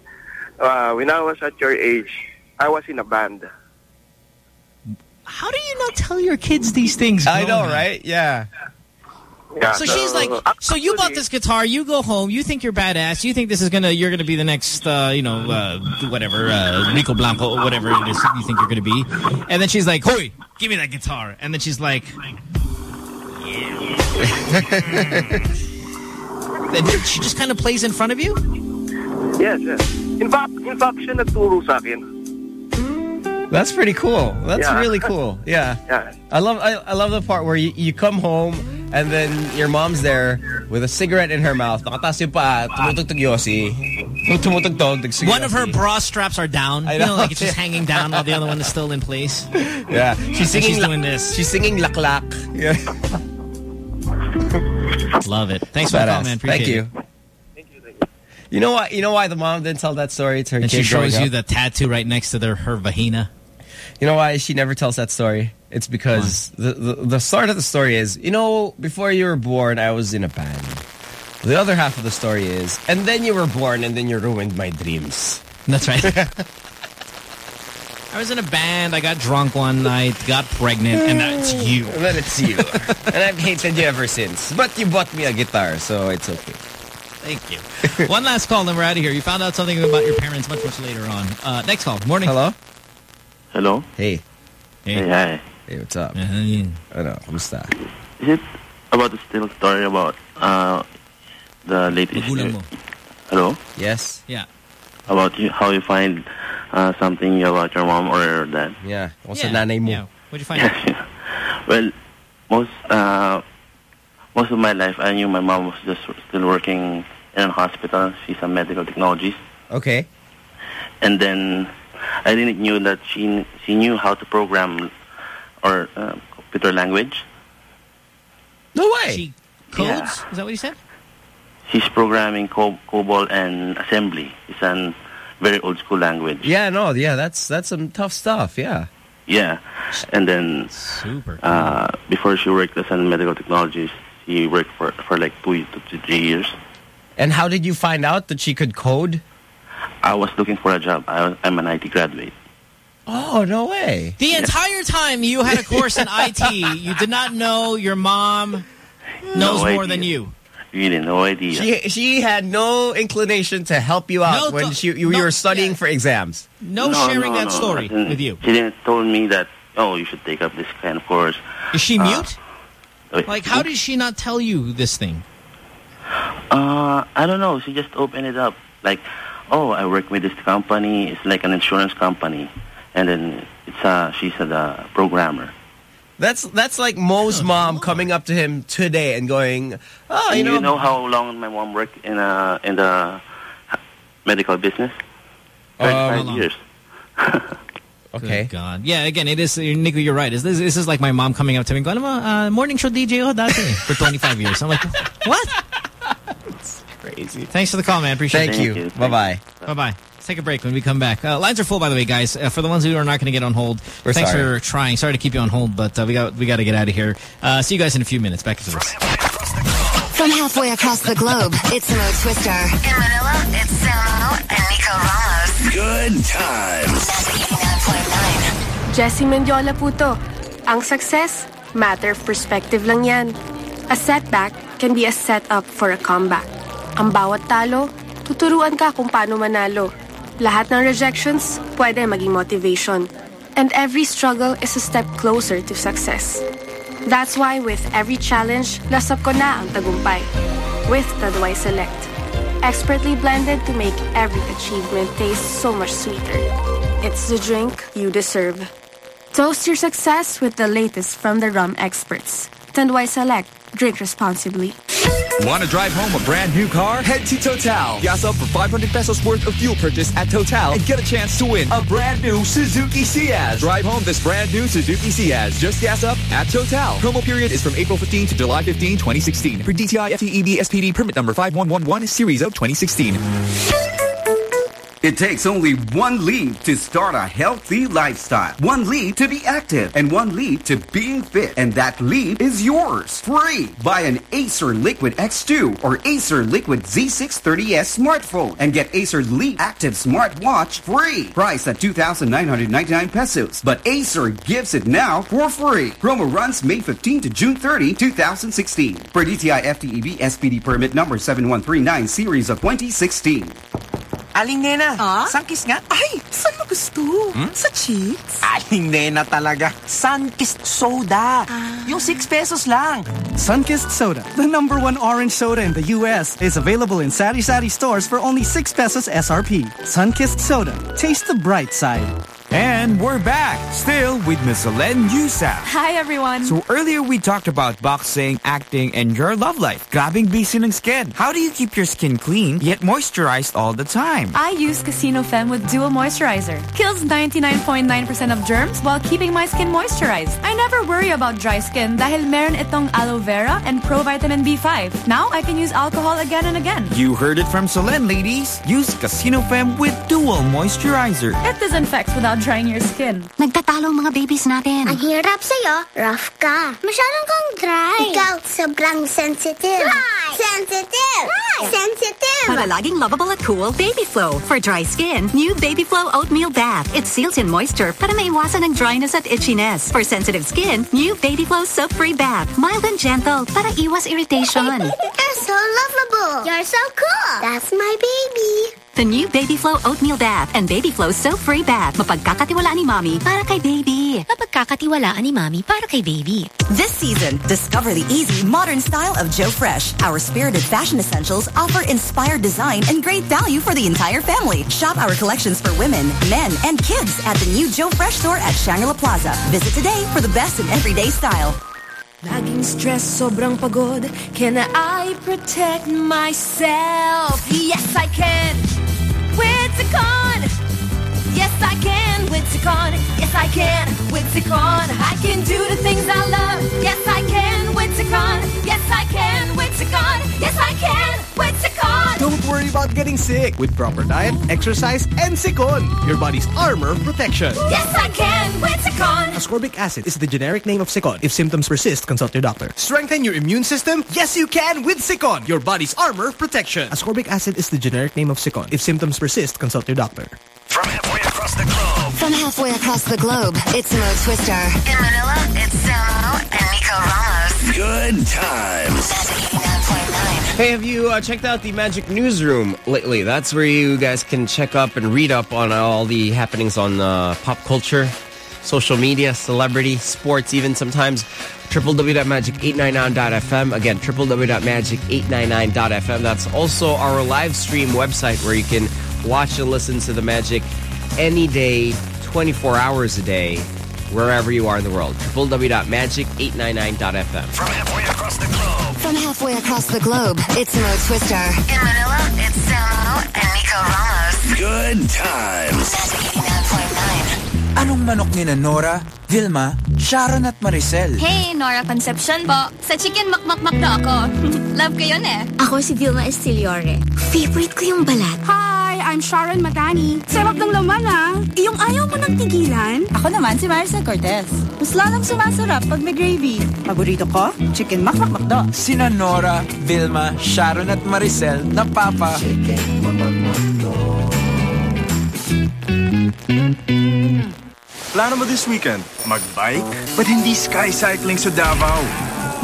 [SPEAKER 57] uh, when I was at your age, I was in a band.
[SPEAKER 4] How do you not tell your kids these things?
[SPEAKER 3] I know,
[SPEAKER 4] growing
[SPEAKER 3] right? Yeah.
[SPEAKER 57] Yeah,
[SPEAKER 4] So she's like, so you bought this guitar, you go home, you think you're badass, you think this is gonna, you're gonna be the next, uh, you know, uh, whatever, uh, Rico Blanco or whatever it is you think you're gonna be, and then she's like, "Hoy, give me that guitar," and then she's like, then she just kind of plays in front of you.
[SPEAKER 57] Yes, yes. In fact, in fact, siya nagturo sa akin.
[SPEAKER 3] That's pretty cool. That's
[SPEAKER 57] Yeah.
[SPEAKER 3] really cool. Yeah.
[SPEAKER 57] Yeah.
[SPEAKER 3] I love I, I love the part where you, you come home and then your mom's there with a cigarette in her mouth. Nakataas yung paa, tumutugtog Yossi. Tumutugtog, nagsigaw
[SPEAKER 4] One of her bra straps are down,
[SPEAKER 3] I
[SPEAKER 4] you know,
[SPEAKER 3] know.
[SPEAKER 4] like it's just hanging down while the other one is still in place.
[SPEAKER 3] Yeah. She's singing
[SPEAKER 4] she's doing this.
[SPEAKER 3] She's singing laklak. Yeah.
[SPEAKER 4] Love it. Thanks for the call, man. Appreciate
[SPEAKER 3] Thank you.
[SPEAKER 4] it.
[SPEAKER 3] You know why? You know why the mom didn't tell that story to her
[SPEAKER 4] And
[SPEAKER 3] kid
[SPEAKER 4] she shows you
[SPEAKER 3] up?
[SPEAKER 4] the tattoo right next to their, her vagina.
[SPEAKER 3] You know why she never tells that story? It's because the, the the start of the story is, you know, before you were born, I was in a band. The other half of the story is, and then you were born, and then you ruined my dreams.
[SPEAKER 4] That's right. I was in a band. I got drunk one night, got pregnant, and now it's you.
[SPEAKER 3] And then it's you. and I've hated you ever since. But you bought me a guitar, so it's okay.
[SPEAKER 4] Thank you. One last call, then we're out of here. You found out something about your parents much, much later on. Uh, next call. Morning.
[SPEAKER 3] Hello?
[SPEAKER 58] Hello?
[SPEAKER 3] Hey.
[SPEAKER 58] Hey, hi.
[SPEAKER 3] Hey, what's up?
[SPEAKER 4] Ano,
[SPEAKER 3] kamusta?
[SPEAKER 58] Is it about the still story about uh, the late
[SPEAKER 4] Magulang
[SPEAKER 58] issue? Hello?
[SPEAKER 3] Yes?
[SPEAKER 4] Yeah.
[SPEAKER 58] About you, how you find uh, something about your mom or your dad?
[SPEAKER 3] Yeah. What's
[SPEAKER 4] Yeah,
[SPEAKER 3] the nanay mo?
[SPEAKER 4] yeah. What'd you find out?
[SPEAKER 58] Well, most uh, most of my life, I knew my mom was just still working in a hospital. She's a medical technologist.
[SPEAKER 3] Okay.
[SPEAKER 58] And then I didn't knew that she she knew how to program or uh, computer language.
[SPEAKER 3] No way.
[SPEAKER 4] She codes?
[SPEAKER 58] Yeah.
[SPEAKER 4] Is that what you said?
[SPEAKER 58] She's programming Co- COBOL and assembly. It's a very old school language.
[SPEAKER 3] Yeah, no, yeah, that's that's some tough stuff, yeah.
[SPEAKER 58] Yeah, and then
[SPEAKER 4] super.
[SPEAKER 58] Uh, before she worked as a medical technologist, she worked for for like two to three years.
[SPEAKER 3] And how did you find out that she could code?
[SPEAKER 58] I was looking for a job. I, I'm an IT graduate.
[SPEAKER 3] Oh, no way.
[SPEAKER 4] The entire time you had a course in IT, you did not know your mom knows
[SPEAKER 58] No
[SPEAKER 4] more than you.
[SPEAKER 58] Really, no idea.
[SPEAKER 3] She she had no inclination to help you out
[SPEAKER 4] No
[SPEAKER 3] when she you, you were studying for exams.
[SPEAKER 4] No, sharing that story
[SPEAKER 58] I
[SPEAKER 4] with you.
[SPEAKER 58] She didn't told me that. Oh, you should take up this kind of course.
[SPEAKER 4] Is she
[SPEAKER 58] Uh,
[SPEAKER 4] mute?
[SPEAKER 58] wait,
[SPEAKER 4] Like, how did she not tell you this thing?
[SPEAKER 58] Uh, I don't know. She just opened it up. Like, oh, I work with this company. It's like an insurance company, and then it's uh, she's a uh, programmer.
[SPEAKER 3] That's that's like Mo's mom coming up to him today and going, "Oh, you know,
[SPEAKER 58] you know how long my mom worked in uh in the medical business?
[SPEAKER 3] Um,
[SPEAKER 58] Thirty-five years.
[SPEAKER 3] Okay.
[SPEAKER 4] Good God. Yeah, again, it is, Nico, you're right. Is This, this is like my mom coming up to me and going, uh, morning show DJ ho dati for 25 years. I'm like, what?
[SPEAKER 3] Crazy.
[SPEAKER 4] Thanks for the call, man. Appreciate
[SPEAKER 3] Thank
[SPEAKER 4] it.
[SPEAKER 3] Thank you. Bye-bye.
[SPEAKER 4] Bye-bye. Let's take a break when we come back. Uh, lines are full, by the way, guys. Uh, for the ones who are not going to get on hold,
[SPEAKER 3] We're
[SPEAKER 4] thanks
[SPEAKER 3] sorry.
[SPEAKER 4] for trying. Sorry to keep you on hold, but uh, we got we got to get out of here. Uh, see you guys in a few minutes. Back to this.
[SPEAKER 5] From halfway across the globe, it's Mo Twister. In Manila, it's Samo and Nico Ramos.
[SPEAKER 59] Good times.
[SPEAKER 26] Jessy Mendiola po to. Ang success, matter of perspective lang yan. A setback can be a setup for a comeback. Ang bawat talo, tuturuan ka kung paano manalo. Lahat ng rejections, pwede maging motivation. And every struggle is a step closer to success. That's why with every challenge, lasap ko na ang tagumpay. With Tanduay Select. Expertly blended to make every achievement taste so much sweeter. It's the drink you deserve. Toast your success with the latest from the rum experts. Tanduay Select. Drink responsibly.
[SPEAKER 9] Want to drive home a brand new car? Head to Total. Gas up for 500 pesos worth of fuel purchase at Total and get a chance to win a brand new Suzuki Ciaz. Drive home this brand new Suzuki Ciaz. Just gas up at Total. Promo period is from April 15 to July 15, 2016. For DTI FTEB SPD permit number 5111 series of 2016.
[SPEAKER 60] It takes only one leap to start a healthy lifestyle. One leap to be active and one leap to being fit. And that leap is yours. Free. Buy an Acer Liquid X2 or Acer Liquid Z630S smartphone and get Acer Leap Active Smartwatch free. Price at 2,999 pesos. But Acer gives it now for free. Promo runs May 15 to June 30, 2016. For DTI FTEB SPD permit number 7139 series of 2016.
[SPEAKER 8] Aling Nena, Sunkist nga? Ay, saan mo gusto? Hmm? Sa cheeks? Aling Nena talaga. Sunkist Soda. Ah. Yung 6 pesos lang.
[SPEAKER 61] Sunkist Soda, the number one orange soda in the U.S., is available in Sari Sari stores for only 6 pesos SRP. Sunkist Soda. Taste the bright side.
[SPEAKER 62] And we're back, still with Miss Solenn Heussaff.
[SPEAKER 8] Hi, everyone.
[SPEAKER 62] So earlier we talked about boxing, acting, and your love life. Grabing busy ng skin. How do you keep your skin clean yet moisturized all the time?
[SPEAKER 8] I use Casino Femme with Dual Moisturizer. Kills 99.9% of germs while keeping my skin moisturized. I never worry about dry skin dahil meron itong aloe vera and provitamin B5. Now I can use alcohol again and again.
[SPEAKER 62] You heard it from Solenn, ladies. Use Casino Femme with Dual Moisturizer.
[SPEAKER 8] It disinfects without drying your skin.
[SPEAKER 63] Nagtatalo ang mga babies natin. Ang hirap sa'yo, rough ka. Masyadong kang dry. Ikaw, sobrang sensitive. Dry! Sensitive! Dry! Sensitive!
[SPEAKER 35] Para laging lovable at cool, Baby Flo. For dry skin, new Baby Flo Oatmeal Bath. It seals in moisture para maiwasan ang dryness at itchiness. For sensitive skin, new Baby Flo Soap-Free Bath. Mild and gentle para iwas irritation.
[SPEAKER 63] You're so lovable. You're so cool. That's my baby.
[SPEAKER 35] The new Baby Flo Oatmeal Bath and Baby Flo Soap-Free Bath. Mapagkakatiwalaan ni Mommy para kay Baby.
[SPEAKER 64] Mapagkakatiwalaan ni Mommy para kay Baby.
[SPEAKER 45] This season, discover the easy, modern style of Joe Fresh. Our spirited fashion essentials offer inspired design and great value for the entire family. Shop our collections for women, men, and kids at the new Joe Fresh store at Shangri-La Plaza. Visit today for the best in everyday style.
[SPEAKER 13] Laging stress, sobrang pagod. Can I protect myself? Yes, I can. With Cecon Yes, I can with Cecon Yes, I can with Cecon I can do the things I love Yes, I can with Cecon Yes, I can with Cecon Yes, I can with Cecon
[SPEAKER 9] Don't worry about getting sick with proper diet, exercise, and Cecon, your body's armor protection.
[SPEAKER 13] Yes, I can with Cecon
[SPEAKER 9] Ascorbic acid is the generic name of Cecon. If symptoms persist, consult your doctor. Strengthen your immune system? Yes, you can with Cecon, your body's armor protection. Ascorbic acid is the generic name of Cecon. If symptoms persist, consult your doctor.
[SPEAKER 35] From halfway across the globe. From halfway across the globe, it's Mo Twister. In Manila, it's Samo and Nico Ramos.
[SPEAKER 65] Good times.
[SPEAKER 3] Hey, have you uh, checked out the Magic Newsroom lately? That's where you guys can check up and read up on all the happenings on uh, pop culture, social media, celebrity, sports, even sometimes. www.magic899.fm. Again, www.magic899.fm. That's also our live stream website where you can watch and listen to the Magic any day, 24 hours a day, wherever you are in the world. www.magic899.fm.
[SPEAKER 65] From halfway across the globe.
[SPEAKER 35] From halfway across the globe, it's Mo Twister. In Manila, it's Samo and Nico Ramos.
[SPEAKER 65] Good times.
[SPEAKER 66] Anong manok ni na Nora, Vilma, Sharon at Maricel?
[SPEAKER 67] Hey, Nora Concepcion po. Sa chicken makmakmakdo ako. Love ko yun eh.
[SPEAKER 64] Ako si Vilma Estiliore. Favorite ko yung balat.
[SPEAKER 68] Hi, I'm Sharon Matani. Sarap ng laman ah. Yung ayaw mo nang tigilan?
[SPEAKER 69] Ako naman si Maricel Cortez. Mas lalong sumasarap pag may gravy. Paborito ko, chicken makmakmakdo.
[SPEAKER 66] Sina Nora, Vilma, Sharon at Maricel na papa.
[SPEAKER 47] Plano mo this weekend? Mag-bike? Ba't hindi sky cycling sa Davao?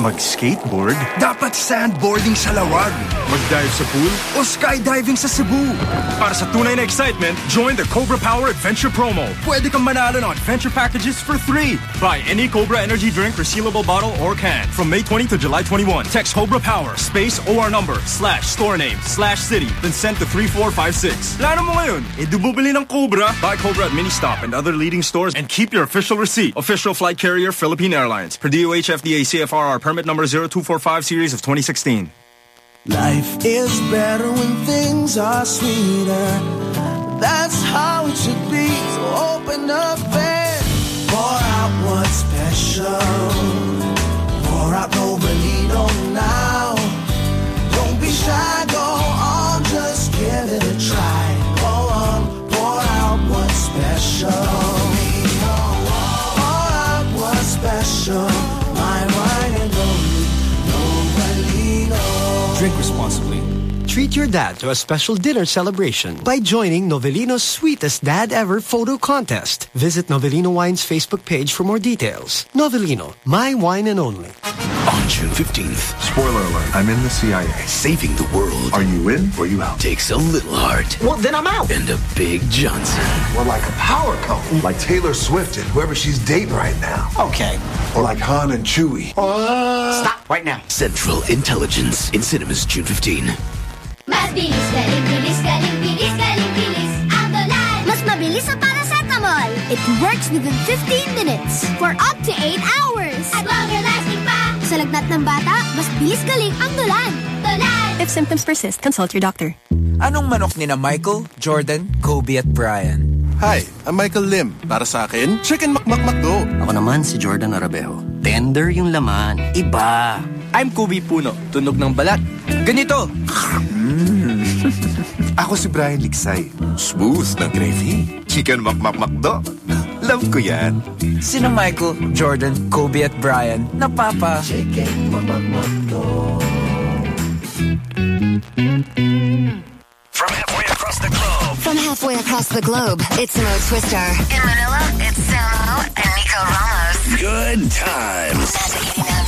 [SPEAKER 47] Mag-skateboard? Dapat sandboarding sa Laoag. Mag-dive sa pool? O skydiving sa Cebu? Para sa tunay na excitement, join the Cobra Power Adventure Promo. Pwede kang manalo ng adventure packages for three. Buy any Cobra energy drink resealable bottle or can from May 20 to July 21. Text Cobra Power space OR number slash store name slash city then send to 3456. Plano mo ngayon? E ng Cobra. Buy Cobra at Ministop and other leading stores and keep your official receipt. Official flight carrier Philippine Airlines. Per DOH FDA CFRR permit number 0245 series of 2016.
[SPEAKER 2] Life is better when things are sweeter. That's how it should be. So open up and pour out what's special. Pour out now. Don't be shy, go on, just give it a try. Go on, pour out what's special. Novellino.
[SPEAKER 7] Drink responsibly. Treat your dad to a special dinner celebration by joining Novellino's Sweetest Dad Ever photo contest. Visit Novellino Wine's Facebook page for more details. Novelino, my wine and only.
[SPEAKER 65] On June 15th. Spoiler alert, I'm in the CIA. Saving the world. Are you in or you out? Takes a little heart.
[SPEAKER 2] Well, then I'm out.
[SPEAKER 65] And a big Johnson.
[SPEAKER 2] We're like a power couple. Like Taylor Swift and whoever she's dating right now. Okay. Or like Han and Chewie. Stop right now.
[SPEAKER 65] Central Intelligence in cinemas June 15.
[SPEAKER 63] Mas bilis, galing, bilis, galing, bilis, galing, bilis. Ang Dolan! Mas mabilis sa paracetamol. It works within 15 minutes for up to 8 hours. At longer lasting pa. Sa lagnat ng bata, mas bilis galing ang Dolan. Dolan!
[SPEAKER 8] If symptoms persist, consult your doctor.
[SPEAKER 2] Anong manok ni na Michael, Jordan, Kobe at Brian?
[SPEAKER 65] Hi, I'm Michael Lim. Para sa akin, chicken makmakmakdo.
[SPEAKER 70] Ako naman si Jordan Arabejo. Tender yung laman. Iba.
[SPEAKER 9] I'm Kobe Puno. Tunog ng balat. Ganito. Hmm.
[SPEAKER 65] Ako si Brian Liksay. Smooth na gravy. Chicken makmakmakdo. Love ko yan.
[SPEAKER 2] Sino Michael, Jordan, Kobe at Brian? Napapa. Chicken
[SPEAKER 5] From halfway across the globe. From halfway across the globe, it's Mo Twister. In Manila, it's Samo and Nico Ramos.
[SPEAKER 71] Good times.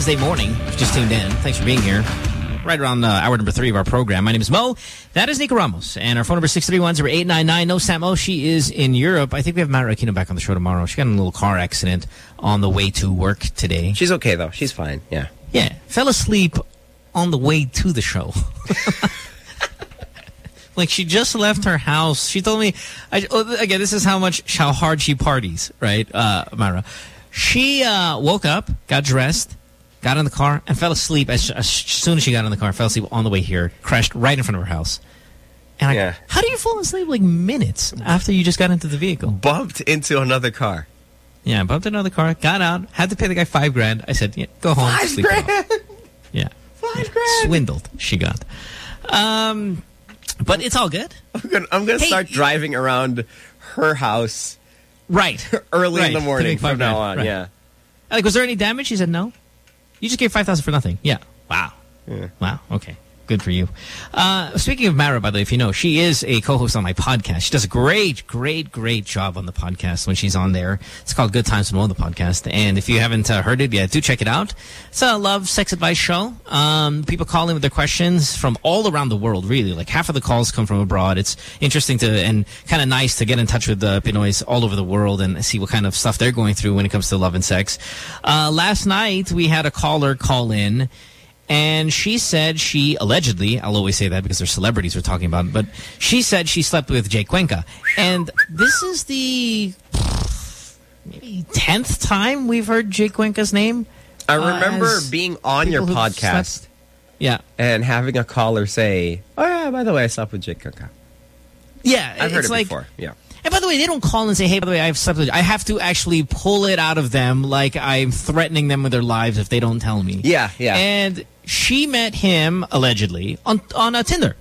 [SPEAKER 4] Wednesday morning. Just tuned in. Thanks for being here. Right around uh, hour number three of our program. My name is Mo. That is Nico Ramos. And our phone number is 631-0899. No Samo. She is in Europe. I think we have Matt Aquino back on the show tomorrow. She got in a little car accident on the way to work today.
[SPEAKER 3] She's okay, though. She's fine. Yeah.
[SPEAKER 4] Yeah. Fell asleep on the way to the show. like she just left her house. She told me, I, oh, again, this is how much, how hard she parties, right, uh, Myra? She uh, woke up, got dressed, got in the car, and fell asleep as, as soon as she got in the car. Fell asleep on the way here, crashed right in front of her house. And I,
[SPEAKER 3] Yeah.
[SPEAKER 4] how do you fall asleep like minutes after you just got into the vehicle?
[SPEAKER 3] Bumped into another car.
[SPEAKER 4] Yeah, bumped into another car, got out, had to pay the guy five grand. I said, yeah, go home,
[SPEAKER 3] Five
[SPEAKER 4] sleep
[SPEAKER 3] grand?
[SPEAKER 4] Yeah.
[SPEAKER 3] Five grand.
[SPEAKER 4] Swindled, she got. Um, but it's all good.
[SPEAKER 3] I'm gonna, I'm gonna
[SPEAKER 4] Hey,
[SPEAKER 3] start driving around her house
[SPEAKER 4] Right.
[SPEAKER 3] early
[SPEAKER 4] Right,
[SPEAKER 3] in the morning from now on.
[SPEAKER 4] right.
[SPEAKER 3] Yeah.
[SPEAKER 4] Like, was there any damage? She said no. You just gave 5000 for nothing. Yeah. Wow. Wow. Okay. Good for you. Uh, speaking of Mara, by the way, if you know, she is a co-host on my podcast. She does a great, great, great job on the podcast when she's on there. It's called Good Times with Mo, the podcast. And if you haven't uh, heard it yet, do check it out. It's a love, sex advice show. Um, people call in with their questions from all around the world, really. Like half of the calls come from abroad. It's interesting to and kind of nice to get in touch with the Pinoys all over the world and see what kind of stuff they're going through when it comes to love and sex. Uh, last night, we had a caller call in and she said she allegedly, I'll always say that because they're celebrities we're talking about, but she said she slept with Jake Cuenca. And this is the maybe 10th time we've heard Jake Cuenca's name.
[SPEAKER 3] I
[SPEAKER 4] uh,
[SPEAKER 3] remember
[SPEAKER 4] as
[SPEAKER 3] being on your podcast.
[SPEAKER 4] Yeah.
[SPEAKER 3] And having a caller say, oh, yeah, by the way, I slept with Jake Cuenca.
[SPEAKER 4] Yeah.
[SPEAKER 3] I've heard it
[SPEAKER 4] like,
[SPEAKER 3] before. Yeah.
[SPEAKER 4] And by the way, they don't call and say, hey, by the way, I've slept with I have to actually pull it out of them like I'm threatening them with their lives if they don't tell me.
[SPEAKER 3] Yeah, yeah.
[SPEAKER 4] And she met him, allegedly, on, on uh, Tinder.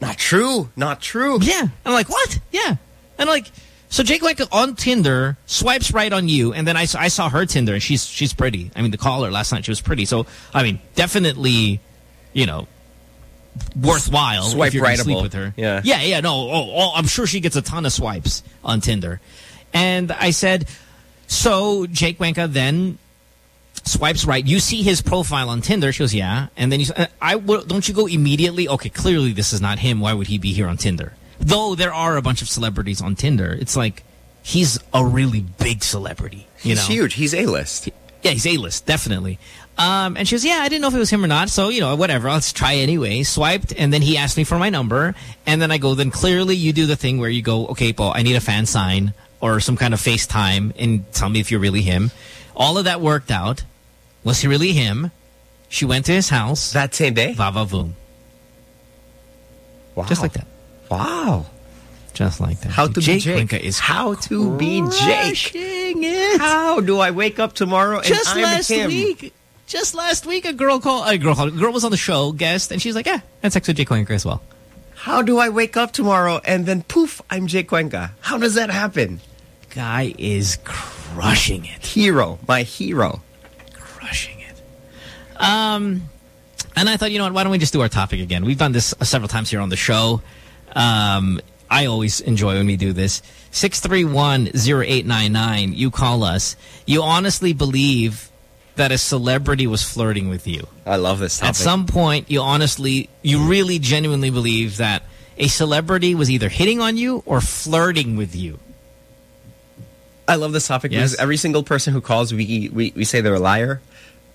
[SPEAKER 3] Not true. Not true.
[SPEAKER 4] Yeah. I'm like, what? Yeah. And like, so Jake Cuenca on Tinder swipes right on you, and then I, saw- I saw her Tinder, and she's she's pretty. I mean, the caller last night, she was pretty. So, I mean, definitely, you know, worthwhile
[SPEAKER 3] Swipe
[SPEAKER 4] if you're going to sleep
[SPEAKER 3] rightable.
[SPEAKER 4] with her.
[SPEAKER 3] Yeah.
[SPEAKER 4] Yeah, yeah, no. Oh, oh, I'm sure she gets a ton of swipes on Tinder. And I said, so Jake Cuenca then swipes right. You see his profile on Tinder. She goes, yeah. And then you say, uh, I will, don't you go immediately? Okay, clearly this is not him. Why would he be here on Tinder? Though there are a bunch of celebrities on Tinder. It's like he's a really big celebrity. You
[SPEAKER 3] He's
[SPEAKER 4] know?
[SPEAKER 3] huge. He's A-list.
[SPEAKER 4] Yeah, he's A-list, definitely. Um, and she goes, yeah, I didn't know if it was him or not. So, you know, whatever. Let's try anyway. Swiped, and then he asked me for my number. And then I go, then clearly you do the thing where you go, okay, Paul, I need a fan sign or some kind of FaceTime and tell me if you're really him. All of that worked out. Was he really him? She went to his house.
[SPEAKER 3] That same day?
[SPEAKER 4] Vava voom.
[SPEAKER 3] Wow.
[SPEAKER 4] Just like that.
[SPEAKER 3] Wow.
[SPEAKER 4] Just like that.
[SPEAKER 3] How to
[SPEAKER 4] Jake
[SPEAKER 3] be Jake.
[SPEAKER 4] Is
[SPEAKER 3] How to be Jake.
[SPEAKER 4] it.
[SPEAKER 3] How do I wake up tomorrow and
[SPEAKER 4] just
[SPEAKER 3] I'm
[SPEAKER 4] last
[SPEAKER 3] him?
[SPEAKER 4] week, just last week, a girl called, a girl called, a girl was on the show, guest, and she's like, yeah, that's actually Jake Cuenca as well.
[SPEAKER 3] How do I wake up tomorrow and then poof, I'm Jake Cuenca? How does that happen?
[SPEAKER 4] Guy is crushing it.
[SPEAKER 3] Hero. My hero.
[SPEAKER 4] Crushing it. Um, and I thought, you know what, why don't we just do our topic again? We've done this uh, several times here on the show. Um, I always enjoy when we do this. 631-0899, you call us. You honestly believe that a celebrity was flirting with you.
[SPEAKER 3] I love this topic.
[SPEAKER 4] At some point, you honestly, you really genuinely believe that a celebrity was either hitting on you or flirting with you.
[SPEAKER 3] I love this topic
[SPEAKER 4] Yes.
[SPEAKER 3] because every single person who calls, we, we, we say they're a liar.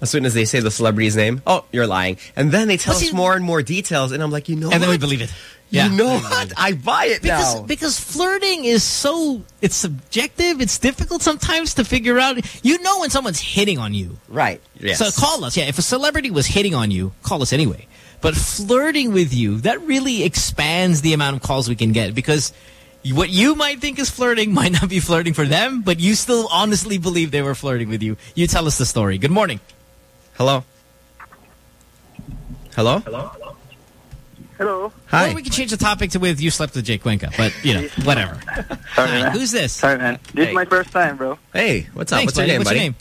[SPEAKER 3] As soon as they say the celebrity's name, oh, you're lying. And then they tell us more and more details, and I'm like, you know
[SPEAKER 4] And then we believe it.
[SPEAKER 3] You know what? I buy it
[SPEAKER 4] Because,
[SPEAKER 3] now.
[SPEAKER 4] because flirting is so, it's subjective. It's difficult sometimes to figure out. You know when someone's hitting on you.
[SPEAKER 3] Right. Yes.
[SPEAKER 4] So call us. Yeah, if a celebrity was hitting on you, call us anyway. But flirting with you, that really expands the amount of calls we can get because what you might think is flirting might not be flirting for them, but you still honestly believe they were flirting with you. You tell us the story. Good morning.
[SPEAKER 3] Hello? Hello?
[SPEAKER 23] Hello? Hello.
[SPEAKER 3] Hi.
[SPEAKER 4] Or we can change the topic to with you slept with Jake Cuenca, but, you know, whatever.
[SPEAKER 23] Sorry,
[SPEAKER 4] Hi,
[SPEAKER 23] man.
[SPEAKER 4] who's this?
[SPEAKER 23] Sorry, man. This
[SPEAKER 3] Hey.
[SPEAKER 23] is my first time, bro.
[SPEAKER 3] Hey, what's up?
[SPEAKER 4] Thanks,
[SPEAKER 3] what's your
[SPEAKER 4] buddy.
[SPEAKER 3] name,
[SPEAKER 4] What's
[SPEAKER 3] buddy?
[SPEAKER 4] your name?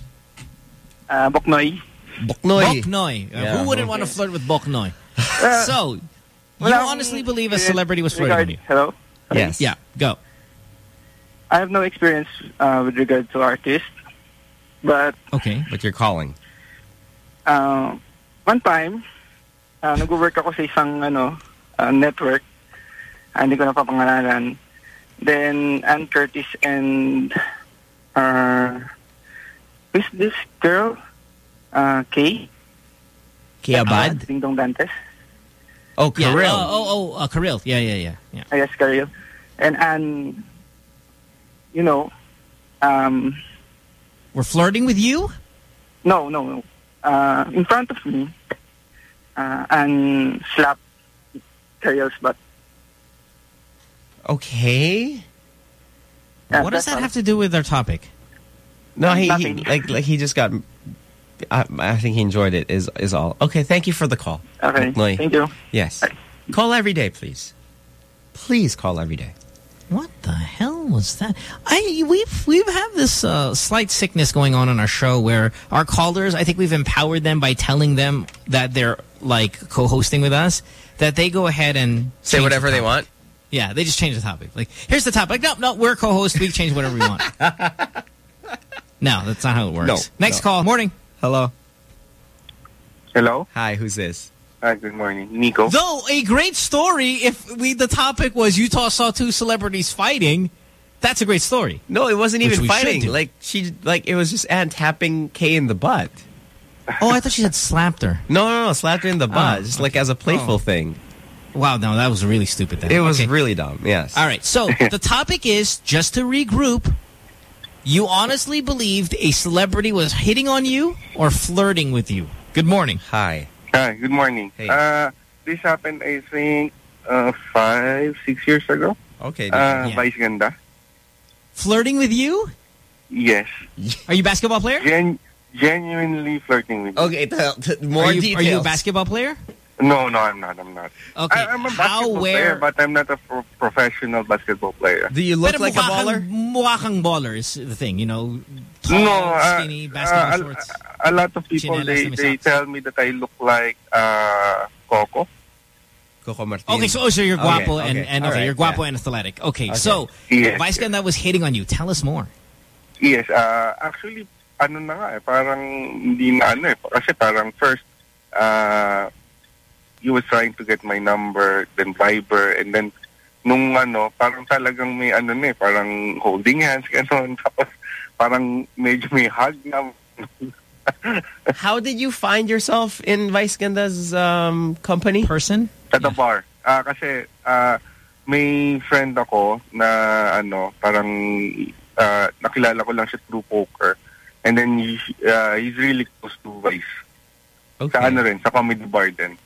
[SPEAKER 23] Uh, Boknoy.
[SPEAKER 3] Boknoy.
[SPEAKER 4] Boknoy. Uh,
[SPEAKER 3] Yeah.
[SPEAKER 4] Who wouldn't want to flirt with Boknoy?
[SPEAKER 23] Uh,
[SPEAKER 4] so, you
[SPEAKER 23] wala akong
[SPEAKER 4] honestly believe a celebrity was flirting
[SPEAKER 23] regard-
[SPEAKER 4] with you?
[SPEAKER 23] Hello?
[SPEAKER 3] Yes.
[SPEAKER 4] Yeah, go.
[SPEAKER 72] I have no experience uh, with regard to artists, but
[SPEAKER 4] Okay.
[SPEAKER 3] But you're calling.
[SPEAKER 72] uh, one time, uh, nag-work ako sa isang ano, uh, network. Ah, hindi ko napapangalanan. Then, Anne Curtis and uh, who's this girl? Uh, Kay?
[SPEAKER 3] Kaye Abad?
[SPEAKER 72] Uh, Dingdong Dantes.
[SPEAKER 3] Oh,
[SPEAKER 4] Yeah.
[SPEAKER 3] Kirill.
[SPEAKER 4] Oh, oh, oh uh, Kirill. Yeah, yeah, yeah. yeah.
[SPEAKER 72] I guess Kariel. And Ann, you know, um,
[SPEAKER 4] We're flirting with you?
[SPEAKER 72] no, no, no. Uh, in front of me, uh, and slap Kariel's butt.
[SPEAKER 3] Okay.
[SPEAKER 72] Yeah,
[SPEAKER 4] what does that
[SPEAKER 72] all.
[SPEAKER 4] have to do with our topic?
[SPEAKER 3] No, he, he like like he just got. I, I think he enjoyed it. Is is all. Okay, thank you for the call.
[SPEAKER 72] Okay, thank you.
[SPEAKER 3] Yes, call every day, please. Please call every day.
[SPEAKER 4] What the hell was that? I we've we've had this uh, slight sickness going on on our show where our callers, I think we've empowered them by telling them that they're like co-hosting with us, that they go ahead and
[SPEAKER 3] Say whatever
[SPEAKER 4] the
[SPEAKER 3] they want.
[SPEAKER 4] Yeah, they just change the topic. Like, here's the topic. No, no, we're co-host. We change whatever we want. no, that's not how it works.
[SPEAKER 3] No,
[SPEAKER 4] Next
[SPEAKER 3] no.
[SPEAKER 4] call. Morning.
[SPEAKER 3] Hello.
[SPEAKER 72] Hello.
[SPEAKER 3] Hi, who's this?
[SPEAKER 72] Hi, good morning. Nico.
[SPEAKER 4] Though a great story, if we the topic was Utah saw two celebrities fighting, that's a great story.
[SPEAKER 3] No, it wasn't even fighting. Like she, like it was just Anne tapping Kay in the butt.
[SPEAKER 4] Oh, I thought she had slapped her.
[SPEAKER 3] No, no, no, slapped her in the butt,
[SPEAKER 4] Oh,
[SPEAKER 3] just like as a playful
[SPEAKER 4] Oh.
[SPEAKER 3] thing.
[SPEAKER 4] Wow, no, that was really stupid. Then
[SPEAKER 3] It was
[SPEAKER 4] Okay.
[SPEAKER 3] really dumb. Yes.
[SPEAKER 4] All right, so the topic is just to regroup. You honestly believed a celebrity was hitting on you or flirting with you. Good morning.
[SPEAKER 3] Hi.
[SPEAKER 72] Hi, good morning.
[SPEAKER 3] Hey.
[SPEAKER 72] Uh, this happened, I think, uh, five, six years ago.
[SPEAKER 3] Okay.
[SPEAKER 72] Uh,
[SPEAKER 4] Yeah.
[SPEAKER 72] Vice Ganda.
[SPEAKER 4] Flirting with you?
[SPEAKER 72] Yes.
[SPEAKER 4] Are you a basketball player?
[SPEAKER 72] Gen genuinely flirting with you.
[SPEAKER 3] Okay. T t- more
[SPEAKER 4] are you,
[SPEAKER 3] details.
[SPEAKER 4] Are you a basketball player?
[SPEAKER 72] No, no, I'm not. I'm not.
[SPEAKER 4] Okay.
[SPEAKER 72] I, am a
[SPEAKER 4] How, where?
[SPEAKER 72] player, but I'm not a pro professional basketball player.
[SPEAKER 3] Do you look
[SPEAKER 4] Pero
[SPEAKER 3] like a baller?
[SPEAKER 4] kang- Mukha kang baller is the thing, you know. Tall,
[SPEAKER 72] no, uh,
[SPEAKER 4] skinny, basketball
[SPEAKER 72] uh,
[SPEAKER 4] shorts.
[SPEAKER 72] a, a lot of people
[SPEAKER 4] Chinelas
[SPEAKER 72] they they tell me that I look like uh, Coco.
[SPEAKER 3] Coco Martin.
[SPEAKER 4] Okay, so, oh, so you're guapo
[SPEAKER 3] Okay,
[SPEAKER 4] and,
[SPEAKER 3] okay,
[SPEAKER 4] and okay,
[SPEAKER 3] right,
[SPEAKER 4] you're guapo
[SPEAKER 3] yeah.
[SPEAKER 4] and athletic. Okay,
[SPEAKER 3] Okay.
[SPEAKER 4] so
[SPEAKER 72] Yes,
[SPEAKER 4] Vice Ganda was hitting on you. Tell us more.
[SPEAKER 72] Yes, uh, actually, ano na nga eh, parang hindi na ano eh. Kasi parang first, uh, he was trying to get my number, then Viber, and then nung ano, parang talagang may ano na eh, parang holding hands, gano'n. Tapos parang medyo may hug na.
[SPEAKER 3] How did you find yourself in Vice Ganda's um, company?
[SPEAKER 4] Person?
[SPEAKER 72] At the bar. Ah, kasi ah, may friend ako na ano, parang ah, nakilala ko lang siya through poker. And then he, ah, he's really close to Vice.
[SPEAKER 3] Okay.
[SPEAKER 72] Sa ano rin, sa comedy bar din.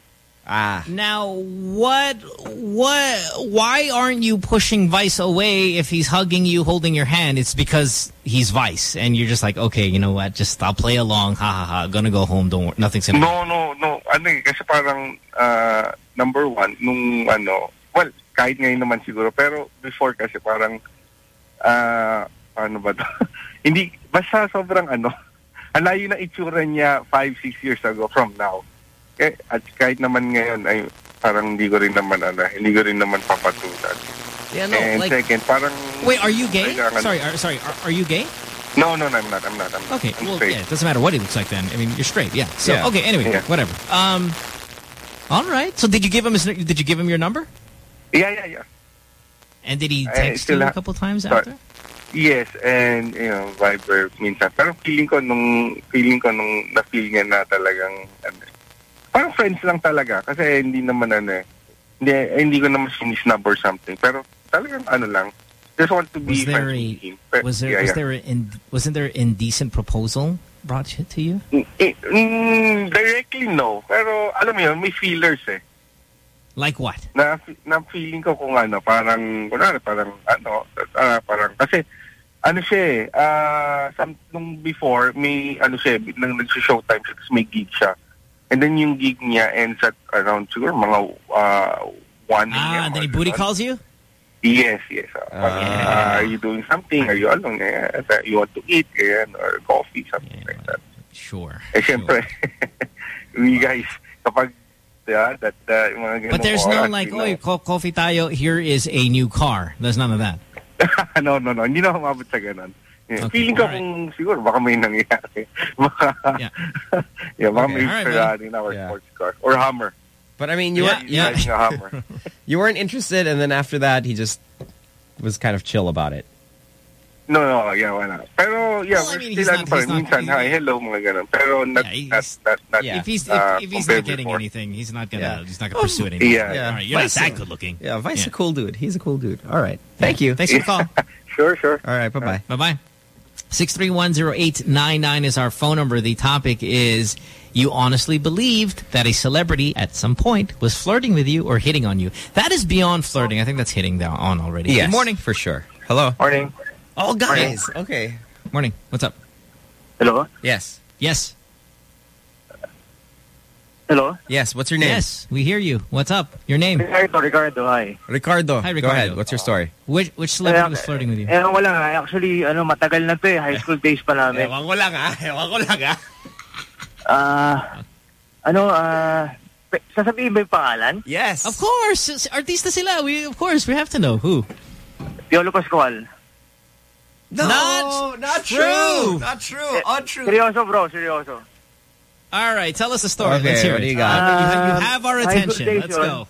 [SPEAKER 3] Ah.
[SPEAKER 4] Now, what, what, why aren't you pushing Vice away if he's hugging you, holding your hand? It's because he's Vice, and you're just like, okay, you know what? Just I'll play along. Ha ha ha. Gonna go home. Don't worry. Nothing's gonna.
[SPEAKER 72] No, no, no. Ano eh, kasi parang ah, number one, nung ano, well, kahit ngayon naman siguro, pero before kasi parang, ah, ano ba to? Hindi, basta sobrang ano, ang layo na itsura niya five, six years ago from now. Eh, at kahit naman ngayon ay parang hindi ko rin naman ano, hindi ko rin naman papatulan.
[SPEAKER 3] Yeah, no,
[SPEAKER 72] And
[SPEAKER 3] like-
[SPEAKER 72] second, parang
[SPEAKER 4] Wait, are you gay?
[SPEAKER 72] Kailangan-
[SPEAKER 4] Sorry, are, sorry. Are, are you gay?
[SPEAKER 72] No, no, no, I'm not. I'm not. I'm not.
[SPEAKER 4] Okay,
[SPEAKER 72] I'm
[SPEAKER 4] well,
[SPEAKER 72] straight.
[SPEAKER 4] yeah, it doesn't matter what he looks like then. I mean, you're straight, yeah. So,
[SPEAKER 72] Yeah.
[SPEAKER 4] okay, anyway,
[SPEAKER 72] Yeah.
[SPEAKER 4] whatever. Um, all right. So, did you give him his? Did you give him your number?
[SPEAKER 72] Yeah, yeah, yeah.
[SPEAKER 4] And did he text you a couple times
[SPEAKER 72] But-
[SPEAKER 4] after?
[SPEAKER 72] Yes, and you know, Viber minsan. Pero feeling ko nung feeling ko nung na-feel niya na talagang ano, parang friends lang talaga kasi hindi naman ano eh. Hindi, hindi ko naman sinisnub or something. Pero talagang ano lang. Just want to
[SPEAKER 4] Was there
[SPEAKER 72] friends
[SPEAKER 4] a.
[SPEAKER 72] Pero,
[SPEAKER 4] was there
[SPEAKER 72] yeah,
[SPEAKER 4] was
[SPEAKER 72] yeah.
[SPEAKER 4] there in, wasn't there indecent proposal brought to you?
[SPEAKER 72] Eh, mm, directly no. Pero alam mo yun, may feelers eh.
[SPEAKER 4] Like what?
[SPEAKER 72] na na feeling ko kung ano parang kunwari parang ano ah, parang kasi ano siya eh ah, some, nung before may ano siya eh, nang nag-showtime siya tapos may gig siya and then yung gig niya ends at around siguro mga uh, 1
[SPEAKER 4] Ah, and then he booty calls you.
[SPEAKER 72] Yes, yes. Uh, ah, are you doing something? Are you alone? Yeah, you want to eat? Ganyan, or coffee, something like that.
[SPEAKER 4] Sure.
[SPEAKER 72] Eh, syempre, we guys, kapag, yeah, that, uh, mga
[SPEAKER 4] But there's no like, oh, co- coffee tayo. Here is a new car. There's none of that.
[SPEAKER 20] no, no, no. Hindi na umabot sa ganun. Yeah. Feeling ko right. siguro baka may
[SPEAKER 4] yeah.
[SPEAKER 20] yeah, baka
[SPEAKER 3] okay.
[SPEAKER 20] may right, yeah. sports car. Or Hummer.
[SPEAKER 3] But I mean, you
[SPEAKER 20] yeah,
[SPEAKER 3] were
[SPEAKER 20] yeah. a Hummer.
[SPEAKER 3] you weren't interested, and then after that, he just was kind of chill about it.
[SPEAKER 20] No, no, yeah, why not? Pero, yeah,
[SPEAKER 4] well, I mean, he's not, he's not,
[SPEAKER 20] hi, hello, mga ganun. Pero, not, yeah, yeah.
[SPEAKER 4] if he's,
[SPEAKER 20] uh,
[SPEAKER 4] if, he's not getting
[SPEAKER 20] before.
[SPEAKER 4] anything, he's not gonna,
[SPEAKER 3] yeah.
[SPEAKER 4] he's not gonna pursue it anymore.
[SPEAKER 20] Yeah. yeah.
[SPEAKER 4] All right, you're
[SPEAKER 3] Vice,
[SPEAKER 4] not that good looking.
[SPEAKER 3] Yeah, Vice
[SPEAKER 4] yeah.
[SPEAKER 3] a cool dude. He's a cool dude. All right. Thank yeah. you.
[SPEAKER 4] Thanks for the call.
[SPEAKER 20] sure, sure.
[SPEAKER 3] All right,
[SPEAKER 4] bye-bye. Bye-bye. 6310899 is our phone number. The topic is you honestly believed that a celebrity at some point was flirting with you or hitting on you. That is beyond flirting. I think that's hitting on already.
[SPEAKER 3] Yes.
[SPEAKER 4] Good morning.
[SPEAKER 3] For sure. Hello.
[SPEAKER 20] Morning.
[SPEAKER 3] All guys. Morning. Okay.
[SPEAKER 4] Morning. What's up?
[SPEAKER 20] Hello?
[SPEAKER 3] Yes.
[SPEAKER 4] Yes.
[SPEAKER 20] Hello?
[SPEAKER 3] Yes. What's your name?
[SPEAKER 4] Yes, we hear you. What's up? Your name?
[SPEAKER 20] Ricardo, Ricardo, hi.
[SPEAKER 3] Ricardo.
[SPEAKER 4] Hi, Ricardo.
[SPEAKER 3] Go ahead. What's your story?
[SPEAKER 4] Which which celebrity was flirting with you?
[SPEAKER 20] Eh, wala nga. Actually, ano, matagal na to eh. High school days pa namin.
[SPEAKER 3] Ewan ko lang ah. Ewan ko lang ah.
[SPEAKER 20] Ah, ano, ah, pe- sasabihin ba yung pangalan?
[SPEAKER 3] Yes.
[SPEAKER 4] Of course, s- artista sila. We of course we have to know who.
[SPEAKER 20] Piolo Pascual.
[SPEAKER 3] No,
[SPEAKER 4] Not
[SPEAKER 3] not
[SPEAKER 4] true.
[SPEAKER 3] Not true. Untrue.
[SPEAKER 20] Seryoso, bro. Seryoso.
[SPEAKER 4] All right, tell us the story.
[SPEAKER 3] Okay,
[SPEAKER 4] Let's hear
[SPEAKER 3] what
[SPEAKER 4] it.
[SPEAKER 3] do you got?
[SPEAKER 4] Uh, you, you have our attention.
[SPEAKER 20] days
[SPEAKER 4] Let's go.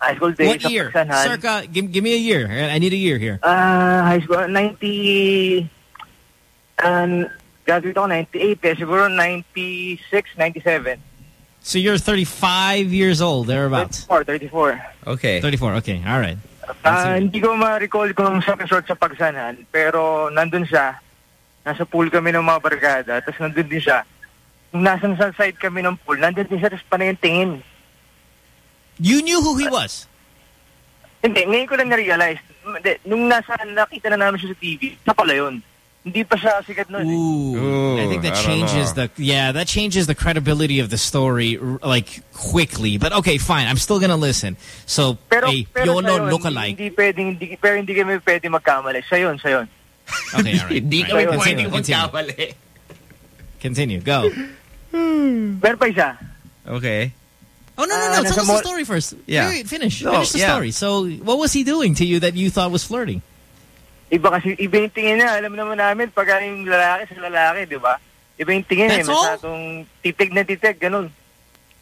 [SPEAKER 20] High school days
[SPEAKER 4] What year?
[SPEAKER 20] Pagsanjan.
[SPEAKER 4] Circa, give, give me a year. I need a year here.
[SPEAKER 20] Ah, high school, 90... Um, graduate ako 98 eh. Siguro 96, 97.
[SPEAKER 4] So you're 35 years old, thereabouts.
[SPEAKER 20] 34, 34.
[SPEAKER 3] Okay.
[SPEAKER 4] 34, okay. All right.
[SPEAKER 20] Ah, hindi ko ma-recall kung sa resort sa Pagsanjan, pero nandun siya. Nasa pool kami ng mga barkada, tapos nandun din siya. Nung nasa sa side kami ng pool, nandun din siya, tapos panay yung tingin.
[SPEAKER 4] You knew who he was?
[SPEAKER 20] Hindi, ngayon ko lang na-realize. Hindi, nung nasa, nakita na namin siya sa TV, siya pala yun. Hindi pa siya sikat noon. eh.
[SPEAKER 4] Ooh, I think that
[SPEAKER 3] I
[SPEAKER 4] changes the yeah that changes the credibility of the story like quickly. But okay, fine. I'm still gonna listen. So
[SPEAKER 20] Pero,
[SPEAKER 4] a
[SPEAKER 20] pero siya
[SPEAKER 4] YOLO
[SPEAKER 20] yun,
[SPEAKER 4] lookalike.
[SPEAKER 20] Hindi pwedeng, hindi, pero hindi kami pwede magkamali. Siya yun, siya yun.
[SPEAKER 4] Okay, all right.
[SPEAKER 3] Hindi kami
[SPEAKER 4] right.
[SPEAKER 3] pwedeng
[SPEAKER 4] Continue,
[SPEAKER 3] magkamali.
[SPEAKER 4] Continue. Go.
[SPEAKER 20] Meron pa isa.
[SPEAKER 3] Okay.
[SPEAKER 4] Oh no no
[SPEAKER 20] Ah,
[SPEAKER 4] no!
[SPEAKER 20] nasa
[SPEAKER 4] Tell us the story first.
[SPEAKER 3] Yeah.
[SPEAKER 4] Wait, wait, finish.
[SPEAKER 3] No,
[SPEAKER 4] finish the
[SPEAKER 3] yeah.
[SPEAKER 4] story. So, what was he doing to you that you thought was flirting?
[SPEAKER 20] Iba kasi, iba yung tingin niya. Alam naman namin, pag yung lalaki sa lalaki, di ba? Iba yung tingin
[SPEAKER 4] That's
[SPEAKER 20] eh. Masyadong titig na titig, ganun.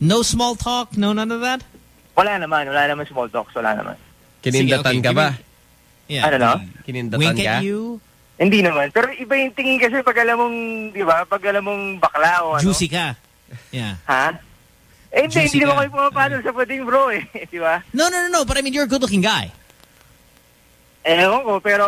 [SPEAKER 4] No small talk. No none of that.
[SPEAKER 20] Wala naman, wala naman small talks, wala naman.
[SPEAKER 3] Kinindatan
[SPEAKER 4] Sige, okay,
[SPEAKER 3] ka
[SPEAKER 4] give
[SPEAKER 3] ba?
[SPEAKER 4] Yeah.
[SPEAKER 20] Ano no?
[SPEAKER 3] Kinindatan
[SPEAKER 4] Wink
[SPEAKER 3] ka?
[SPEAKER 4] at you.
[SPEAKER 20] Hindi naman. Pero iba yung tingin kasi pag alam mong, di ba, pag alam mong bakla o ano.
[SPEAKER 4] Juicy ka. Yeah.
[SPEAKER 20] Ha? Eh, hindi, hindi naman
[SPEAKER 4] ka.
[SPEAKER 20] kayo pumapasok sa puting bro eh. di ba?
[SPEAKER 4] No no no no. But I mean, you're a good-looking guy.
[SPEAKER 20] Ewan ko, pero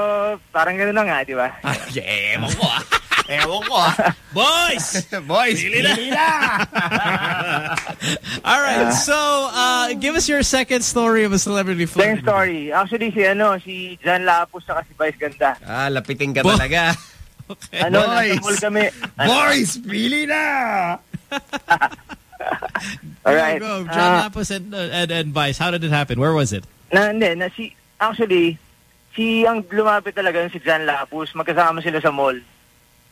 [SPEAKER 20] parang gano'n na nga, di ba?
[SPEAKER 3] Ewan ko ah. Ewan ko ah.
[SPEAKER 4] Boys!
[SPEAKER 3] Boys,
[SPEAKER 4] Pili na. All right. So, uh, give us your second story of a celebrity
[SPEAKER 20] Second
[SPEAKER 4] flirting.
[SPEAKER 20] story. Actually, si ano, si John Lapus sa si Vice Ganda.
[SPEAKER 3] Ah, lapitin ka
[SPEAKER 4] Bo-
[SPEAKER 3] talaga.
[SPEAKER 4] Okay.
[SPEAKER 20] Ano,
[SPEAKER 3] Boys!
[SPEAKER 20] nasa kami. Ano?
[SPEAKER 3] Boys, pili na!
[SPEAKER 20] Alright.
[SPEAKER 4] Go, go. John
[SPEAKER 20] Ah,
[SPEAKER 4] Lapus and, uh, and, and Vice. How did it happen? Where was it?
[SPEAKER 20] na, hindi, na si, actually, si ang lumapit talaga yun si John Lapus. Magkasama sila sa mall.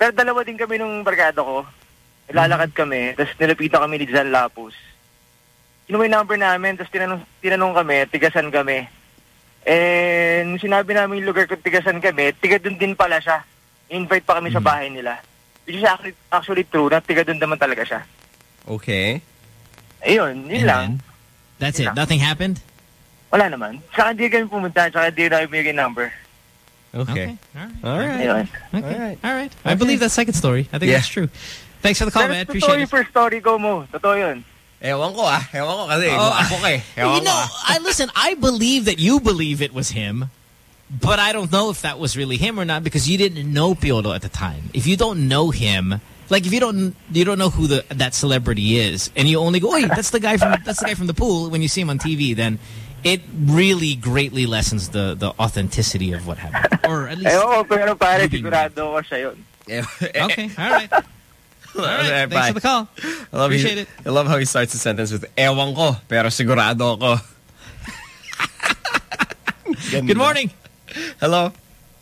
[SPEAKER 20] Pero dalawa din kami nung barkada ko. Lalakad kami, tapos nilapitan kami ni John Lapus. Kinuha yung number namin, tapos tinanong, tinanong kami, tigasan kami. And sinabi namin yung lugar kung tigasan kami, tiga dun din pala siya. Invite pa kami sa bahay nila. Which is actually, actually true, na tiga dun naman talaga siya.
[SPEAKER 3] Okay.
[SPEAKER 20] Ayun, yun
[SPEAKER 4] And
[SPEAKER 20] lang.
[SPEAKER 4] then? That's
[SPEAKER 20] Yun
[SPEAKER 4] it.
[SPEAKER 20] lang.
[SPEAKER 4] Nothing happened?
[SPEAKER 20] Wala naman. Saka hindi kami pumunta, saka hindi na ibigay yung number.
[SPEAKER 3] Okay.
[SPEAKER 4] All right.
[SPEAKER 3] All right.
[SPEAKER 20] Ayun.
[SPEAKER 4] Okay.
[SPEAKER 3] All right.
[SPEAKER 4] All right. I believe that second story. I think
[SPEAKER 3] Yeah.
[SPEAKER 4] that's true. Thanks for the call,
[SPEAKER 20] Pero
[SPEAKER 4] man.
[SPEAKER 20] totoo
[SPEAKER 4] Appreciate
[SPEAKER 20] yung
[SPEAKER 4] it.
[SPEAKER 20] first story go mo. Totoo yun.
[SPEAKER 3] Ewan ko ah. Ewan ko kasi.
[SPEAKER 4] Oh,
[SPEAKER 3] ako ka eh. Ewan
[SPEAKER 4] you
[SPEAKER 3] ko
[SPEAKER 4] know,
[SPEAKER 3] ah.
[SPEAKER 4] I listen. I believe that you believe it was him, but I don't know if that was really him or not because you didn't know Piolo at the time. If you don't know him, like if you don't you don't know who the that celebrity is, and you only go, "Wait, that's the guy from that's the guy from the pool." When you see him on TV, then it really greatly lessens the the authenticity of what happened, or at least.
[SPEAKER 20] Ewan ko, pero pare, sigurado ko siya yun.
[SPEAKER 4] Okay, all right. All right. Thanks for the call.
[SPEAKER 3] I love
[SPEAKER 4] Appreciate
[SPEAKER 3] he,
[SPEAKER 4] it.
[SPEAKER 3] I love how he starts the sentence with ewan ko, pero sigurado ako.
[SPEAKER 4] Good morning.
[SPEAKER 3] Hello.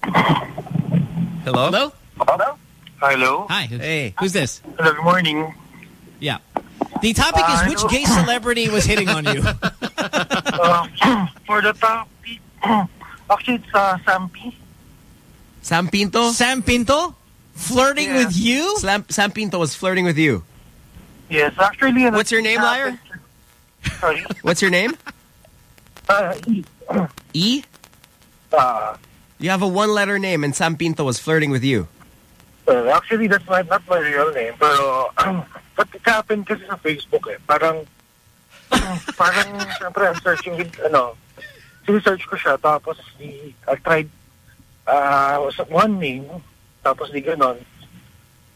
[SPEAKER 3] Hello.
[SPEAKER 4] Hello.
[SPEAKER 20] Hello? Hello?
[SPEAKER 4] Hi.
[SPEAKER 3] Hey.
[SPEAKER 4] Who's this?
[SPEAKER 20] Hello, good morning.
[SPEAKER 4] Yeah. The topic is
[SPEAKER 20] Uh,
[SPEAKER 4] which gay celebrity was hitting on you?
[SPEAKER 20] Uh, for the topic, actually, it's uh, Sampi.
[SPEAKER 3] Sam Pinto?
[SPEAKER 4] Sam Pinto? Flirting
[SPEAKER 54] Yeah.
[SPEAKER 4] with you?
[SPEAKER 3] Sam, Sam Pinto was flirting with you.
[SPEAKER 54] Yes, actually.
[SPEAKER 3] What's your name, liar?
[SPEAKER 54] Sorry.
[SPEAKER 3] What's your name?
[SPEAKER 54] Uh, E.
[SPEAKER 3] E?
[SPEAKER 54] Uh,
[SPEAKER 3] You have a one-letter name and Sam Pinto was flirting with you.
[SPEAKER 54] uh, actually, that's my, not my real name. Pero, but it happened kasi sa Facebook eh. Parang, parang, syempre, I'm searching with, ano, sinesearch ko siya. Tapos, di, I tried, uh, one name. Tapos, di ganon.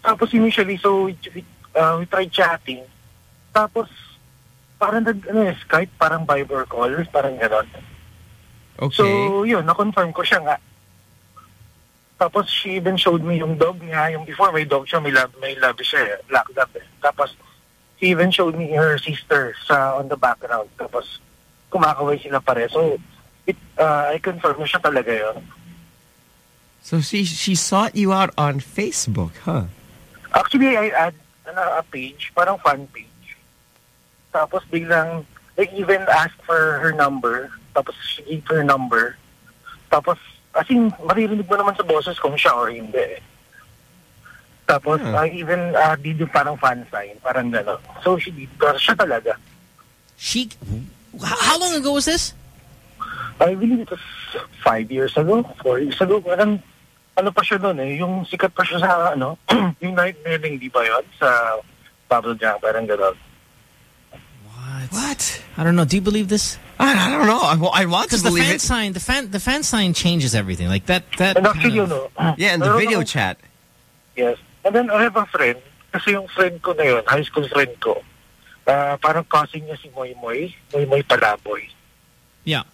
[SPEAKER 54] Tapos, initially, so, we, uh, we tried chatting. Tapos, parang nag, ano eh, Skype, parang Viber call, parang ganon.
[SPEAKER 3] Okay.
[SPEAKER 54] So, yun, na-confirm ko siya nga. Tapos, she even showed me yung dog niya. Yung before, may dog siya, may lab, may lab siya, eh, black lab eh. Tapos, she even showed me her sister sa on the background. Tapos, kumakaway sila pare. So, it, uh, I confirm na siya talaga yun.
[SPEAKER 3] So she she sought you out on Facebook, huh?
[SPEAKER 54] Actually, I add ano, a page, parang fan page. Tapos biglang, I even asked for her number. Tapos she gave her number. Tapos, as in, maririnig mo naman sa boses kung siya or hindi. Tapos,
[SPEAKER 4] Hmm.
[SPEAKER 54] I even uh, did yung parang fan sign, parang gano'n. So, she did, pero siya talaga.
[SPEAKER 4] She, how long ago was this?
[SPEAKER 54] I believe it was five years ago, four years ago. Parang, ano pa siya doon eh, yung sikat pa siya sa, ano, yung night mailing, di ba yun? Sa Pablo Jang, parang gano'n.
[SPEAKER 4] What? I don't know. Do you believe this?
[SPEAKER 3] I, I don't know. I, I want to
[SPEAKER 4] Because the fan
[SPEAKER 3] it.
[SPEAKER 4] sign, the fan, the fan sign changes everything. Like that, that.
[SPEAKER 54] And actually,
[SPEAKER 4] kind
[SPEAKER 54] you know,
[SPEAKER 3] Yeah, and the video
[SPEAKER 54] akong-
[SPEAKER 3] chat.
[SPEAKER 54] Yes. And then I have a friend, kasi yung friend ko na yun, high school friend ko, uh, parang cousin niya si Moy Moy, Moy Moy Palaboy.
[SPEAKER 4] Yeah.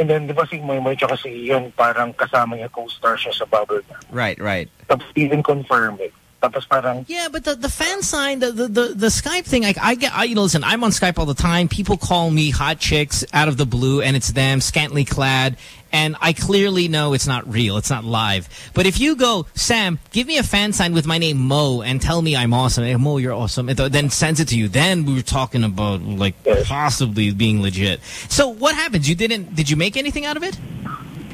[SPEAKER 54] And then, di ba si Moy Moy, tsaka si yun, parang kasama niya, co-star siya sa Bubble.
[SPEAKER 3] Right, right.
[SPEAKER 54] Tapos even confirm it. Tapos parang,
[SPEAKER 4] Yeah, but the, the fan sign, the, the, the, the Skype thing, like I get, I, you know, listen, I'm on Skype all the time. People call me hot chicks out of the blue and it's them scantily clad. And I clearly know it's not real. It's not live. But if you go, Sam, give me a fan sign with my name Mo and tell me I'm awesome. Hey, Mo, you're awesome. And th- then sends it to you. Then we were talking about like possibly being legit. So what happens? You didn't, did you make anything out of it?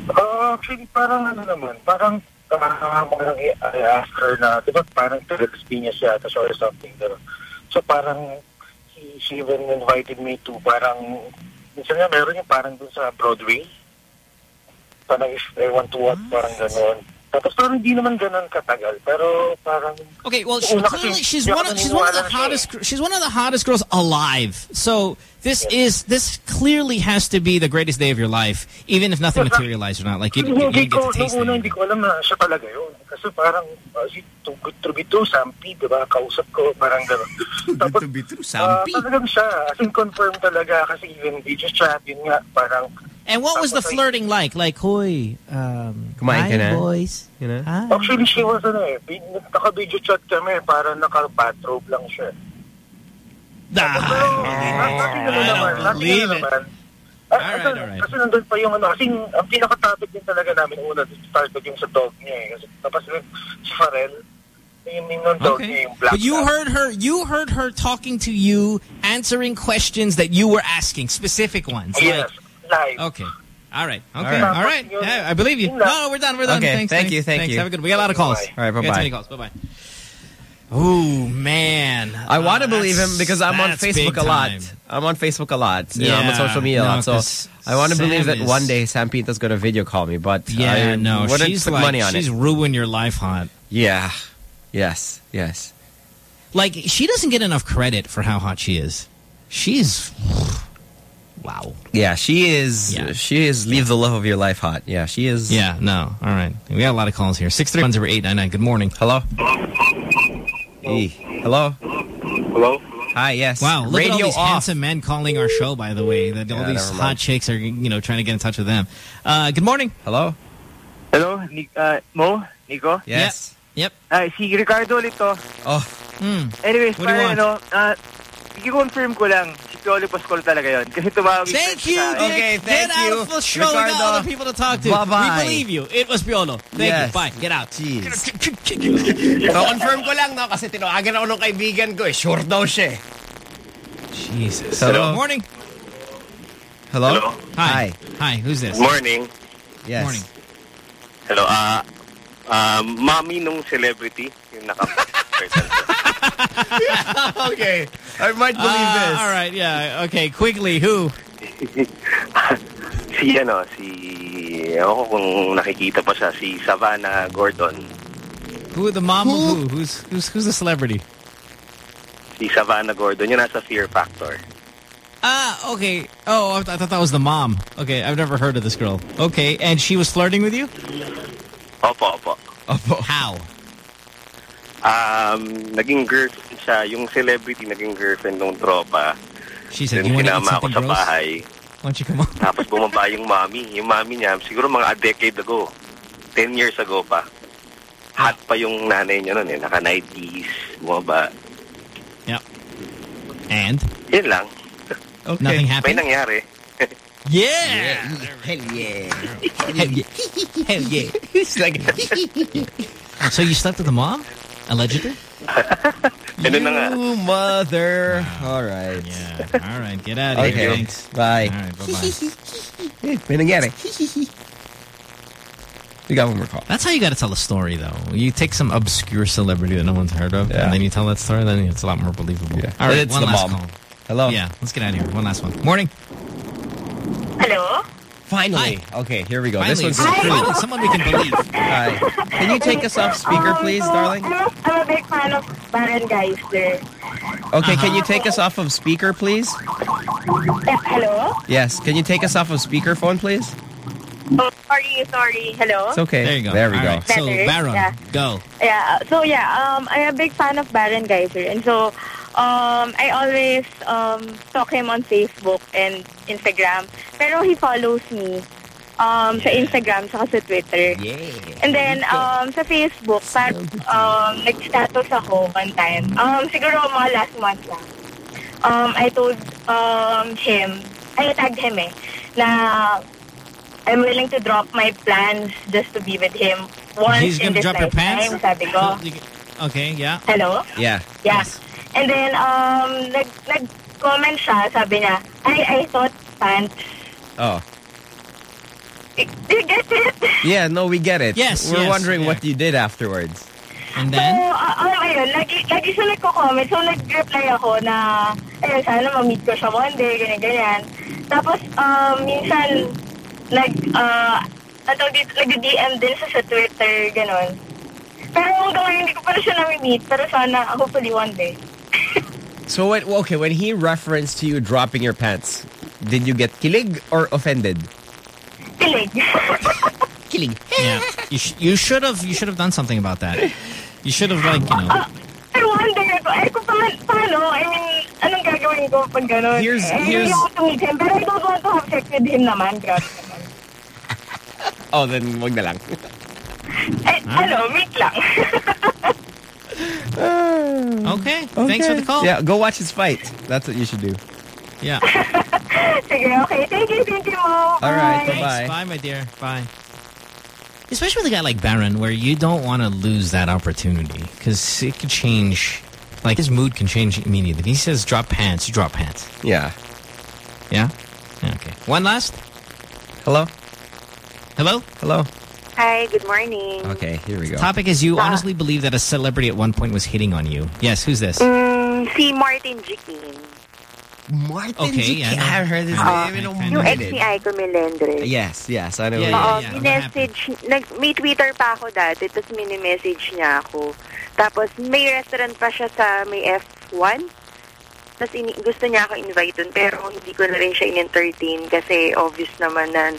[SPEAKER 54] uh, actually, parang ano naman, parang, uh, parang I I asked her na, di ba parang taga-Las siya, tapos or something. Diba? So parang, she, she even invited me to parang, minsan nga meron yung parang dun sa Broadway. Parang if I want to watch, parang gano'n. Tapos parang hindi naman gano'n katagal, pero parang...
[SPEAKER 4] Okay, well, she,
[SPEAKER 54] Una kasi,
[SPEAKER 4] clearly she's one of she's one of the
[SPEAKER 54] naniniwala siya eh.
[SPEAKER 4] she's one of the hottest girls alive. So this is this clearly has to be the greatest day of your life, even if nothing materialized or not. Like you, you, you
[SPEAKER 54] Hindi
[SPEAKER 4] get to taste
[SPEAKER 54] nung una
[SPEAKER 4] it.
[SPEAKER 54] hindi ko alam na siya talaga yun. Kasi parang, uh, si Too Good To Be True, Sampi, di ba? Kausap ko, parang gano'n. Tapos,
[SPEAKER 3] To be true,
[SPEAKER 54] ah, talagang siya. As in, confirm talaga. Kasi even video chat, yun nga, parang,
[SPEAKER 4] And what was the flirting like? Like, hoy, um,
[SPEAKER 3] Kumain ka na?
[SPEAKER 4] boys.
[SPEAKER 3] You know?
[SPEAKER 4] Hi.
[SPEAKER 54] actually, she was, ano eh, bi- naka-video chat kami, parang naka-bathrobe lang siya.
[SPEAKER 4] Ah,
[SPEAKER 54] Nothing ano naman, nothing
[SPEAKER 4] believe
[SPEAKER 54] ano
[SPEAKER 4] it.
[SPEAKER 54] naman. Ah, kasi, kasi nandun pa yung ano, kasi ang pinaka-topic din talaga namin una, started yung sa dog niya eh. Kasi, tapos si Pharrell, yung yung ng dog niya, yung black
[SPEAKER 4] But you heard her you heard her talking to you, answering questions that you were asking, specific ones.
[SPEAKER 54] Yes, live.
[SPEAKER 4] Okay. All right. Okay.
[SPEAKER 3] All right.
[SPEAKER 4] All right. Yeah, I believe you. No, no, we're done. We're done.
[SPEAKER 3] Okay,
[SPEAKER 4] Thanks.
[SPEAKER 3] thank
[SPEAKER 4] thanks,
[SPEAKER 3] you, thank
[SPEAKER 4] thanks.
[SPEAKER 3] you.
[SPEAKER 4] Have a good. We got a lot of calls.
[SPEAKER 3] All right,
[SPEAKER 4] We got too
[SPEAKER 3] bye-bye.
[SPEAKER 4] many calls. Bye bye. Oh man,
[SPEAKER 3] I want to
[SPEAKER 4] Uh,
[SPEAKER 3] believe him because I'm on Facebook a lot. I'm on Facebook a lot. You know, I'm on social media a lot. So I want to believe
[SPEAKER 4] Sam
[SPEAKER 3] that
[SPEAKER 4] is-
[SPEAKER 3] one day Sam Pinto's going to video call me, but
[SPEAKER 4] Yeah,
[SPEAKER 3] I
[SPEAKER 4] no,
[SPEAKER 3] wouldn't
[SPEAKER 4] she's
[SPEAKER 3] put
[SPEAKER 4] like
[SPEAKER 3] money on
[SPEAKER 4] she's
[SPEAKER 3] it.
[SPEAKER 4] ruined your life, hot.
[SPEAKER 3] Yeah. Yes. Yes.
[SPEAKER 4] Like she doesn't get enough credit for how hot she is. She's wow.
[SPEAKER 3] Yeah, she is.
[SPEAKER 4] Yeah.
[SPEAKER 3] She is. Leave the love of your life hot. Yeah, she is.
[SPEAKER 4] Yeah, no. All right. We got a lot of calls here. Six three one zero eight nine nine. Good morning.
[SPEAKER 3] Hello. Hey. Hello.
[SPEAKER 54] Hello.
[SPEAKER 3] Hi. Yes.
[SPEAKER 4] Wow, look at all these
[SPEAKER 3] off.
[SPEAKER 4] handsome men calling our show. By the way, that all
[SPEAKER 3] Yeah,
[SPEAKER 4] these hot
[SPEAKER 3] mind.
[SPEAKER 4] chicks are you know trying to get in touch with them. Uh, good morning.
[SPEAKER 3] Hello.
[SPEAKER 20] Hello, Ni uh, Mo, Nico?
[SPEAKER 3] Yes.
[SPEAKER 4] Yep.
[SPEAKER 20] Ay, si Ricardo ulit to.
[SPEAKER 3] Oh.
[SPEAKER 4] Mm.
[SPEAKER 20] Anyways,
[SPEAKER 4] What do you
[SPEAKER 20] para
[SPEAKER 4] want?
[SPEAKER 20] ano, uh, i-confirm ko lang, si Piolo Pascual talaga yun. Kasi tumawag
[SPEAKER 4] Thank you,
[SPEAKER 20] sa-
[SPEAKER 4] Dick.
[SPEAKER 3] Okay,
[SPEAKER 4] Get
[SPEAKER 3] thank
[SPEAKER 4] out
[SPEAKER 3] you,
[SPEAKER 4] of the show. We got other people to talk to.
[SPEAKER 3] Bye-bye.
[SPEAKER 4] We believe you. It was Piolo. Thank
[SPEAKER 3] Yes.
[SPEAKER 4] you. Bye. Get out.
[SPEAKER 3] Jeez. so, confirm ko lang, no? Kasi tinawagan ako ng kaibigan ko, eh. Sure daw siya, eh.
[SPEAKER 4] Jesus.
[SPEAKER 3] Hello.
[SPEAKER 4] Good morning.
[SPEAKER 3] Hello?
[SPEAKER 20] Hello.
[SPEAKER 4] Hi. Hi. Who's this?
[SPEAKER 20] Morning.
[SPEAKER 3] Yes.
[SPEAKER 4] Morning.
[SPEAKER 20] Hello, ah, Um, mommy nung celebrity, yung naka
[SPEAKER 3] okay. I might believe
[SPEAKER 4] Ah,
[SPEAKER 3] this.
[SPEAKER 4] All right, yeah. Okay, quickly, who?
[SPEAKER 20] si ano, si ako kung nakikita pa siya si Savannah Gordon.
[SPEAKER 4] Who the mom of who? Who's who's who's the celebrity?
[SPEAKER 20] Si Savannah Gordon, yung nasa Fear Factor.
[SPEAKER 4] Ah, okay. Oh, I, th I thought that was the mom. Okay, I've never heard of this girl. Okay, and she was flirting with you?
[SPEAKER 20] Opo, opo.
[SPEAKER 3] Opo.
[SPEAKER 4] How?
[SPEAKER 20] Um, naging girlfriend siya, yung celebrity naging girlfriend nung tropa.
[SPEAKER 4] She said,
[SPEAKER 20] Then
[SPEAKER 4] "You wanna eat something
[SPEAKER 20] sa
[SPEAKER 4] gross?"
[SPEAKER 20] bahay.
[SPEAKER 4] Why don't you come on?
[SPEAKER 20] Tapos bumaba yung mami. Yung mami niya, siguro mga a decade ago. 10 years ago pa. Hot pa yung nanay niya nun eh. Naka-90s, bumaba.
[SPEAKER 4] Yep. And?
[SPEAKER 20] Yun lang.
[SPEAKER 4] Okay. Nothing happened?
[SPEAKER 20] May nangyari.
[SPEAKER 4] Yeah!
[SPEAKER 3] Hell yeah.
[SPEAKER 4] Hell yeah. Hell yeah.
[SPEAKER 3] It's like...
[SPEAKER 4] so you slept with the mom? Allegedly?
[SPEAKER 20] Ano na nga?
[SPEAKER 3] You mother. All right.
[SPEAKER 4] Yeah. All right. Get out of
[SPEAKER 3] Okay.
[SPEAKER 4] here. Thanks.
[SPEAKER 3] Bye.
[SPEAKER 4] All right. Bye-bye.
[SPEAKER 3] May nangyari. We got one more call.
[SPEAKER 4] That's how you got to tell a story, though. You take some obscure celebrity that no one's heard of, and then you tell that story, then it's a lot more believable.
[SPEAKER 3] Yeah.
[SPEAKER 4] All right,
[SPEAKER 3] It's
[SPEAKER 4] one
[SPEAKER 3] the
[SPEAKER 4] last
[SPEAKER 3] mom.
[SPEAKER 4] call.
[SPEAKER 3] Hello.
[SPEAKER 4] Yeah, let's get out of here. One last one. Morning.
[SPEAKER 73] Hello?
[SPEAKER 3] Finally. Okay, here we go.
[SPEAKER 4] Finally,
[SPEAKER 3] this one's true.
[SPEAKER 4] finally, someone we can believe.
[SPEAKER 3] Hi. Can you take us off speaker,
[SPEAKER 73] Um,
[SPEAKER 3] please,
[SPEAKER 73] so,
[SPEAKER 3] darling?
[SPEAKER 73] I'm a, I'm a big fan of Baron Geisler.
[SPEAKER 3] Okay, can you
[SPEAKER 73] Uh-huh.
[SPEAKER 3] take us off of speaker, please?
[SPEAKER 73] Hello?
[SPEAKER 3] Yes. Can you take us off of speakerphone, please?
[SPEAKER 73] Oh, sorry, sorry. Hello?
[SPEAKER 3] It's okay.
[SPEAKER 4] There you go.
[SPEAKER 3] There we
[SPEAKER 4] All
[SPEAKER 3] go.
[SPEAKER 4] right, So, Baron,
[SPEAKER 73] yeah.
[SPEAKER 4] go.
[SPEAKER 73] Yeah. So yeah, um, I'm a big fan of Baron Geisler, and so um, I always um stalk him on Facebook and Instagram. Pero he follows me um sa Instagram saka sa Twitter. And then um sa Facebook, par um nag-status ako one time. Um siguro mga last month lang. Um I told um him, I tagged him eh, na I'm willing to drop my plans just to be with him once
[SPEAKER 4] He's gonna
[SPEAKER 73] this
[SPEAKER 4] drop your
[SPEAKER 73] lifetime,
[SPEAKER 4] pants?
[SPEAKER 73] sabi ko.
[SPEAKER 4] Okay, yeah.
[SPEAKER 73] Hello?
[SPEAKER 3] Yeah.
[SPEAKER 73] Yeah. And then, um, nag, nag-comment siya, sabi niya, I, I thought pants.
[SPEAKER 3] Oh.
[SPEAKER 73] Do you get it?
[SPEAKER 3] Yeah, no, we get it.
[SPEAKER 4] Yes,
[SPEAKER 3] We're
[SPEAKER 4] yes,
[SPEAKER 3] wondering
[SPEAKER 4] yeah.
[SPEAKER 3] what you did afterwards.
[SPEAKER 4] And
[SPEAKER 73] So, uh, um, ayun, lagi, lagi siya nagko-comment. So, nag-reply ako na, ayun, sana ma-meet ko siya one day, ganyan-ganyan. Tapos, um, minsan, nag, uh, ato dito, nag-DM din siya sa Twitter, ganon. Pero hanggang ngayon, hindi ko pa rin siya nami-meet. Pero sana, hopefully one day.
[SPEAKER 3] So, when, okay, when he referenced to you dropping your pants, did you get kilig or offended?
[SPEAKER 73] Kilig.
[SPEAKER 3] Kilig.
[SPEAKER 4] Yeah. You, sh you should have you should have done something about that. You should have like, you know.
[SPEAKER 73] I wonder ako, eh kung paano, paano, I mean, anong gagawin ko pag gano'n?
[SPEAKER 3] Here's-
[SPEAKER 73] eh,
[SPEAKER 3] here's-
[SPEAKER 73] Hindi ako to meet him, pero I don't want to have sex with him naman, grabe.
[SPEAKER 3] Oh, then wag na lang.
[SPEAKER 73] Eh, ano, meet lang.
[SPEAKER 4] Okay. Thanks for the call.
[SPEAKER 3] Yeah, go watch his fight. That's what you should do.
[SPEAKER 4] Yeah.
[SPEAKER 73] Sige, okay. Thank you, thank you, Mo.
[SPEAKER 3] All right,
[SPEAKER 73] Bye.
[SPEAKER 3] bye-bye.
[SPEAKER 4] My dear. Bye. Especially with a guy like Baron, where you don't want to lose that opportunity because it could change. Like his mood can change immediately. He says drop pants, you drop pants.
[SPEAKER 3] Yeah.
[SPEAKER 4] Yeah. Yeah, Okay. One last.
[SPEAKER 3] Hello.
[SPEAKER 4] Hello.
[SPEAKER 3] Hello.
[SPEAKER 73] Hi, good morning.
[SPEAKER 3] Okay, here we go.
[SPEAKER 4] Topic is you honestly believe that a celebrity at one point was hitting on you. Yes. Who's this?
[SPEAKER 73] Mm, si Martin Jickain.
[SPEAKER 3] Martin
[SPEAKER 4] Okay, yeah,
[SPEAKER 3] Jickain.
[SPEAKER 4] no.
[SPEAKER 3] I haven't heard his
[SPEAKER 73] Ah,
[SPEAKER 3] name in a
[SPEAKER 73] Yung ex
[SPEAKER 3] minute.
[SPEAKER 73] ni Aiko Melendez.
[SPEAKER 3] Yes, yes, I know.
[SPEAKER 4] Yeah,
[SPEAKER 3] who
[SPEAKER 73] Oo,
[SPEAKER 3] it is.
[SPEAKER 73] minessage, nag, may Twitter pa ako dati, tapos mini-message niya ako. Tapos may restaurant pa siya sa may F1. Tapos gusto niya ako invite dun, pero hindi ko na rin siya in-entertain kasi obvious naman na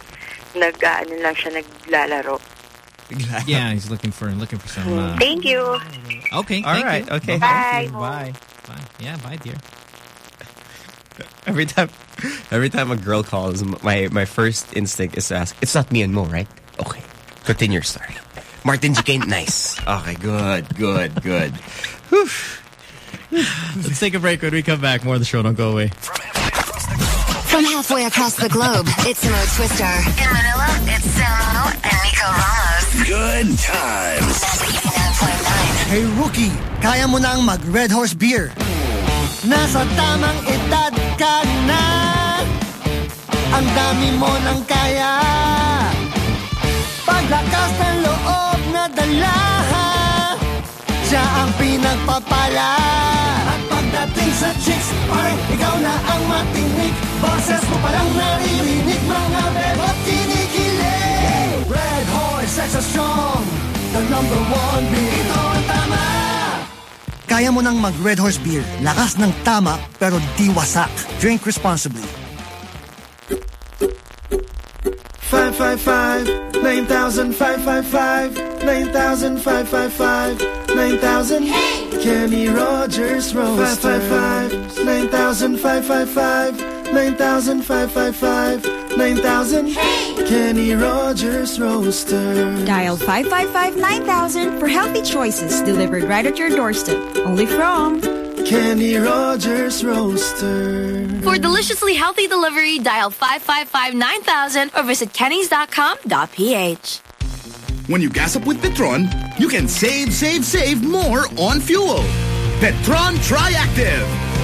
[SPEAKER 73] nag, ano lang siya, naglalaro.
[SPEAKER 4] Yeah, he's looking for looking for some. Uh,
[SPEAKER 73] Thank you.
[SPEAKER 4] okay.
[SPEAKER 3] All
[SPEAKER 4] thank
[SPEAKER 3] right,
[SPEAKER 4] you.
[SPEAKER 3] okay.
[SPEAKER 73] Bye.
[SPEAKER 3] Bye.
[SPEAKER 4] Bye. Yeah. Bye, dear.
[SPEAKER 3] Every time, every time a girl calls, my my first instinct is to ask, "It's not me and Mo, right?" Okay, continue your story. Martin Jickain, nice. Okay, good, good, good.
[SPEAKER 4] Let's take a break. When we come back, more of the show. Don't go away.
[SPEAKER 5] From halfway across the globe, it's Mo Twister. In Manila, it's Samo and Nico Ramos.
[SPEAKER 74] Good times.
[SPEAKER 75] Hey rookie, kaya mo nang mag Red Horse Beer. Nasa tamang edad ka na. Ang dami mo nang kaya. Paglakas ng loob na wala Siya ang pinagpapala At pagdating sa chicks Ay, ikaw na ang matinik Boses mo palang naririnig Mga bebot kinikilig Red Horse, extra strong. The number one beer Ito ang tama. Kaya mo nang mag Red Horse Beer. Lakas ng tama pero di wasak. Drink responsibly.
[SPEAKER 2] Five five five nine thousand five five five nine thousand five five five nine thousand. Kenny Rogers Roaster five five five nine thousand five five five nine thousand five five five nine thousand Kenny Rogers Roaster
[SPEAKER 76] Dial 555-9000 for healthy choices delivered right at your doorstep. Only from
[SPEAKER 2] Kenny Rogers Roaster
[SPEAKER 5] For deliciously healthy delivery, dial 555-9000 or visit kennys.com.ph.
[SPEAKER 9] When you gas up with Petron, you can save, save, save more on fuel. Petron Triactive.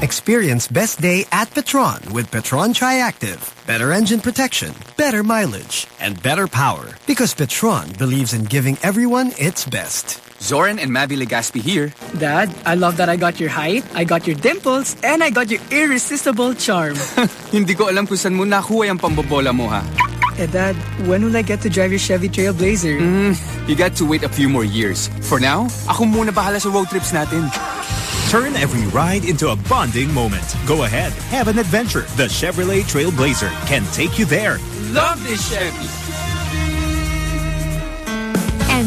[SPEAKER 7] Experience best day at Petron with Petron Triactive. Better engine protection, better mileage, and better power. Because Petron believes in giving everyone its best.
[SPEAKER 77] Zoren and Mavy Legaspi here. Dad, I love that I got your height, I got your dimples, and I got your irresistible charm. Hindi ko alam kung saan mo nakuha yung pambobola mo, ha? Eh, Dad, when will I get to drive your Chevy Trailblazer? Mm, you got to wait a few more years. For now, ako muna bahala sa road trips natin.
[SPEAKER 78] Turn every ride into a bonding moment. Go ahead, have an adventure. The Chevrolet Trailblazer can take you there.
[SPEAKER 77] Love this Chevy.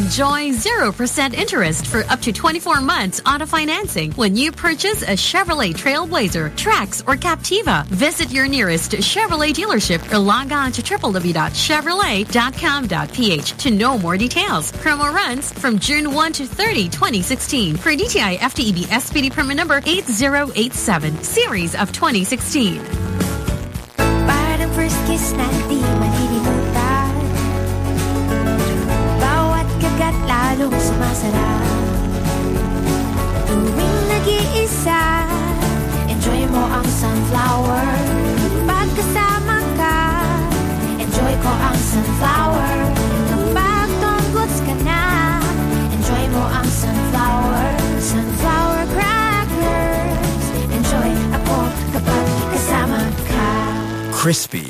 [SPEAKER 79] Enjoy 0% interest for up to 24 months auto financing when you purchase a Chevrolet Trailblazer, Trax, or Captiva. Visit your nearest Chevrolet dealership or log on to www.chevrolet.com.ph to know more details. Promo runs from June 1 to 30, 2016 for DTI FTEB SPD permit number 8087, series of 2016.
[SPEAKER 8] Parang first kiss lalong sumasarap Tuwing nag-iisa Enjoy mo ang sunflower. Pagkasama ka Enjoy ko ang sunflower. Kapag tunggots ka na Enjoy mo ang sunflower. Sunflower crackers Enjoy ako kapag kasama ka.
[SPEAKER 7] Crispy,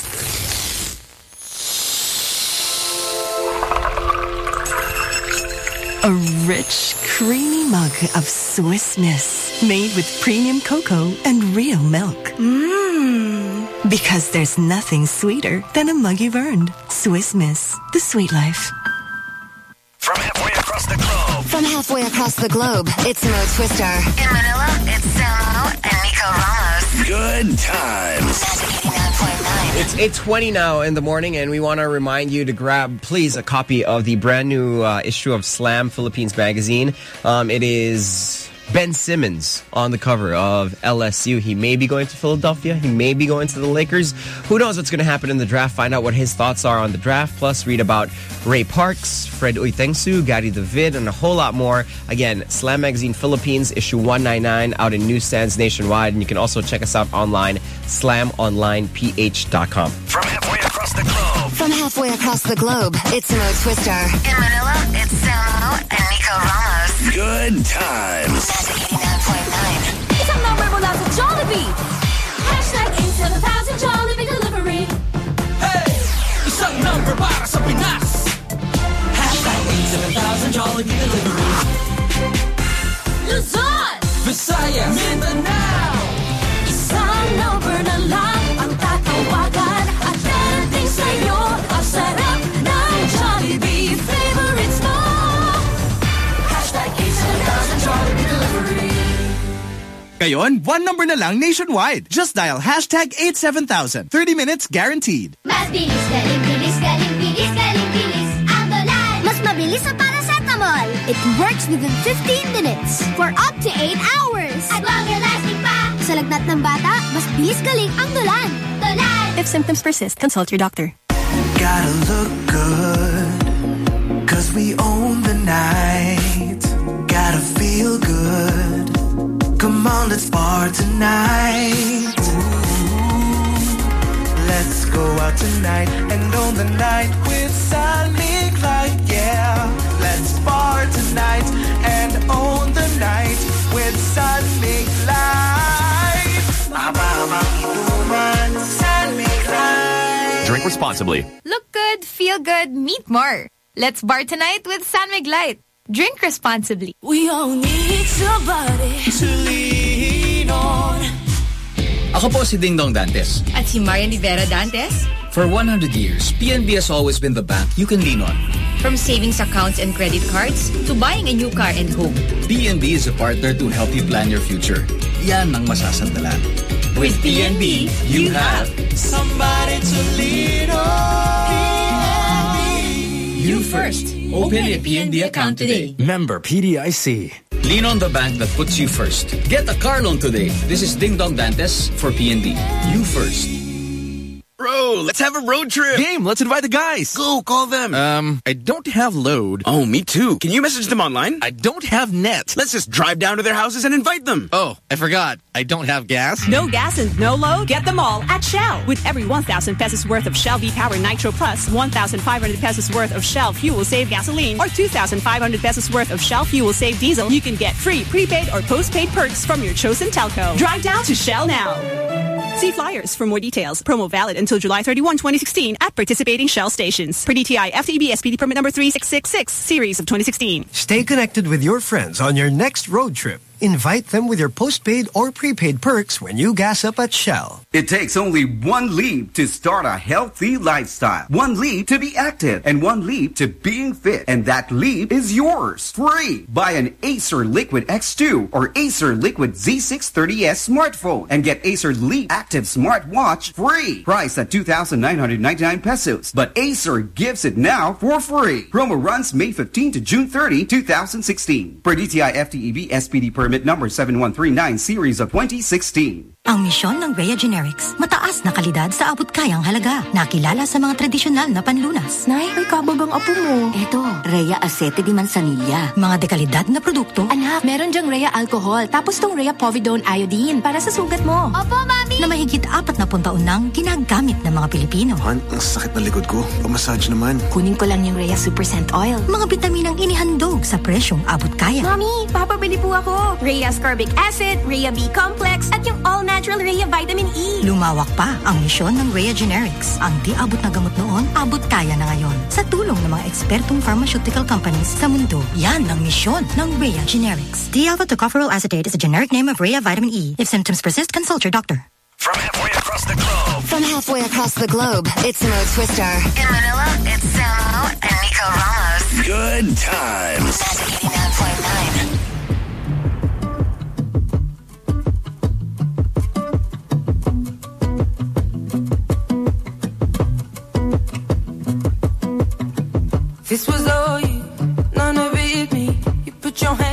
[SPEAKER 76] A rich, creamy mug of Swiss Miss made with premium cocoa and real milk. Mmm. Because there's nothing sweeter than a mug you've earned. Swiss Miss, the sweet life.
[SPEAKER 5] From halfway across the globe, it's Mo Twister. In Manila, it's Samo and Nico Ramos.
[SPEAKER 80] Good times.
[SPEAKER 3] It's 8.20 now in the morning, and we want to remind you to grab, please, a copy of the brand new uh, issue of Slam Philippines magazine. Um, it is Ben Simmons on the cover of LSU. He may be going to Philadelphia. He may be going to the Lakers. Who knows what's going to happen in the draft? Find out what his thoughts are on the draft. Plus, read about Ray Parks, Fred Uytengsu, Gary David, and a whole lot more. Again, Slam Magazine Philippines, issue 199, out in newsstands nationwide. And you can also check us out online, slamonlineph.com.
[SPEAKER 5] From halfway across the globe. From halfway across the globe, it's Mo Twister. In Manila, it's Samo and Nico Ramos.
[SPEAKER 80] Good times.
[SPEAKER 8] Isang number mula sa Jollibee! Hashtag 87000 Jollibee Delivery!
[SPEAKER 2] Hey! Isang number para sa Pinas! Hashtag 87000 Jollibee Delivery
[SPEAKER 8] Luzon!
[SPEAKER 2] Visayas! Mindanao!
[SPEAKER 8] Isang number na lang
[SPEAKER 9] Ngayon, one number na lang nationwide. Just dial hashtag 87000. 30 minutes guaranteed.
[SPEAKER 81] Mas bilis, galing, bilis, galing, bilis, galing, bilis. Ang dolan. Mas mabilis sa paracetamol. It works within 15 minutes for up to 8 hours. At longer lasting pa. Sa lagnat ng bata, mas bilis galing ang dolan. Dolan.
[SPEAKER 8] If symptoms persist, consult your doctor.
[SPEAKER 2] Gotta look good, cause we own the night. Gotta feel good. Come on, let's bar tonight. Let's go out tonight and own the night with San Mig Light, yeah. Let's bar tonight and own the night with San Mig Light. Mahabang inuman, San Mig Light.
[SPEAKER 82] Drink responsibly.
[SPEAKER 13] Look good, feel good, meet more. Let's bar tonight with San Mig Light. Drink responsibly.
[SPEAKER 53] We all need somebody to lean on.
[SPEAKER 14] Ako po si Dingdong Dantes.
[SPEAKER 13] At si Marian Rivera Dantes.
[SPEAKER 14] For 100 years, PNB has always been the bank you can lean on.
[SPEAKER 13] From savings accounts and credit cards to buying a new car and home.
[SPEAKER 14] PNB is a partner to help you plan your future. Yan ang masasandalan. With PNB, you have
[SPEAKER 2] somebody to lean on.
[SPEAKER 14] You first. Open a PNB account today.
[SPEAKER 7] Member PDIC.
[SPEAKER 14] Lean on the bank that puts you first. Get a car loan today. This is Dingdong Dantes for PNB. You first.
[SPEAKER 9] Bro, let's have a road trip.
[SPEAKER 83] Game, let's invite the guys.
[SPEAKER 9] Go, call them.
[SPEAKER 83] Um, I don't have load.
[SPEAKER 9] Oh, me too. Can you message them online?
[SPEAKER 83] I don't have net.
[SPEAKER 9] Let's just drive down to their houses and invite them.
[SPEAKER 83] Oh, I forgot. I don't have gas.
[SPEAKER 30] No gas and no load? Get them all at Shell. With every 1,000 pesos worth of Shell V-Power Nitro Plus, 1,500 pesos worth of Shell Fuel Save Gasoline, or 2,500 pesos worth of Shell Fuel Save Diesel, you can get free prepaid or postpaid perks from your chosen telco. Drive down to Shell now. See flyers for more details. Promo valid until July 31, 2016 at participating Shell stations. Per DTI FTB SPD permit number 3666, series of 2016.
[SPEAKER 7] Stay connected with your friends on your next road trip. Invite them with your postpaid or prepaid perks when you gas up at Shell.
[SPEAKER 60] It takes only one leap to start a healthy lifestyle. One leap to be active and one leap to being fit. And that leap is yours. Free. Buy an Acer Liquid X2 or Acer Liquid Z630S smartphone and get Acer Leap Active Smartwatch free. Price at 2,999 pesos. But Acer gives it now for free. Promo runs May 15 to June 30, 2016. Per DTI FTEB SPD permit number 7139 series of 2016.
[SPEAKER 35] Ang misyon ng Rhea Generics, mataas na kalidad sa abot kayang halaga. Nakilala sa mga tradisyonal na panlunas.
[SPEAKER 8] Nay, may kabagang apo mo.
[SPEAKER 35] Eto, Rhea Acete di Manzanilla. Mga dekalidad na produkto.
[SPEAKER 8] Anak, meron dyang Rhea Alcohol, tapos tong Rhea Povidone Iodine para sa sugat mo.
[SPEAKER 35] Opo, Mami! Na mahigit apat na taon nang ginagamit ng mga Pilipino.
[SPEAKER 65] Han, ang sakit ng likod ko. Pamassage naman.
[SPEAKER 8] Kunin ko lang yung Rhea Super Scent Oil.
[SPEAKER 35] Mga bitaminang inihandog sa presyong abot kaya.
[SPEAKER 8] Mami, papabili po ako. Rhea Ascorbic Acid, Rhea B Complex, at yung all-natural Rhea Vitamin E.
[SPEAKER 35] Lumawak pa ang misyon ng Rhea Generics. Ang di abot na gamot noon, abot kaya na ngayon. Sa tulong ng mga ekspertong pharmaceutical companies sa mundo, yan ang misyon ng Rhea Generics. D-alpha tocopherol acetate is a generic name of Rhea Vitamin E. If symptoms persist, consult your doctor.
[SPEAKER 5] From halfway across the globe. From halfway across the globe, it's Mo Twister. In Manila, it's Samo and Nico Ramos.
[SPEAKER 65] Good times.
[SPEAKER 5] 89.9.
[SPEAKER 53] This was all you, none of it me. You put your hands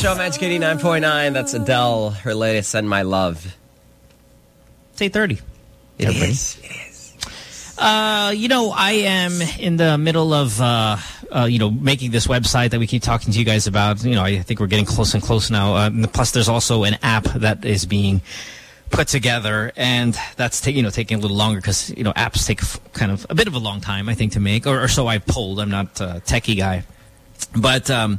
[SPEAKER 3] show, Magic 89.9. That's Adele. Her latest, Send My Love.
[SPEAKER 4] It's 8.30.
[SPEAKER 3] It
[SPEAKER 4] Everybody.
[SPEAKER 3] is.
[SPEAKER 4] Uh, you know, I am in the middle of, uh, uh, you know, making this website that we keep talking to you guys about. You know, I think we're getting close and close now. Uh, and plus, there's also an app that is being put together, and that's you know taking a little longer because you know apps take f- kind of a bit of a long time, I think, to make, or, or so I've pulled. I'm not a techie guy, but. Um,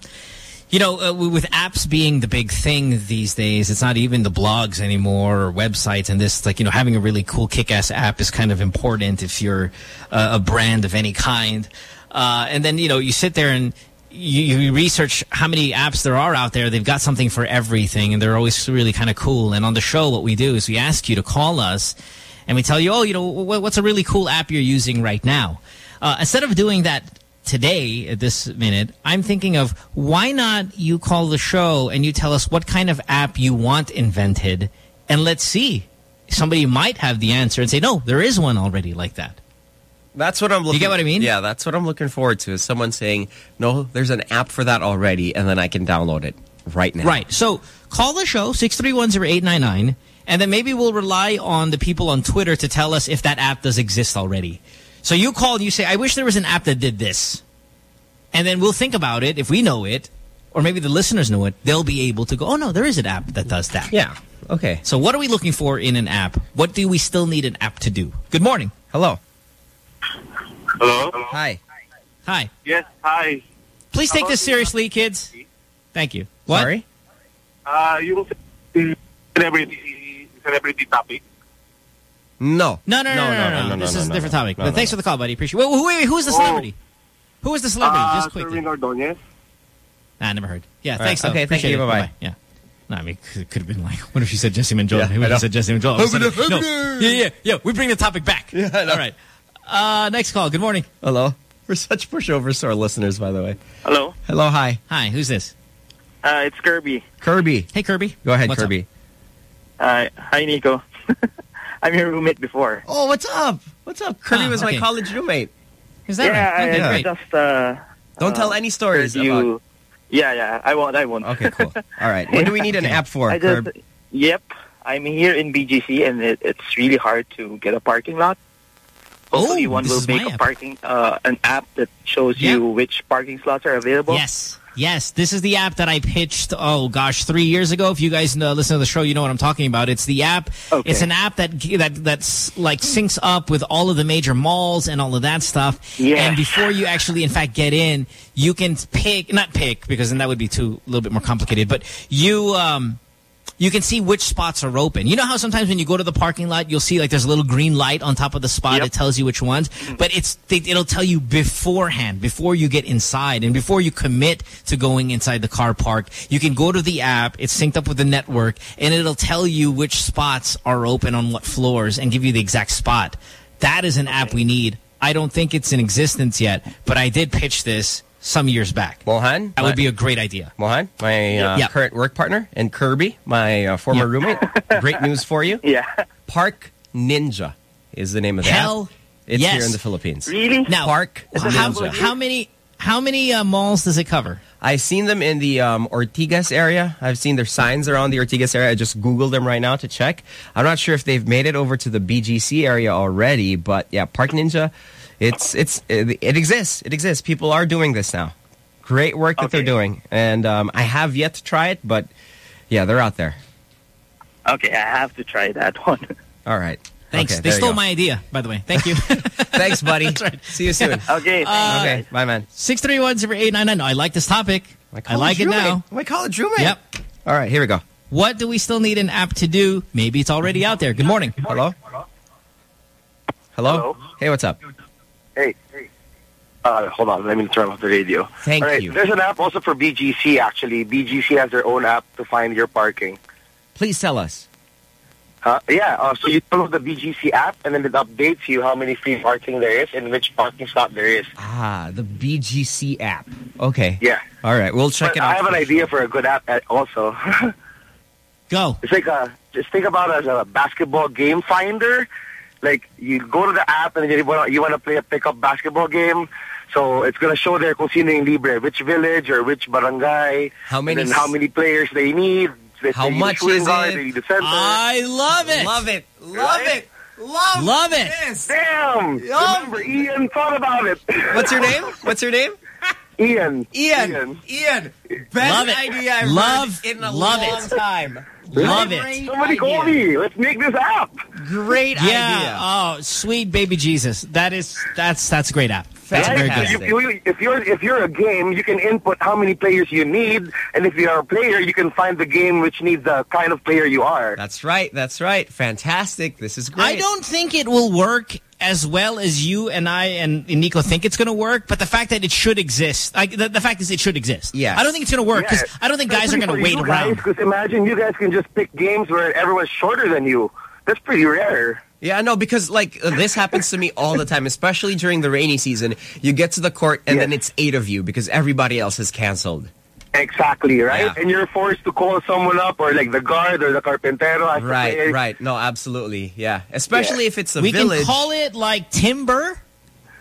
[SPEAKER 4] you know, uh, with apps being the big thing these days, it's not even the blogs anymore or websites and this, like, you know, having a really cool kick-ass app is kind of important if you're uh, a brand of any kind. Uh, and then, you know, you sit there and you, you research how many apps there are out there. They've got something for everything and they're always really kind of cool. And on the show, what we do is we ask you to call us and we tell you, oh, you know, what's a really cool app you're using right now? Uh, instead of doing that today at this minute, I'm thinking of why not you call the show and you tell us what kind of app you want invented and let's see. Somebody might have the answer and say, no, there is one already like that.
[SPEAKER 3] That's what I'm looking.
[SPEAKER 4] You get what I mean?
[SPEAKER 3] Yeah, that's what I'm looking forward to. Is someone saying, "No, there's an app for that already," and then I can download it right now.
[SPEAKER 4] Right. So call the show, 6310899, and then maybe we'll rely on the people on Twitter to tell us if that app does exist already. So you call and you say, I wish there was an app that did this. And then we'll think about it. If we know it, or maybe the listeners know it, they'll be able to go, oh, no, there is an app that does that.
[SPEAKER 3] Yeah. Okay.
[SPEAKER 4] So what are we looking for in an app? What do we still need an app to do? Good morning.
[SPEAKER 3] Hello.
[SPEAKER 23] Hello?
[SPEAKER 3] Hi.
[SPEAKER 4] Hi.
[SPEAKER 23] Yes, hi.
[SPEAKER 4] Please take
[SPEAKER 23] About
[SPEAKER 4] this seriously, kids. Thank you. What?
[SPEAKER 3] Sorry?
[SPEAKER 23] Uh, yung celebrity, celebrity topic.
[SPEAKER 3] No.
[SPEAKER 4] No, no, no, no, no, no. This is a different topic. but thanks for the call, buddy. Appreciate it. Wait, wait, wait, who is the
[SPEAKER 23] Oh.
[SPEAKER 4] celebrity? Who is the celebrity?
[SPEAKER 23] Uh,
[SPEAKER 4] Just quickly.
[SPEAKER 23] Sherwin Ordonez.
[SPEAKER 4] Nah, I never heard. Yeah,
[SPEAKER 3] All
[SPEAKER 4] thanks.
[SPEAKER 3] right. Okay, thank you.
[SPEAKER 4] it.
[SPEAKER 3] Bye-bye.
[SPEAKER 4] Yeah. No, I mean, it could have been like, what if she said Jessy Mendiola?
[SPEAKER 3] Yeah,
[SPEAKER 4] Who
[SPEAKER 3] I
[SPEAKER 4] would have said Jessy Mendiola? All of a sudden- No. Yeah, yeah, yeah. We bring the topic back.
[SPEAKER 3] Yeah,
[SPEAKER 4] All right. Uh, next call. Good morning.
[SPEAKER 3] Hello. We're such pushovers to our listeners, by the way.
[SPEAKER 23] Hello.
[SPEAKER 3] Hello. Hi.
[SPEAKER 4] Hi. Who's this?
[SPEAKER 23] Uh, it's Kirby.
[SPEAKER 3] Kirby.
[SPEAKER 4] Hey, Kirby.
[SPEAKER 3] Go ahead,
[SPEAKER 4] What's up?
[SPEAKER 3] Kirby.
[SPEAKER 23] Uh, hi, Nico. I'm your roommate before.
[SPEAKER 3] Oh, what's up? What's up? Kirby
[SPEAKER 4] Ah,
[SPEAKER 3] was
[SPEAKER 4] okay.
[SPEAKER 3] my college roommate.
[SPEAKER 4] Is that
[SPEAKER 23] yeah,
[SPEAKER 4] right? Okay,
[SPEAKER 23] I, I just uh,
[SPEAKER 3] Don't
[SPEAKER 23] uh,
[SPEAKER 3] tell any stories
[SPEAKER 23] heard you.
[SPEAKER 3] about.
[SPEAKER 23] Yeah, yeah. I won't. I won't.
[SPEAKER 3] Okay, cool. All right. What do we need an app for,
[SPEAKER 23] I just,
[SPEAKER 3] Kirb?
[SPEAKER 23] Yep. I'm here in BGC, and it, it's really hard to get a parking lot. Hopefully,
[SPEAKER 4] Oh,
[SPEAKER 23] one
[SPEAKER 4] this
[SPEAKER 23] will
[SPEAKER 4] is my
[SPEAKER 23] make a parking uh, an app that shows you which parking slots are available.
[SPEAKER 4] Yes. Yes, this is the app that I pitched, oh gosh, three years ago. If you guys know, listen to the show, you know what I'm talking about. It's the app. It's an app that that that's like syncs up with all of the major malls and all of that stuff.
[SPEAKER 23] Yes.
[SPEAKER 4] And before you actually, in fact, get in, you can pick, not pick, because then that would be too, a little bit more complicated, but you, um, you can see which spots are open. You know how sometimes when you go to the parking lot, you'll see like there's a little green light on top of the spot. It tells you which ones. Mm-hmm. But it's they, it'll tell you beforehand, before you get inside and before you commit to going inside the car park. You can go to the app. It's synced up with the network, and it'll tell you which spots are open on what floors and give you the exact spot. That is an app we need. I don't think it's in existence yet, but I did pitch this some years back.
[SPEAKER 3] Mohan?
[SPEAKER 4] That would be a great idea.
[SPEAKER 3] Mohan, my uh,
[SPEAKER 4] Yeah.
[SPEAKER 3] current work partner, and Kirby, my uh, former roommate. Great news for you.
[SPEAKER 23] Yeah.
[SPEAKER 3] Park Ninja is the name of the
[SPEAKER 4] Hell
[SPEAKER 3] app. It's
[SPEAKER 4] yes.
[SPEAKER 3] here in the Philippines.
[SPEAKER 23] Really?
[SPEAKER 4] Now,
[SPEAKER 3] Park
[SPEAKER 4] how,
[SPEAKER 3] Ninja.
[SPEAKER 4] how many how many uh, malls does it cover?
[SPEAKER 3] I've seen them in the um, Ortigas area. I've seen their signs around the Ortigas area. I just Googled them right now to check. I'm not sure if they've made it over to the BGC area already, but yeah, Park Ninja, it's it's it, it exists. It exists. People are doing this now. Great work that they're doing, and um, I have yet to try it, but yeah, they're out there.
[SPEAKER 23] Okay, I have to try that one.
[SPEAKER 3] All right.
[SPEAKER 4] Thanks.
[SPEAKER 3] Okay,
[SPEAKER 4] they stole my idea, by the way. Thank you.
[SPEAKER 3] Thanks, buddy. See you soon.
[SPEAKER 23] Okay.
[SPEAKER 4] Uh,
[SPEAKER 3] okay. Bye, man.
[SPEAKER 4] Six three one zero eight nine nine. I like this topic. I like it now.
[SPEAKER 3] My college roommate.
[SPEAKER 4] Yep.
[SPEAKER 3] All right, here we go.
[SPEAKER 4] What do we still need an app to do? Maybe it's already out there. Good morning.
[SPEAKER 3] Hello. Hello. Hey, what's up?
[SPEAKER 22] Hey. Uh, hold on, let me turn off the radio.
[SPEAKER 3] Thank
[SPEAKER 22] All right,
[SPEAKER 3] you.
[SPEAKER 22] There's an app also for BGC, actually. BGC has their own app to find your parking.
[SPEAKER 3] Please tell us.
[SPEAKER 22] Uh, yeah, uh, so you download the BGC app, and then it updates you how many free parking there is and which parking slot there is.
[SPEAKER 3] Ah, the BGC app. Okay.
[SPEAKER 22] Yeah.
[SPEAKER 3] All right, we'll check
[SPEAKER 22] But
[SPEAKER 3] it out.
[SPEAKER 22] I have an idea for a good app uh, also.
[SPEAKER 4] Go.
[SPEAKER 22] It's like a, just think about it as a basketball game finder. Like, you go to the app, and you want you want to play a pickup basketball game. So it's going to show there kung sino yung libre, which village or which barangay,
[SPEAKER 3] How many
[SPEAKER 22] and how many players they need. They
[SPEAKER 3] How
[SPEAKER 22] need
[SPEAKER 3] much
[SPEAKER 22] shooting
[SPEAKER 3] is
[SPEAKER 22] guard,
[SPEAKER 3] it?
[SPEAKER 22] They need a center.
[SPEAKER 4] I love it.
[SPEAKER 3] Love it. Love it. Love,
[SPEAKER 4] Love it.
[SPEAKER 3] this.
[SPEAKER 22] Damn! Remember, Ian thought about it.
[SPEAKER 3] What's your name? What's your name?
[SPEAKER 22] Ian.
[SPEAKER 3] Ian. Ian. Best
[SPEAKER 4] Love
[SPEAKER 3] idea I've
[SPEAKER 4] Love-
[SPEAKER 3] heard in a
[SPEAKER 4] love
[SPEAKER 3] long
[SPEAKER 4] it.
[SPEAKER 3] time.
[SPEAKER 4] Love it.
[SPEAKER 3] Great
[SPEAKER 22] Somebody call me. Let's make this app.
[SPEAKER 3] Great
[SPEAKER 4] Yeah.
[SPEAKER 3] idea.
[SPEAKER 4] Oh, sweet baby Jesus. That is that's that's a great app. That's a very good
[SPEAKER 22] If, if you're if you're a game, you can input how many players you need, and if you're a player, you can find the game which needs the kind of player you are.
[SPEAKER 3] That's right. That's right. Fantastic. This is great.
[SPEAKER 4] I don't think it will work as well as you and I and Nico think it's going to work, but the fact that it should exist, like the, the fact is it should exist.
[SPEAKER 3] Yes.
[SPEAKER 4] I don't think it's going to work because
[SPEAKER 22] Yeah.
[SPEAKER 4] I don't think guys are going to wait around.
[SPEAKER 22] Because imagine you guys can just pick games where everyone's shorter than you. That's pretty rare.
[SPEAKER 3] Yeah, no, because like uh, this happens to me all the time, especially during the rainy season. You get to the court and then it's eight of you because everybody else is canceled.
[SPEAKER 22] Exactly, right?
[SPEAKER 3] Yeah.
[SPEAKER 22] And you're forced to call someone up, or like the guard or the carpentero. has
[SPEAKER 3] Right,
[SPEAKER 22] play.
[SPEAKER 3] right. No, absolutely. Yeah. Especially
[SPEAKER 22] Yeah.
[SPEAKER 3] if it's a
[SPEAKER 4] we
[SPEAKER 3] village.
[SPEAKER 4] can call it like timber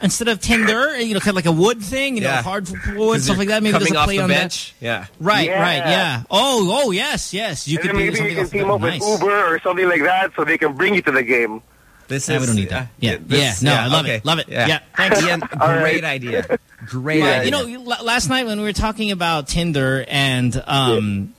[SPEAKER 4] instead of tinder, you know, kind of like a wood thing, you know,
[SPEAKER 3] Yeah.
[SPEAKER 4] hard
[SPEAKER 3] 'Cause
[SPEAKER 4] wood, stuff like that. Maybe there's a
[SPEAKER 3] off
[SPEAKER 4] play
[SPEAKER 3] the
[SPEAKER 4] on
[SPEAKER 3] bench. Yeah.
[SPEAKER 4] Right,
[SPEAKER 22] Yeah.
[SPEAKER 4] right, yeah. Oh, oh, yes, yes. You
[SPEAKER 22] and
[SPEAKER 4] could
[SPEAKER 22] maybe
[SPEAKER 4] something
[SPEAKER 22] you can team up
[SPEAKER 4] nice.
[SPEAKER 22] with Uber or something like that, so they can bring you to the game.
[SPEAKER 3] This
[SPEAKER 4] Yeah,
[SPEAKER 3] is
[SPEAKER 4] we don't need that.
[SPEAKER 3] uh,
[SPEAKER 4] Yeah,
[SPEAKER 3] this-
[SPEAKER 4] yeah. No, I love
[SPEAKER 3] okay.
[SPEAKER 4] it. Love it. Yeah, thanks.
[SPEAKER 3] Ian,
[SPEAKER 22] All right.
[SPEAKER 3] great idea. Great
[SPEAKER 4] Well,
[SPEAKER 3] idea.
[SPEAKER 4] you know, last night when we were talking about Tinder and, um,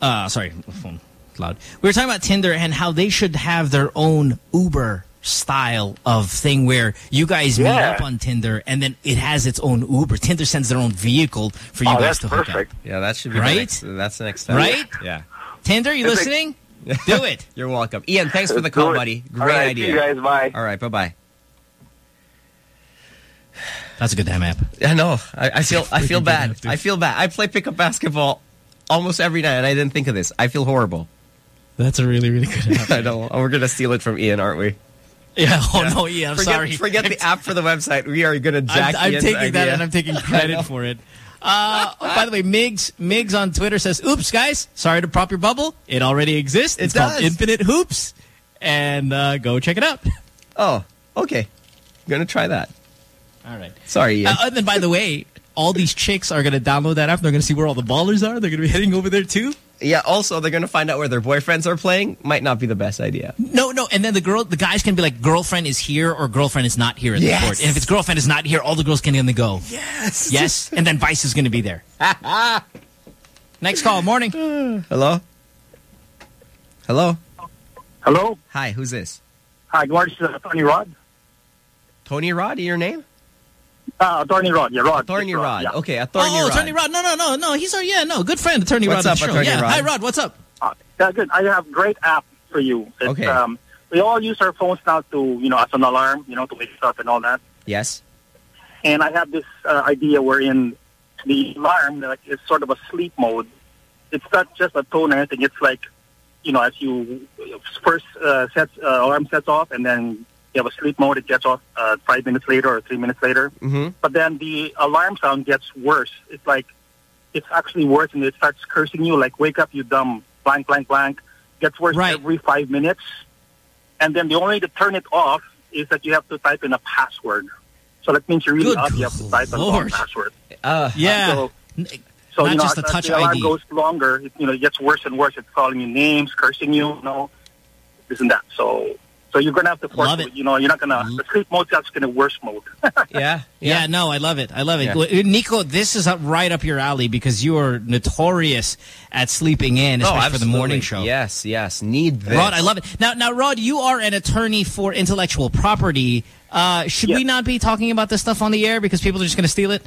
[SPEAKER 4] uh, sorry, phone loud. We were talking about Tinder and how they should have their own Uber style of thing where you guys meet up on Tinder and then it has its own Uber. Tinder sends their own vehicle for you
[SPEAKER 22] Oh,
[SPEAKER 4] guys
[SPEAKER 22] that's
[SPEAKER 4] to hook
[SPEAKER 22] perfect.
[SPEAKER 3] yeah, that should be
[SPEAKER 4] Right?
[SPEAKER 3] The next, that's the next step.
[SPEAKER 4] Right?
[SPEAKER 3] Yeah.
[SPEAKER 4] up. Tinder, you
[SPEAKER 22] It's like-
[SPEAKER 4] listening? Do it.
[SPEAKER 3] You're welcome. Ian, thanks for the call, buddy. Great
[SPEAKER 22] All right,
[SPEAKER 3] idea.
[SPEAKER 22] See you guys. Bye.
[SPEAKER 3] All right, bye-bye.
[SPEAKER 4] That's a good damn app.
[SPEAKER 3] I know. I, I feel I feel bad.
[SPEAKER 4] good enough, dude.
[SPEAKER 3] I feel bad. I play pickup basketball almost every night, and I didn't think of this. I feel horrible.
[SPEAKER 4] That's a really, really good app.
[SPEAKER 3] I know. Oh, we're gonna steal it from Ian, aren't we?
[SPEAKER 4] Yeah, oh no, yeah, I'm
[SPEAKER 3] forget,
[SPEAKER 4] sorry.
[SPEAKER 3] Forget the app for the website. We are gonna jack
[SPEAKER 4] I'm, I'm
[SPEAKER 3] Ian's
[SPEAKER 4] taking that and I'm taking credit for it. Uh, oh, by the way, Migs Migs on Twitter says, "Oops, guys, sorry to prop your bubble. It already exists.
[SPEAKER 3] It
[SPEAKER 4] It's called. Infinite Hoops, and uh, go check it out."
[SPEAKER 3] Oh, okay. I'm Gonna try that.
[SPEAKER 4] All right.
[SPEAKER 3] Sorry, Ian.
[SPEAKER 4] Uh, and then, by the way, all these chicks are going to download that app. They're going to see where all the ballers are. They're going to be heading over there too.
[SPEAKER 3] Yeah. Also, they're gonna find out where their boyfriends are playing. Might not be the best idea.
[SPEAKER 4] No, no, and then the girl, the guys can be like, girlfriend is here or girlfriend is not here at
[SPEAKER 3] Yes.
[SPEAKER 4] the court. And if it's girlfriend is not here, all the girls can in the go.
[SPEAKER 3] Yes.
[SPEAKER 4] Yes. And then Vice is going to be there. Next call. Morning.
[SPEAKER 3] Hello? Hello?
[SPEAKER 84] Hello?
[SPEAKER 3] Hi, who's this?
[SPEAKER 84] Hi, good. This is uh, Tony Rod.
[SPEAKER 3] Tony Rod, your name?
[SPEAKER 84] Uh, Attorney Rod. Yeah, Rod.
[SPEAKER 3] Attorney
[SPEAKER 84] Just
[SPEAKER 3] Rod.
[SPEAKER 84] yeah.
[SPEAKER 3] Okay, Attorney
[SPEAKER 4] oh,
[SPEAKER 3] Rod.
[SPEAKER 4] Attorney Rod. No, no, no, no. He's our, yeah, no, good friend, Attorney
[SPEAKER 3] What's
[SPEAKER 4] Rod.
[SPEAKER 3] up,
[SPEAKER 4] of the show.
[SPEAKER 3] Attorney
[SPEAKER 4] yeah.
[SPEAKER 3] Rod?
[SPEAKER 4] Hi, Rod. What's up?
[SPEAKER 84] Uh, yeah, good. I have great app for you. It's,
[SPEAKER 3] Okay.
[SPEAKER 84] Um, we all use our phones now to, you know, as an alarm, you know, to wake us up and all that.
[SPEAKER 3] Yes.
[SPEAKER 84] And I have this uh, idea wherein the alarm like, is sort of a sleep mode. It's not just a tone or anything. It's like, you know, as you first uh, sets uh, alarm sets off, and then you have a sleep mode. It gets off uh, five minutes later or three minutes later.
[SPEAKER 3] Mm-hmm.
[SPEAKER 84] But then the alarm sound gets worse. It's like it's actually worse, and it starts cursing you like "Wake up, you dumb!" Blank, blank, blank. Gets worse every five minutes, and then the only way to turn it off is that you have to type in a password. So that means you're really
[SPEAKER 4] Good
[SPEAKER 84] up. You have to type a long password.
[SPEAKER 3] Uh,
[SPEAKER 4] Yeah.
[SPEAKER 84] So, so
[SPEAKER 4] Not
[SPEAKER 84] you know,
[SPEAKER 4] just
[SPEAKER 84] as,
[SPEAKER 4] a
[SPEAKER 84] as
[SPEAKER 4] touch
[SPEAKER 84] the alarm
[SPEAKER 4] ID.
[SPEAKER 84] goes longer, it, you know, it gets worse and worse. It's calling you names, cursing you, you know, this and that. So, so you're gonna have to force
[SPEAKER 4] Love
[SPEAKER 84] it. You know, you're not gonna. The sleep mode's actually gonna worse mode.
[SPEAKER 3] yeah.
[SPEAKER 4] Yeah, no, I love it. I love it.
[SPEAKER 84] Yeah.
[SPEAKER 4] Well, Nico, this is up right up your alley because you are notorious at sleeping in,
[SPEAKER 3] Oh,
[SPEAKER 4] especially for the morning show.
[SPEAKER 3] Yes, yes. Need this.
[SPEAKER 4] Rod, I love it. Now, now, Rod, you are an attorney for intellectual property. Uh, should we not be talking about this stuff on the air because people are just going to steal it?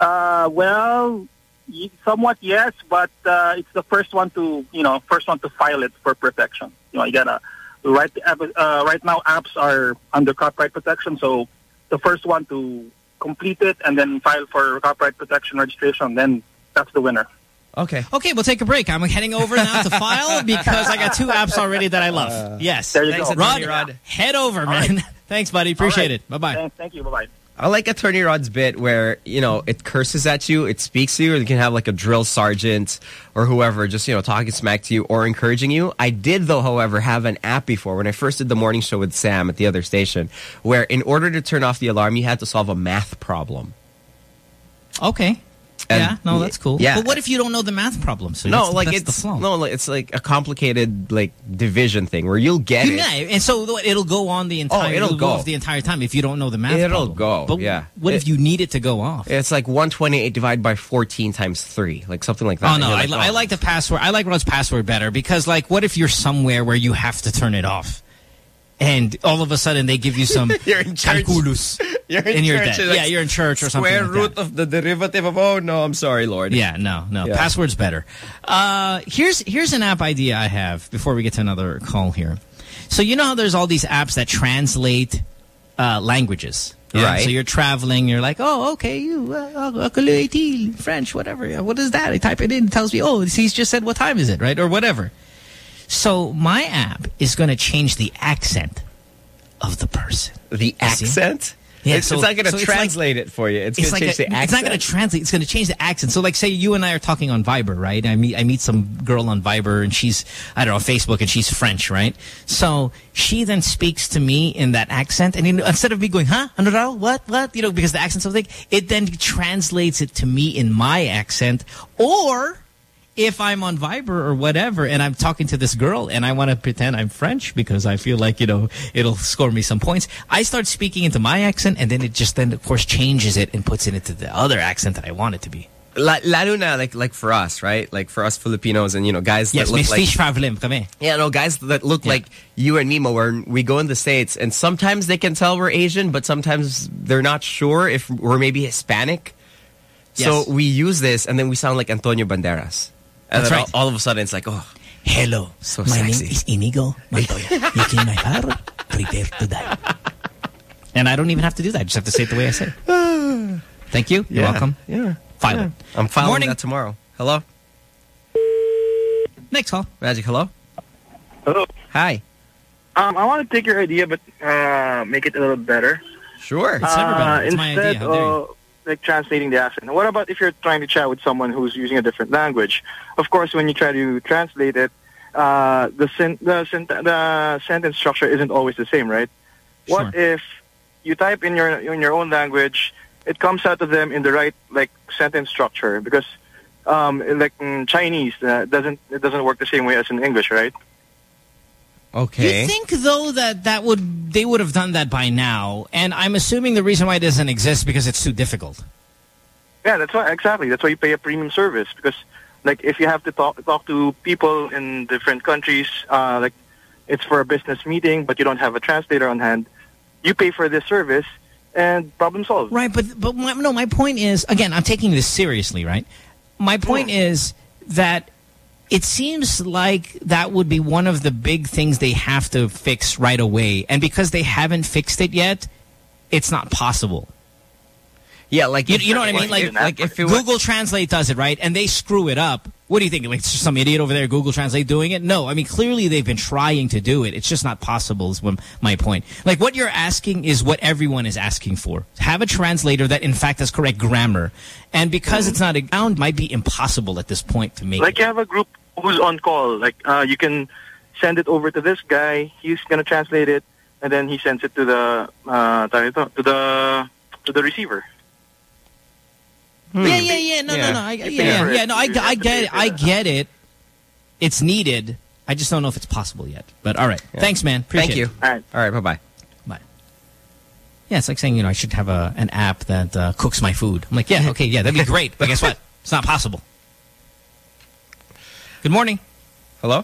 [SPEAKER 84] Uh, well, y- somewhat yes, but uh, it's the first one to you know first one to file it for protection. You know, you gotta right uh, right now apps are under copyright protection, so the first one to complete it and then file for copyright protection registration, then that's the winner.
[SPEAKER 3] Okay.
[SPEAKER 4] Okay, we'll take a break. I'm heading over now to file because I got two apps already that I love.
[SPEAKER 3] Uh,
[SPEAKER 4] yes.
[SPEAKER 84] There you
[SPEAKER 4] Thanks,
[SPEAKER 84] go.
[SPEAKER 4] Rod,
[SPEAKER 84] Rod.
[SPEAKER 4] head over, man. Thanks, buddy. Appreciate
[SPEAKER 84] right.
[SPEAKER 4] it. Bye-bye.
[SPEAKER 84] Thank, thank you. Bye bye.
[SPEAKER 3] I like Attorney Rod's bit where, you know, it curses at you, it speaks to you, or you can have like a drill sergeant or whoever just, you know, talking smack to you or encouraging you. I did, though, however, have an app before when I first did the morning show with Sam at the other station where in order to turn off the alarm, you had to solve a math problem.
[SPEAKER 4] Okay.
[SPEAKER 3] And-
[SPEAKER 4] yeah, no, that's cool.
[SPEAKER 3] Yeah.
[SPEAKER 4] But what if you don't know the math problem? So
[SPEAKER 3] no,
[SPEAKER 4] that's
[SPEAKER 3] like
[SPEAKER 4] that's
[SPEAKER 3] it's
[SPEAKER 4] the flaw.
[SPEAKER 3] no, like it's like a complicated like division thing where you'll get it.
[SPEAKER 4] Yeah, and so it'll go on the oh, entire.
[SPEAKER 3] Oh, it'll go.
[SPEAKER 4] off the entire time if you don't know the math.
[SPEAKER 3] It'll
[SPEAKER 4] problem.
[SPEAKER 3] go.
[SPEAKER 4] But
[SPEAKER 3] yeah.
[SPEAKER 4] what if you need it to go off?
[SPEAKER 3] It's like 128 divided by 14 times 3, like something like that.
[SPEAKER 4] Oh no,
[SPEAKER 3] you're
[SPEAKER 4] I,
[SPEAKER 3] like,
[SPEAKER 4] li- I
[SPEAKER 3] oh.
[SPEAKER 4] like the password. I like Rod's password better because, like, what if you're somewhere where you have to turn it off, and all of a sudden they give you some
[SPEAKER 3] You're in church.
[SPEAKER 4] calculus,
[SPEAKER 3] You're in
[SPEAKER 4] and you're
[SPEAKER 3] church,
[SPEAKER 4] dead.
[SPEAKER 3] like,
[SPEAKER 4] yeah, you're in church or something.
[SPEAKER 3] Square
[SPEAKER 4] like
[SPEAKER 3] root
[SPEAKER 4] that.
[SPEAKER 3] of the derivative of oh no, I'm sorry, Lord.
[SPEAKER 4] Yeah, no, no.
[SPEAKER 3] Yeah.
[SPEAKER 4] Password's better. Uh, here's here's an app idea I have before we get to another call here. So you know how there's all these apps that translate uh, languages. Yeah?
[SPEAKER 3] Right.
[SPEAKER 4] So you're traveling, you're like, oh, okay, you, uh, uh, French, whatever. What is that? I type it in, it tells me, oh, he's just said what time is it, right? Or whatever. So my app is going to change the accent of the person.
[SPEAKER 3] The accent?
[SPEAKER 4] Yeah,
[SPEAKER 3] it's,
[SPEAKER 4] so-
[SPEAKER 3] it's not going to
[SPEAKER 4] so it's like-
[SPEAKER 3] translate it for you. It's, going to change
[SPEAKER 4] a-
[SPEAKER 3] the accent.
[SPEAKER 4] It's not going to translate. It's going to change the accent. So, like, say you and I are talking on Viber, right? I meet I meet some girl on Viber, and she's I don't know Facebook, and she's French, right? So she then speaks to me in that accent, and you know, instead of me going, "Huh, ano raw? What? What?" You know, because the accent's so thick, it then translates it to me in my accent, or. If I'm on Viber or whatever and I'm talking to this girl and I want to pretend I'm French because I feel like, you know, it'll score me some points, I start speaking into my accent and then it just then, of course, changes it and puts it into the other accent that I want it to be.
[SPEAKER 3] La, lalo na, like, like for us, right? Like for us Filipinos and, you know, guys
[SPEAKER 4] Yes,
[SPEAKER 3] that look like...
[SPEAKER 4] speech problem kami.
[SPEAKER 3] Yeah, no, guys that look like you and Nemo, where we go in the States, and sometimes they can tell we're Asian, but sometimes they're not sure if we're maybe Hispanic.
[SPEAKER 4] Yes.
[SPEAKER 3] So we use this, and then we sound like Antonio Banderas. And
[SPEAKER 4] That's
[SPEAKER 3] then
[SPEAKER 4] right.
[SPEAKER 3] all, all of a sudden, it's like, oh,
[SPEAKER 4] Hello,
[SPEAKER 3] so
[SPEAKER 4] my
[SPEAKER 3] sexy.
[SPEAKER 4] name is Inigo Montoya. You came my heart, prepare to die. And I don't even have to do that. I just have to say it the way I say it. Thank you. You're
[SPEAKER 3] Yeah,
[SPEAKER 4] welcome.
[SPEAKER 3] Yeah.
[SPEAKER 4] File
[SPEAKER 3] Yeah.
[SPEAKER 4] it.
[SPEAKER 3] I'm filing
[SPEAKER 4] Morning.
[SPEAKER 3] that tomorrow. Hello?
[SPEAKER 4] Next call.
[SPEAKER 3] Magic, hello?
[SPEAKER 23] Hello.
[SPEAKER 3] Hi.
[SPEAKER 23] Um, I want to take your idea, but uh, make it a little better.
[SPEAKER 3] Sure.
[SPEAKER 4] It's never better.
[SPEAKER 23] Uh,
[SPEAKER 4] It's my idea.
[SPEAKER 23] instead
[SPEAKER 4] How dare you.
[SPEAKER 23] Like translating the accent. What about if you're trying to chat with someone who's using a different language? Of course, when you try to translate it, uh, the sen- the, sen- the sentence structure isn't always the same, right? What if you type in your in your own language, it comes out of them in the right like sentence structure because um, like in Chinese uh, doesn't it doesn't work the same way as in English, right?
[SPEAKER 3] Okay.
[SPEAKER 4] You think though that that would they would have done that by now? And I'm assuming the reason why it doesn't exist because it's too difficult.
[SPEAKER 23] Yeah, that's why exactly. That's why you pay a premium service because, like, if you have to talk talk to people in different countries, uh, like, it's for a business meeting, but you don't have a translator on hand, you pay for this service, and problem solved.
[SPEAKER 4] Right, but but my, no, my point is again, I'm taking this seriously, right? My point is that it seems like that would be one of the big things they have to fix right away, and because they haven't fixed it yet, it's not possible.
[SPEAKER 3] Yeah, like
[SPEAKER 4] you, you know what I mean. Like,
[SPEAKER 3] if- like if it were-
[SPEAKER 4] Google Translate does it right, and they screw it up. What do you think? Like some idiot over there, Google Translate doing it? No, I mean clearly they've been trying to do it. It's just not possible. Is my point. Like what you're asking is what everyone is asking for. Have a translator that in fact has correct grammar, and because mm-hmm. it's not a sound, might be impossible at this point to make.
[SPEAKER 23] Like you have a group who's on call. Like uh, you can send it over to this guy. He's gonna translate it, and then he sends it to the uh, to the to the receiver.
[SPEAKER 4] Yeah, yeah, yeah. No, no, no. I, yeah, yeah, yeah. No, I, I get it. I get it. It's needed. I just don't know if it's possible yet. But all right. Thanks, man. Appreciate
[SPEAKER 3] Thank you.
[SPEAKER 4] it.
[SPEAKER 23] All right.
[SPEAKER 3] All right. Bye bye.
[SPEAKER 4] Bye. Yeah, it's like saying you know I should have a an app that uh, cooks my food. I'm like, yeah, okay, yeah, that'd be great. But guess what? It's not possible. Good morning.
[SPEAKER 3] Hello.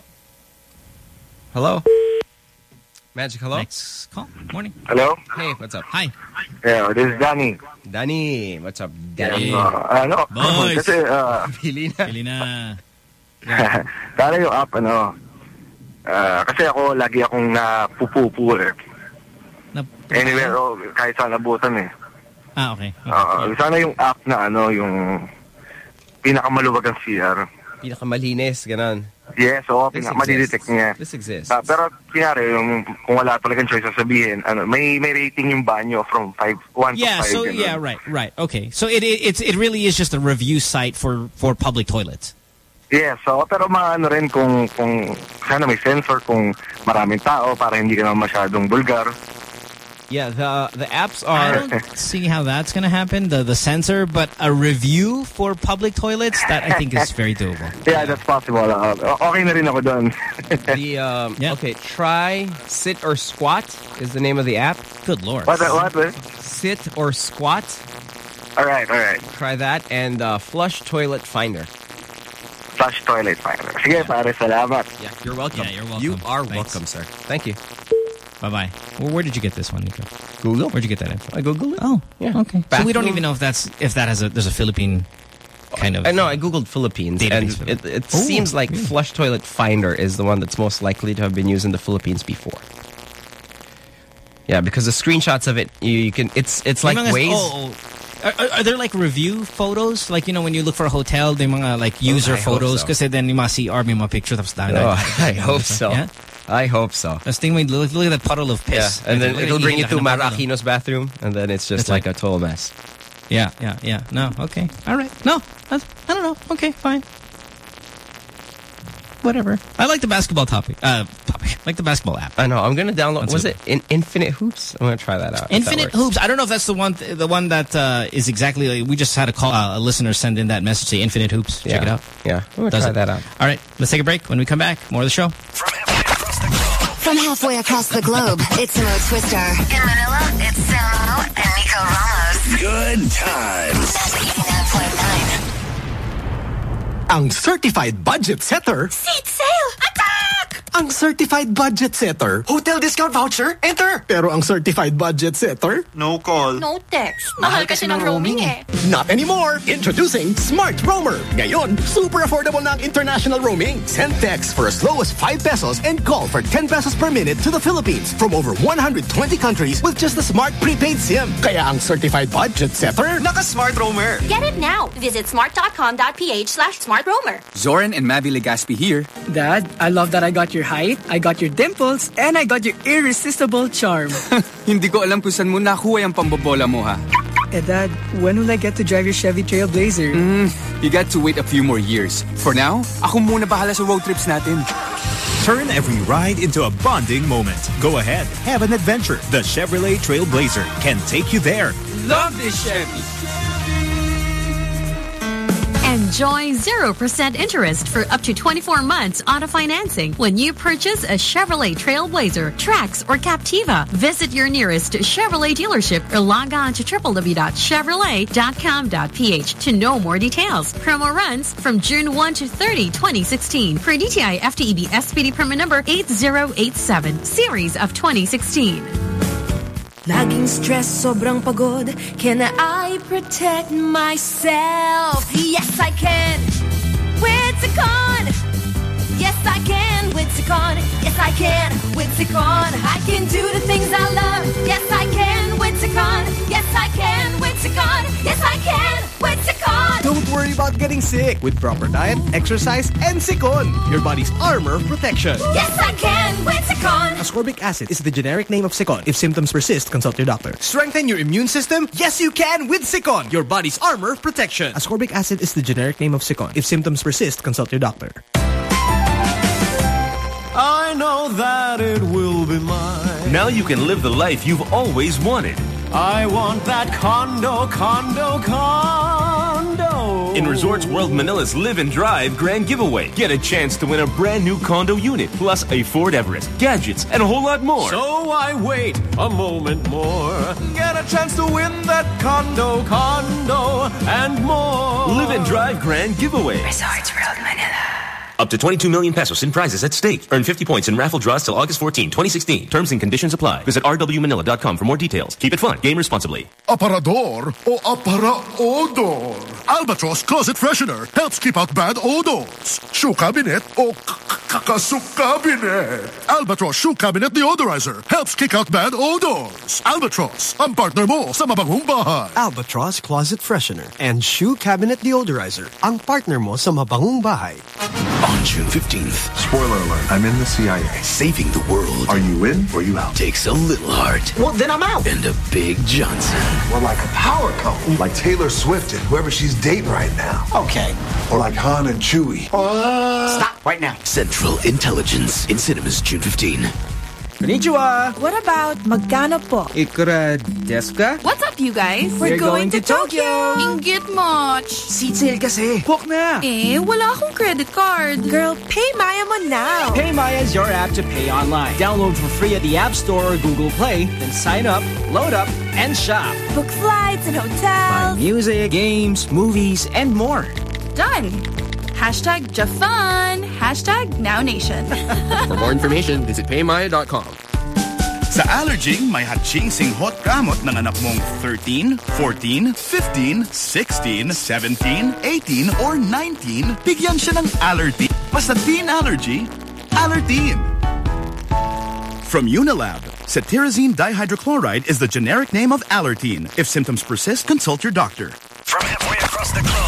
[SPEAKER 3] Hello. Magic. Hello.
[SPEAKER 4] Next call. Morning.
[SPEAKER 22] Hello?
[SPEAKER 3] Hey, what's up?
[SPEAKER 4] Hi.
[SPEAKER 22] Yeah, this is Danny.
[SPEAKER 3] Danny, what's up, Danny?
[SPEAKER 22] Uh, ano,
[SPEAKER 4] Boys.
[SPEAKER 22] kasi, uh,
[SPEAKER 3] Pili na.
[SPEAKER 4] Pili na.
[SPEAKER 22] sana yung app, ano, ah, kasi ako, lagi akong napupupu eh. Anywhere, oh, kahit saan nabutan eh.
[SPEAKER 4] Ah, okay.
[SPEAKER 22] Ah, sana yung app na, ano, yung pinakamaluwag ang CR.
[SPEAKER 3] Pinakamalinis, ganon.
[SPEAKER 22] Yes, oo,
[SPEAKER 3] This
[SPEAKER 22] pinaka madidetect
[SPEAKER 3] exists.
[SPEAKER 22] niya.
[SPEAKER 3] This exists.
[SPEAKER 22] Ah, pero, kunyari, yung, kung wala talagang choice sasabihin, ano, may, may rating yung banyo from 5, 1
[SPEAKER 4] Yeah.
[SPEAKER 22] to 5.
[SPEAKER 4] So
[SPEAKER 22] ganun.
[SPEAKER 4] yeah, right, right. Okay. So it, it it's it really is just a review site for for public toilets.
[SPEAKER 22] Yes, so, pero maano rin kung, kung sana may sensor kung maraming tao para hindi ka naman masyadong bulgar.
[SPEAKER 3] Yeah, the the apps are.
[SPEAKER 4] I don't see how that's going to happen. The the sensor, but a review for public toilets that I think is very doable.
[SPEAKER 22] Yeah, that's possible. Uh, okay na rin ako doon.
[SPEAKER 3] the um, okay, try sit or squat is the name of the app.
[SPEAKER 4] Good lord.
[SPEAKER 22] What, what, what?
[SPEAKER 3] Sit or squat.
[SPEAKER 22] All right, all right.
[SPEAKER 3] Try that and uh, flush toilet finder.
[SPEAKER 22] Flush toilet finder. Sige, pare, salamat.
[SPEAKER 3] Yeah, you're welcome.
[SPEAKER 4] Yeah, you're welcome.
[SPEAKER 3] You are
[SPEAKER 4] Thanks.
[SPEAKER 3] welcome, sir. Thank you.
[SPEAKER 4] Bye bye. Well, where did you get this one, Nico?
[SPEAKER 3] Google.
[SPEAKER 4] Where'd you get that info?
[SPEAKER 3] I googled it.
[SPEAKER 4] Oh,
[SPEAKER 3] Yeah.
[SPEAKER 4] Okay. So we don't even know if that's if that has a there's a Philippine kind of.
[SPEAKER 3] Uh, I know. I googled Philippines, and it, it
[SPEAKER 4] Ooh,
[SPEAKER 3] seems like flush toilet finder is the one that's most likely to have been used in the Philippines before. Yeah, because the screenshots of it, you, you can. It's it's like Waze.
[SPEAKER 4] Oh, oh. Are, are, there like review photos? Like, you know, when you look for a hotel, they mga like oh, user
[SPEAKER 3] I hope
[SPEAKER 4] photos?
[SPEAKER 3] so.
[SPEAKER 4] Then you mga see army mga picture tapos dami
[SPEAKER 3] Oh, I hope so.
[SPEAKER 4] Yeah?
[SPEAKER 3] I hope so.
[SPEAKER 4] Tapos tingin mo, look, look at that puddle of
[SPEAKER 3] Yeah,
[SPEAKER 4] piss.
[SPEAKER 3] and then it'll bring you to
[SPEAKER 4] ng.
[SPEAKER 3] Marakino's bathroom, and then it's just
[SPEAKER 4] That's
[SPEAKER 3] like
[SPEAKER 4] right.
[SPEAKER 3] a total mess.
[SPEAKER 4] Yeah, yeah, yeah. No, okay. All right. No, that's, I don't know. Okay, fine. Whatever. I like the basketball topic. Uh, topic. I like the basketball app.
[SPEAKER 3] I know. I'm gonna download.
[SPEAKER 4] That's
[SPEAKER 3] was
[SPEAKER 4] it.
[SPEAKER 3] it in Infinite Hoops? I'm gonna try that out. if that
[SPEAKER 4] Infinite. Hoops. I don't know if that's the one, the one that uh, is exactly. we just had a call. Uh, a listener send in that message. Say Infinite Hoops. Check
[SPEAKER 3] Yeah.
[SPEAKER 4] it out.
[SPEAKER 3] Yeah, I'm gonna
[SPEAKER 4] Does
[SPEAKER 3] try
[SPEAKER 4] it.
[SPEAKER 3] that out.
[SPEAKER 4] All right. Let's take a break. When we come back, more of the show.
[SPEAKER 5] From halfway across the globe, it's Mo Twister. In Manila, it's Samo and Nico Ramos.
[SPEAKER 85] Good times.
[SPEAKER 9] Ang certified budget setter,
[SPEAKER 8] Seat sale! Attack!
[SPEAKER 9] ang certified budget setter, hotel discount voucher, enter. Pero ang certified budget setter,
[SPEAKER 86] No call.
[SPEAKER 8] No text. Mahal kasi ng roaming eh.
[SPEAKER 9] Not anymore! Introducing Smart Roamer! Ngayon, super affordable na ang international roaming. Send text for as low as 5 pesos and call for 10 pesos per minute to the Philippines from over 120 countries with just a smart prepaid SIM. Kaya ang certified budget setter, naka-Smart Roamer.
[SPEAKER 8] Get it now. Visit smart.com.ph slash smartroamer.
[SPEAKER 79] Zoren and Mavy Legaspi here.
[SPEAKER 87] Dad, I love that I got your height, I got your dimples, and I got your irresistible charm.
[SPEAKER 79] Hindi ko alam kung saan mo nakuha yung pambobola mo ha.
[SPEAKER 87] eh Dad, when will I get to drive your Chevy Trailblazer?
[SPEAKER 79] Mm, you got to wait a few more years. For now, ako muna bahala sa road trips natin.
[SPEAKER 88] Turn every ride into a bonding moment. Go ahead, have an adventure. The Chevrolet Trailblazer can take you there.
[SPEAKER 79] Love this Chevy. Enjoy 0% interest for up to 24 months auto financing when you purchase a Chevrolet Trailblazer, Trax, or Captiva. Visit your nearest Chevrolet dealership or log on to www.chevrolet.com.ph to know more details. Promo runs from June 1 to 30, 2016 for DTI FTEB SPD permit number 8087, series of 2016.
[SPEAKER 13] Laging stress, sobrang pagod. Can I protect myself? Yes, I can. With Cecon Yes, I can. With Cecon Yes, I can. With Cecon I can do the things I love. Yes, I can. With Cecon Yes, I can. With Cecon Yes, I can with Cecon
[SPEAKER 9] Don't worry about getting sick with proper diet, exercise, and Cecon, your body's armor protection.
[SPEAKER 13] Yes, I can with Cecon
[SPEAKER 9] Ascorbic acid is the generic name of Cecon. If symptoms persist, consult your doctor. Strengthen your immune system? Yes, you can with Cecon, your body's armor protection. Ascorbic acid is the generic name of Cecon. If symptoms persist, consult your doctor.
[SPEAKER 89] I know that it will be mine.
[SPEAKER 90] Now you can live the life you've always wanted.
[SPEAKER 89] I want that condo, condo, condo.
[SPEAKER 90] In Resorts World Manila's Live and Drive Grand Giveaway, get a chance to win a brand new condo unit, plus a Ford Everest, gadgets, and a whole lot more.
[SPEAKER 89] So I wait a moment more. Get a chance to win that condo, condo, and more.
[SPEAKER 90] Live and Drive Grand Giveaway.
[SPEAKER 91] Resorts World Manila.
[SPEAKER 90] Up to 22 million pesos in prizes at stake. Earn 50 points in raffle draws till August 14, 2016. Terms and conditions apply. Visit rwmanila.com for more details. Keep it fun. Game responsibly.
[SPEAKER 47] Aparador o apara-odor. Albatross Closet Freshener helps keep out bad odors. Shoe cabinet o kakasuk cabinet. Albatross Shoe Cabinet Deodorizer helps kick out bad odors. Albatross, ang partner mo sa mabangong bahay.
[SPEAKER 7] Albatross Closet Freshener and Shoe Cabinet Deodorizer, ang partner mo sa mabangong bahay.
[SPEAKER 65] On June 15th, spoiler alert, I'm in the CIA. Saving the world. Are you in or you out?
[SPEAKER 92] Takes a little heart.
[SPEAKER 65] Well, then I'm out.
[SPEAKER 92] And a big Johnson.
[SPEAKER 65] We're like a power couple. Like Taylor Swift and whoever she's dating right now.
[SPEAKER 92] Okay.
[SPEAKER 65] Or like Han and Chewie.
[SPEAKER 92] Stop right now. Central Intelligence in cinemas June 15.
[SPEAKER 93] Konnichiwa!
[SPEAKER 8] What about magkano po?
[SPEAKER 9] Ikura desu ka?
[SPEAKER 8] What's up, you guys?
[SPEAKER 9] We're going to Tokyo.
[SPEAKER 8] Ingit much.
[SPEAKER 9] Seat sale kasi. Book na.
[SPEAKER 8] Eh, wala akong credit card. Girl, PayMaya mo now.
[SPEAKER 9] PayMaya is your app to pay online. Download for free at the App Store or Google Play, then sign up, load up, and shop.
[SPEAKER 8] Book flights and hotels.
[SPEAKER 9] Buy
[SPEAKER 8] hotels.
[SPEAKER 9] music, games, movies, and more.
[SPEAKER 8] Done. Hashtag Jafun. Hashtag Now Nation.
[SPEAKER 94] For more information, visit paymaya.com.
[SPEAKER 92] Sa Allerging, may hot-chasing hot gamot ng anak mong 13, 14, 15, 16, 17, 18, or 19, bigyan siya ng Allerty. Basta teen allergy, Allertine. From Unilab, cetirizine dihydrochloride is the generic name of Allertine. If symptoms persist, consult your doctor.
[SPEAKER 5] From halfway across the globe,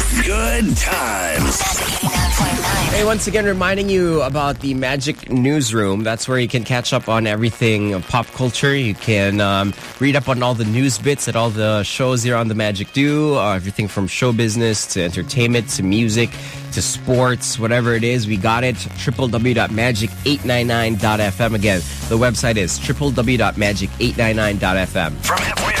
[SPEAKER 92] Good times.
[SPEAKER 3] Hey, once again, reminding you about the Magic Newsroom. That's where you can catch up on everything pop culture. You can um, read up on all the news bits that all the shows here on the Magic do. Uh, everything from show business to entertainment to music to sports, whatever it is, we got it. www.magic899.fm. Again, the website is www.magic899.fm.
[SPEAKER 5] From halfway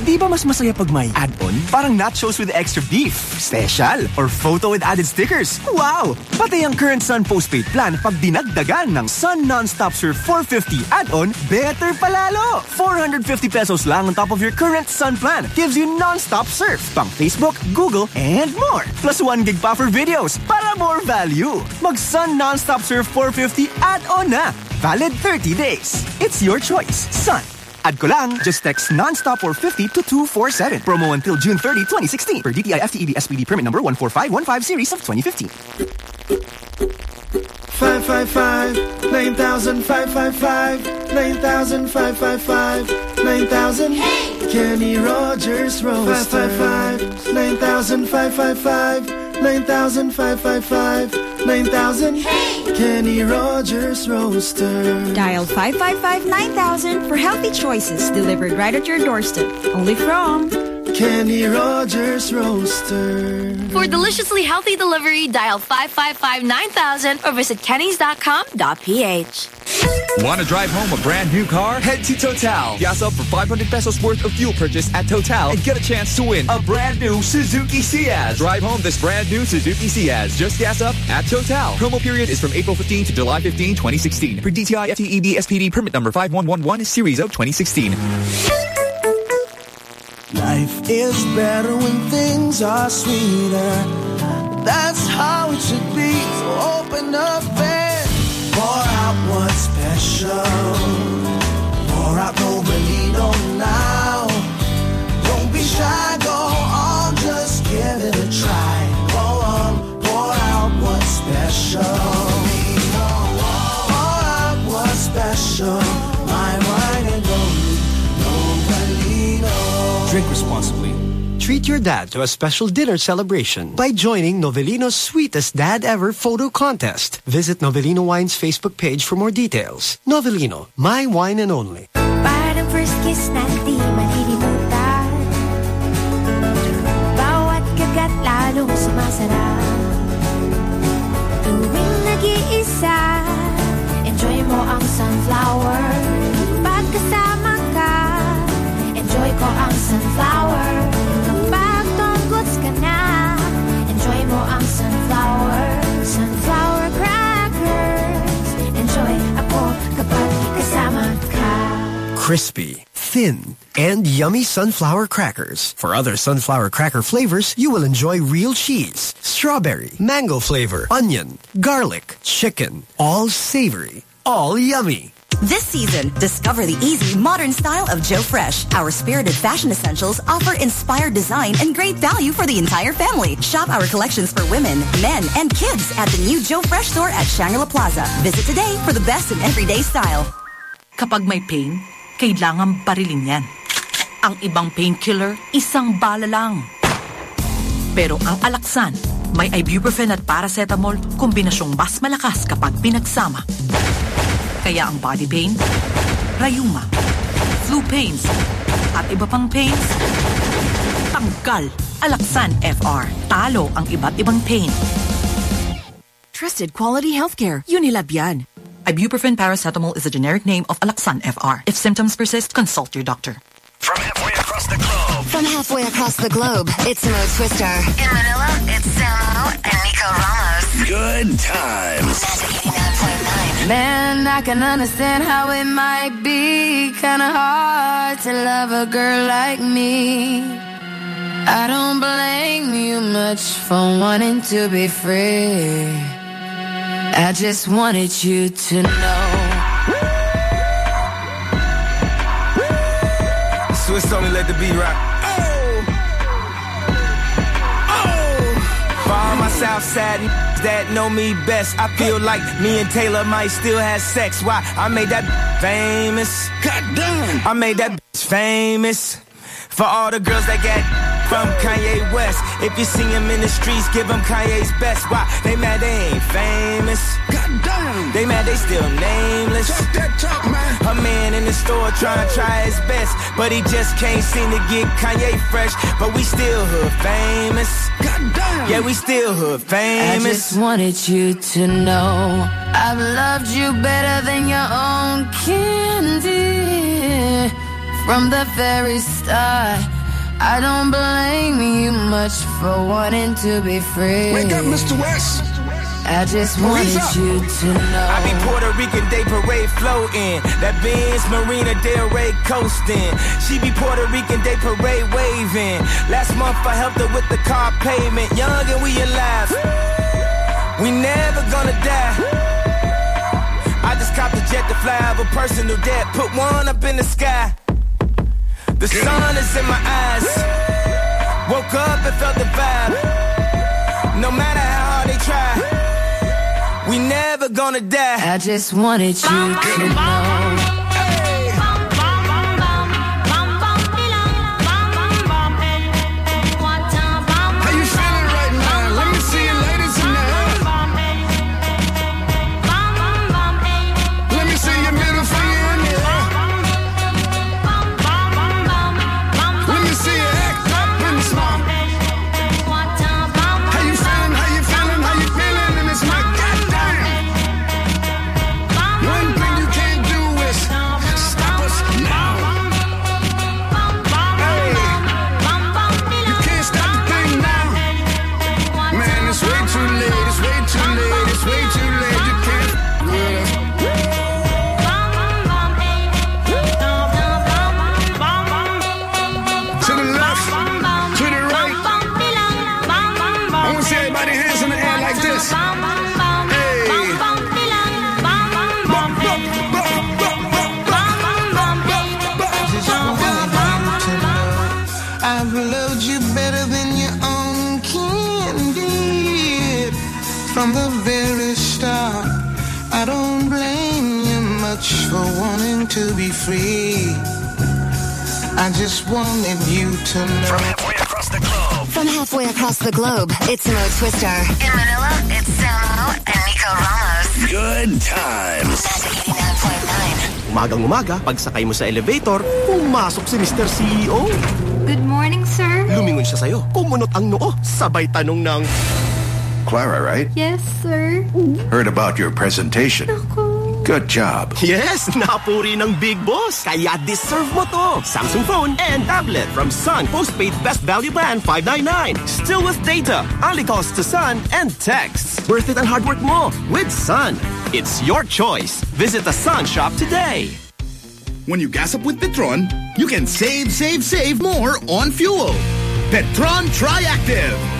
[SPEAKER 9] Di ba mas masaya pag may add-on? Parang nachos with extra beef, special, or photo with added stickers. Wow! Pati ang current Sun postpaid plan pag dinagdagan ng Sun Non-Stop Surf 450 add-on, better palalo! 450 pesos lang on top of your current Sun plan. Gives you non-stop surf, pang Facebook, Google, and more. Plus 1 gig pa for videos para more value. Mag Sun Non-Stop Surf 450 add-on na. Valid 30 days. It's your choice. Sun. Add ko lang, just text non-stop or 50 to 247. Promo until June 30, 2016 for DTI FTEB SPD permit number 14515 series of 2015.
[SPEAKER 2] Five five five nine thousand five five five nine thousand five five five nine thousand. Kenny Rogers Roaster. Five five five nine thousand five five five nine thousand five five five nine thousand. Kenny Rogers Roaster.
[SPEAKER 8] Dial 555-9000 for healthy choices delivered right at your doorstep. Only from
[SPEAKER 2] Kenny Rogers Roaster.
[SPEAKER 95] For deliciously healthy delivery, dial 555-9000 or visit kennys.com.ph.
[SPEAKER 9] Want to drive home a brand new car? Head to Total. Gas up for 500 pesos worth of fuel purchase at Total and get a chance to win a brand new Suzuki Ciaz. Drive home this brand new Suzuki Ciaz. Just gas up at Total. Promo period is from April 15 to July 15, 2016. For DTI FTEB SPD permit number 5111 series of 2016.
[SPEAKER 2] Life is better when things are sweeter. That's how it should be. So open up and pour out what's special. Pour out Novellino now. Don't be shy, go on, just give it a try. Go on, pour out what's special. Pour out what's special. My wine
[SPEAKER 7] Drink responsibly. Treat your dad to a special dinner celebration by joining Novellino's Sweetest Dad Ever photo contest. Visit Novellino Wine's Facebook page for more details. Novellino, my wine and only.
[SPEAKER 8] Parang first kiss na di malilimutan Bawat kagat lalong sumasarap Tuwing nag-iisa Enjoy mo ang sunflower
[SPEAKER 7] Crispy, thin, and yummy sunflower crackers. For other sunflower cracker flavors, you will enjoy real cheese, strawberry, mango flavor, onion, garlic, chicken. All savory, all yummy.
[SPEAKER 45] This season, discover the easy, modern style of Joe Fresh. Our spirited fashion essentials offer inspired design and great value for the entire family. Shop our collections for women, men, and kids at the new Joe Fresh store at Shangri-La Plaza. Visit today for the best in everyday style.
[SPEAKER 96] Kapag may pain, kailangan barilin yan. Ang ibang painkiller, isang bala lang. Pero ang Alaxan, may ibuprofen at paracetamol, kombinasyong mas malakas kapag pinagsama. Kaya ang body pain, rayuma, flu pains, at iba pang pains, tanggal. Alaxan FR. Talo ang iba't ibang pain.
[SPEAKER 97] Trusted quality healthcare. Unilabian.
[SPEAKER 96] Ibuprofen paracetamol is a generic name of Alaxan FR. If symptoms persist, consult your doctor.
[SPEAKER 5] From halfway across the globe, it's Mo Twister. In Manila, it's Samo and Nico Ramos.
[SPEAKER 98] Good times.
[SPEAKER 99] Man, I can understand how it might be kinda hard to love a girl like me. I don't blame you much for wanting to be free. I just wanted you to know.
[SPEAKER 100] Swiss only let the beat rock. Southside that know me best, I feel like me and Taylor might still have sex. Why? I made that famous. God damn! I made that famous. For all the girls that got from Kanye West. If you see him in the streets, give him Kanye's best. Why? They mad they ain't famous. God. They mad they still nameless. Talk that talk, man. A man in the store trying to try his best, but he just can't seem to get Kanye fresh. But we still hood famous. God damn. Yeah, we still hood famous.
[SPEAKER 99] I
[SPEAKER 100] famous.
[SPEAKER 99] just wanted you to know I've loved you better than your own candy from the very start. I don't blame you much for wanting to be free.
[SPEAKER 100] Wake up, Mr. West.
[SPEAKER 99] I just wanted you to know.
[SPEAKER 100] I be Puerto Rican Day Parade floating. That Benz Marina Del Rey coasting. She be Puerto Rican Day Parade waving. Last month I helped her with the car payment. Young and we alive. We never gonna die. I just copped a jet to fly over personal debt. Put one up in the sky. The sun is in my eyes. Woke up and felt the vibe. No matter how hard they try. We never gonna die.
[SPEAKER 99] I just wanted you to know.
[SPEAKER 5] Twister. In Manila, it's Samo and Nico Ramos.
[SPEAKER 65] Good times.
[SPEAKER 3] Umagang umaga, pagsakay mo sa elevator, pumasok si Mr. CEO.
[SPEAKER 101] Good morning, sir.
[SPEAKER 3] Lumingon siya sa'yo, kumunot ang noo, sabay tanong ng...
[SPEAKER 65] Clara, right?
[SPEAKER 101] Yes, sir.
[SPEAKER 65] Heard about your presentation. Good job.
[SPEAKER 3] Yes, napuri ng big boss. Kaya deserve mo to. Samsung phone and tablet from Sun Postpaid Best Value Plan 599. Still with data. Only calls to Sun and texts. Worth it ang hard work mo with Sun. It's your choice. Visit the Sun shop today.
[SPEAKER 9] When you gas up with Petron, you can save, save, save more on fuel. Petron Triactive.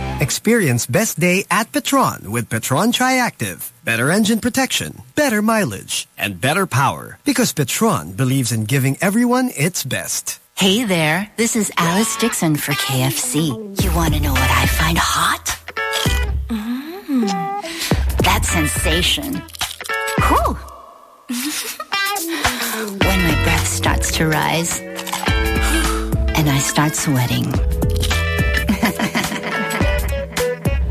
[SPEAKER 7] Experience best day at Petron with Petron Triactive. Better engine protection, better mileage, and better power. Because Petron believes in giving everyone its best.
[SPEAKER 102] Hey there, this is Alice Dixson for KFC. You want to know what I find hot? Mm, that sensation. Cool. when my breath starts to rise and I start sweating.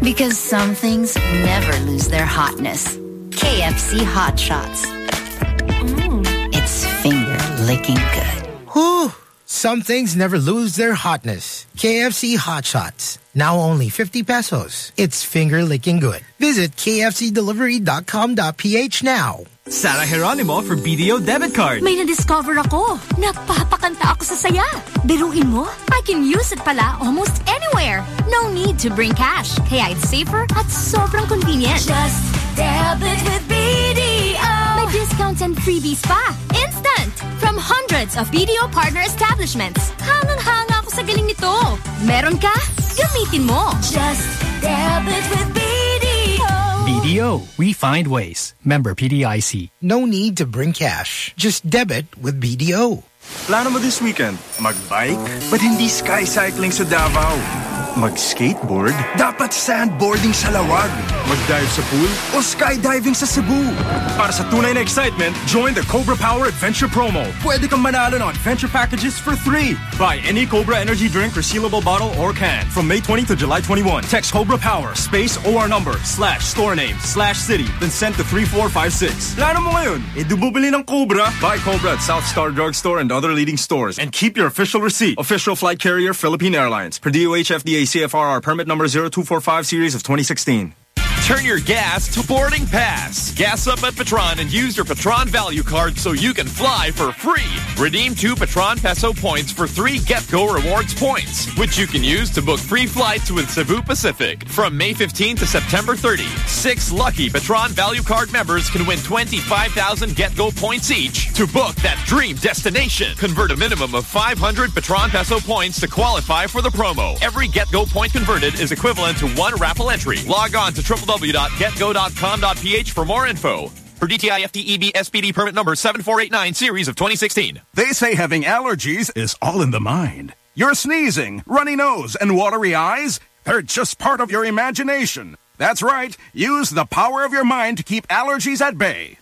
[SPEAKER 102] Because some things never lose their hotness. KFC Hot Shots. Mm. It's finger licking good.
[SPEAKER 103] Whew. Some things never lose their hotness. KFC Hot Shots. Now only 50 pesos. It's finger licking good. Visit kfcdelivery.com.ph now.
[SPEAKER 3] Sarah Geronimo for BDO debit card.
[SPEAKER 8] May na-discover ako. Napapakanta ako sa saya. Biruin mo, I can use it pala almost anywhere. No need to bring cash. Kaya it's safer at sobrang convenient.
[SPEAKER 24] Just debit with BDO.
[SPEAKER 8] May discounts and freebies pa. Instant! From hundreds of BDO partner establishments. Hangang-hanga ako sa galing nito. Meron ka? Gamitin mo.
[SPEAKER 24] Just debit with BDO.
[SPEAKER 104] BDO, we find ways. Member PDIC.
[SPEAKER 103] No need to bring cash. Just debit with BDO.
[SPEAKER 105] Plano mo this weekend? Magbike? Ba't hindi sky cycling sa Davao? Mag-skateboard? Dapat sandboarding sa Laoag. Mag-dive sa pool? O skydiving sa Cebu? Para sa tunay na excitement, join the Cobra Power Adventure Promo. Pwede kang manalo ng adventure packages for three. Buy any Cobra energy drink resealable bottle or can from May 20 to July 21. Text Cobra Power, space OR number, slash store name, slash city, then send to 3456. Plano mo ngayon? E ng Cobra? Buy Cobra at South Star Drugstore and other leading stores. And keep your official receipt. Official flight carrier Philippine Airlines. Per DOH FDA CFRR permit number 0245 series of 2016.
[SPEAKER 90] Turn your gas to boarding pass. Gas up at Petron and use your Petron value card so you can fly for free. Redeem two Petron Peso points for three GetGo Rewards points, which you can use to book free flights with Cebu Pacific from May 15 to September 30. Six lucky Petron value card members can win 25,000 GetGo points each to book that dream destination. Convert a minimum of 500 Petron Peso points to qualify for the promo. Every GetGo point converted is equivalent to one raffle entry. Log on to www.getgo.com.ph for more info. For DTI FTEB SPD permit number 7489 series of 2016.
[SPEAKER 106] They say having allergies is all in the mind. You're sneezing, runny nose, and watery eyes? They're just part of your imagination. That's right. Use the power of your mind to keep allergies at bay.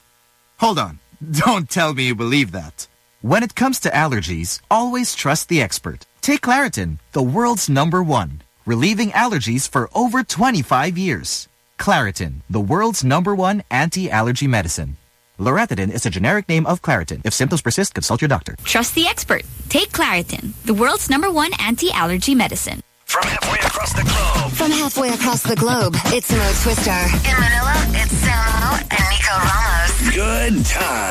[SPEAKER 60] Hold on. Don't tell me you believe that. When it comes to allergies, always trust the expert. Take Claritin, the world's number one, relieving allergies for over 25 years. Claritin, the world's number one anti-allergy medicine. Loratadine is a generic name of Claritin. If symptoms persist, consult your doctor.
[SPEAKER 8] Trust the expert. Take Claritin, the world's number one anti-allergy medicine.
[SPEAKER 5] From halfway across the globe. From halfway across the globe, it's Mo Twister. In Manila, it's Samo and Nico Ramos.
[SPEAKER 65] Good time.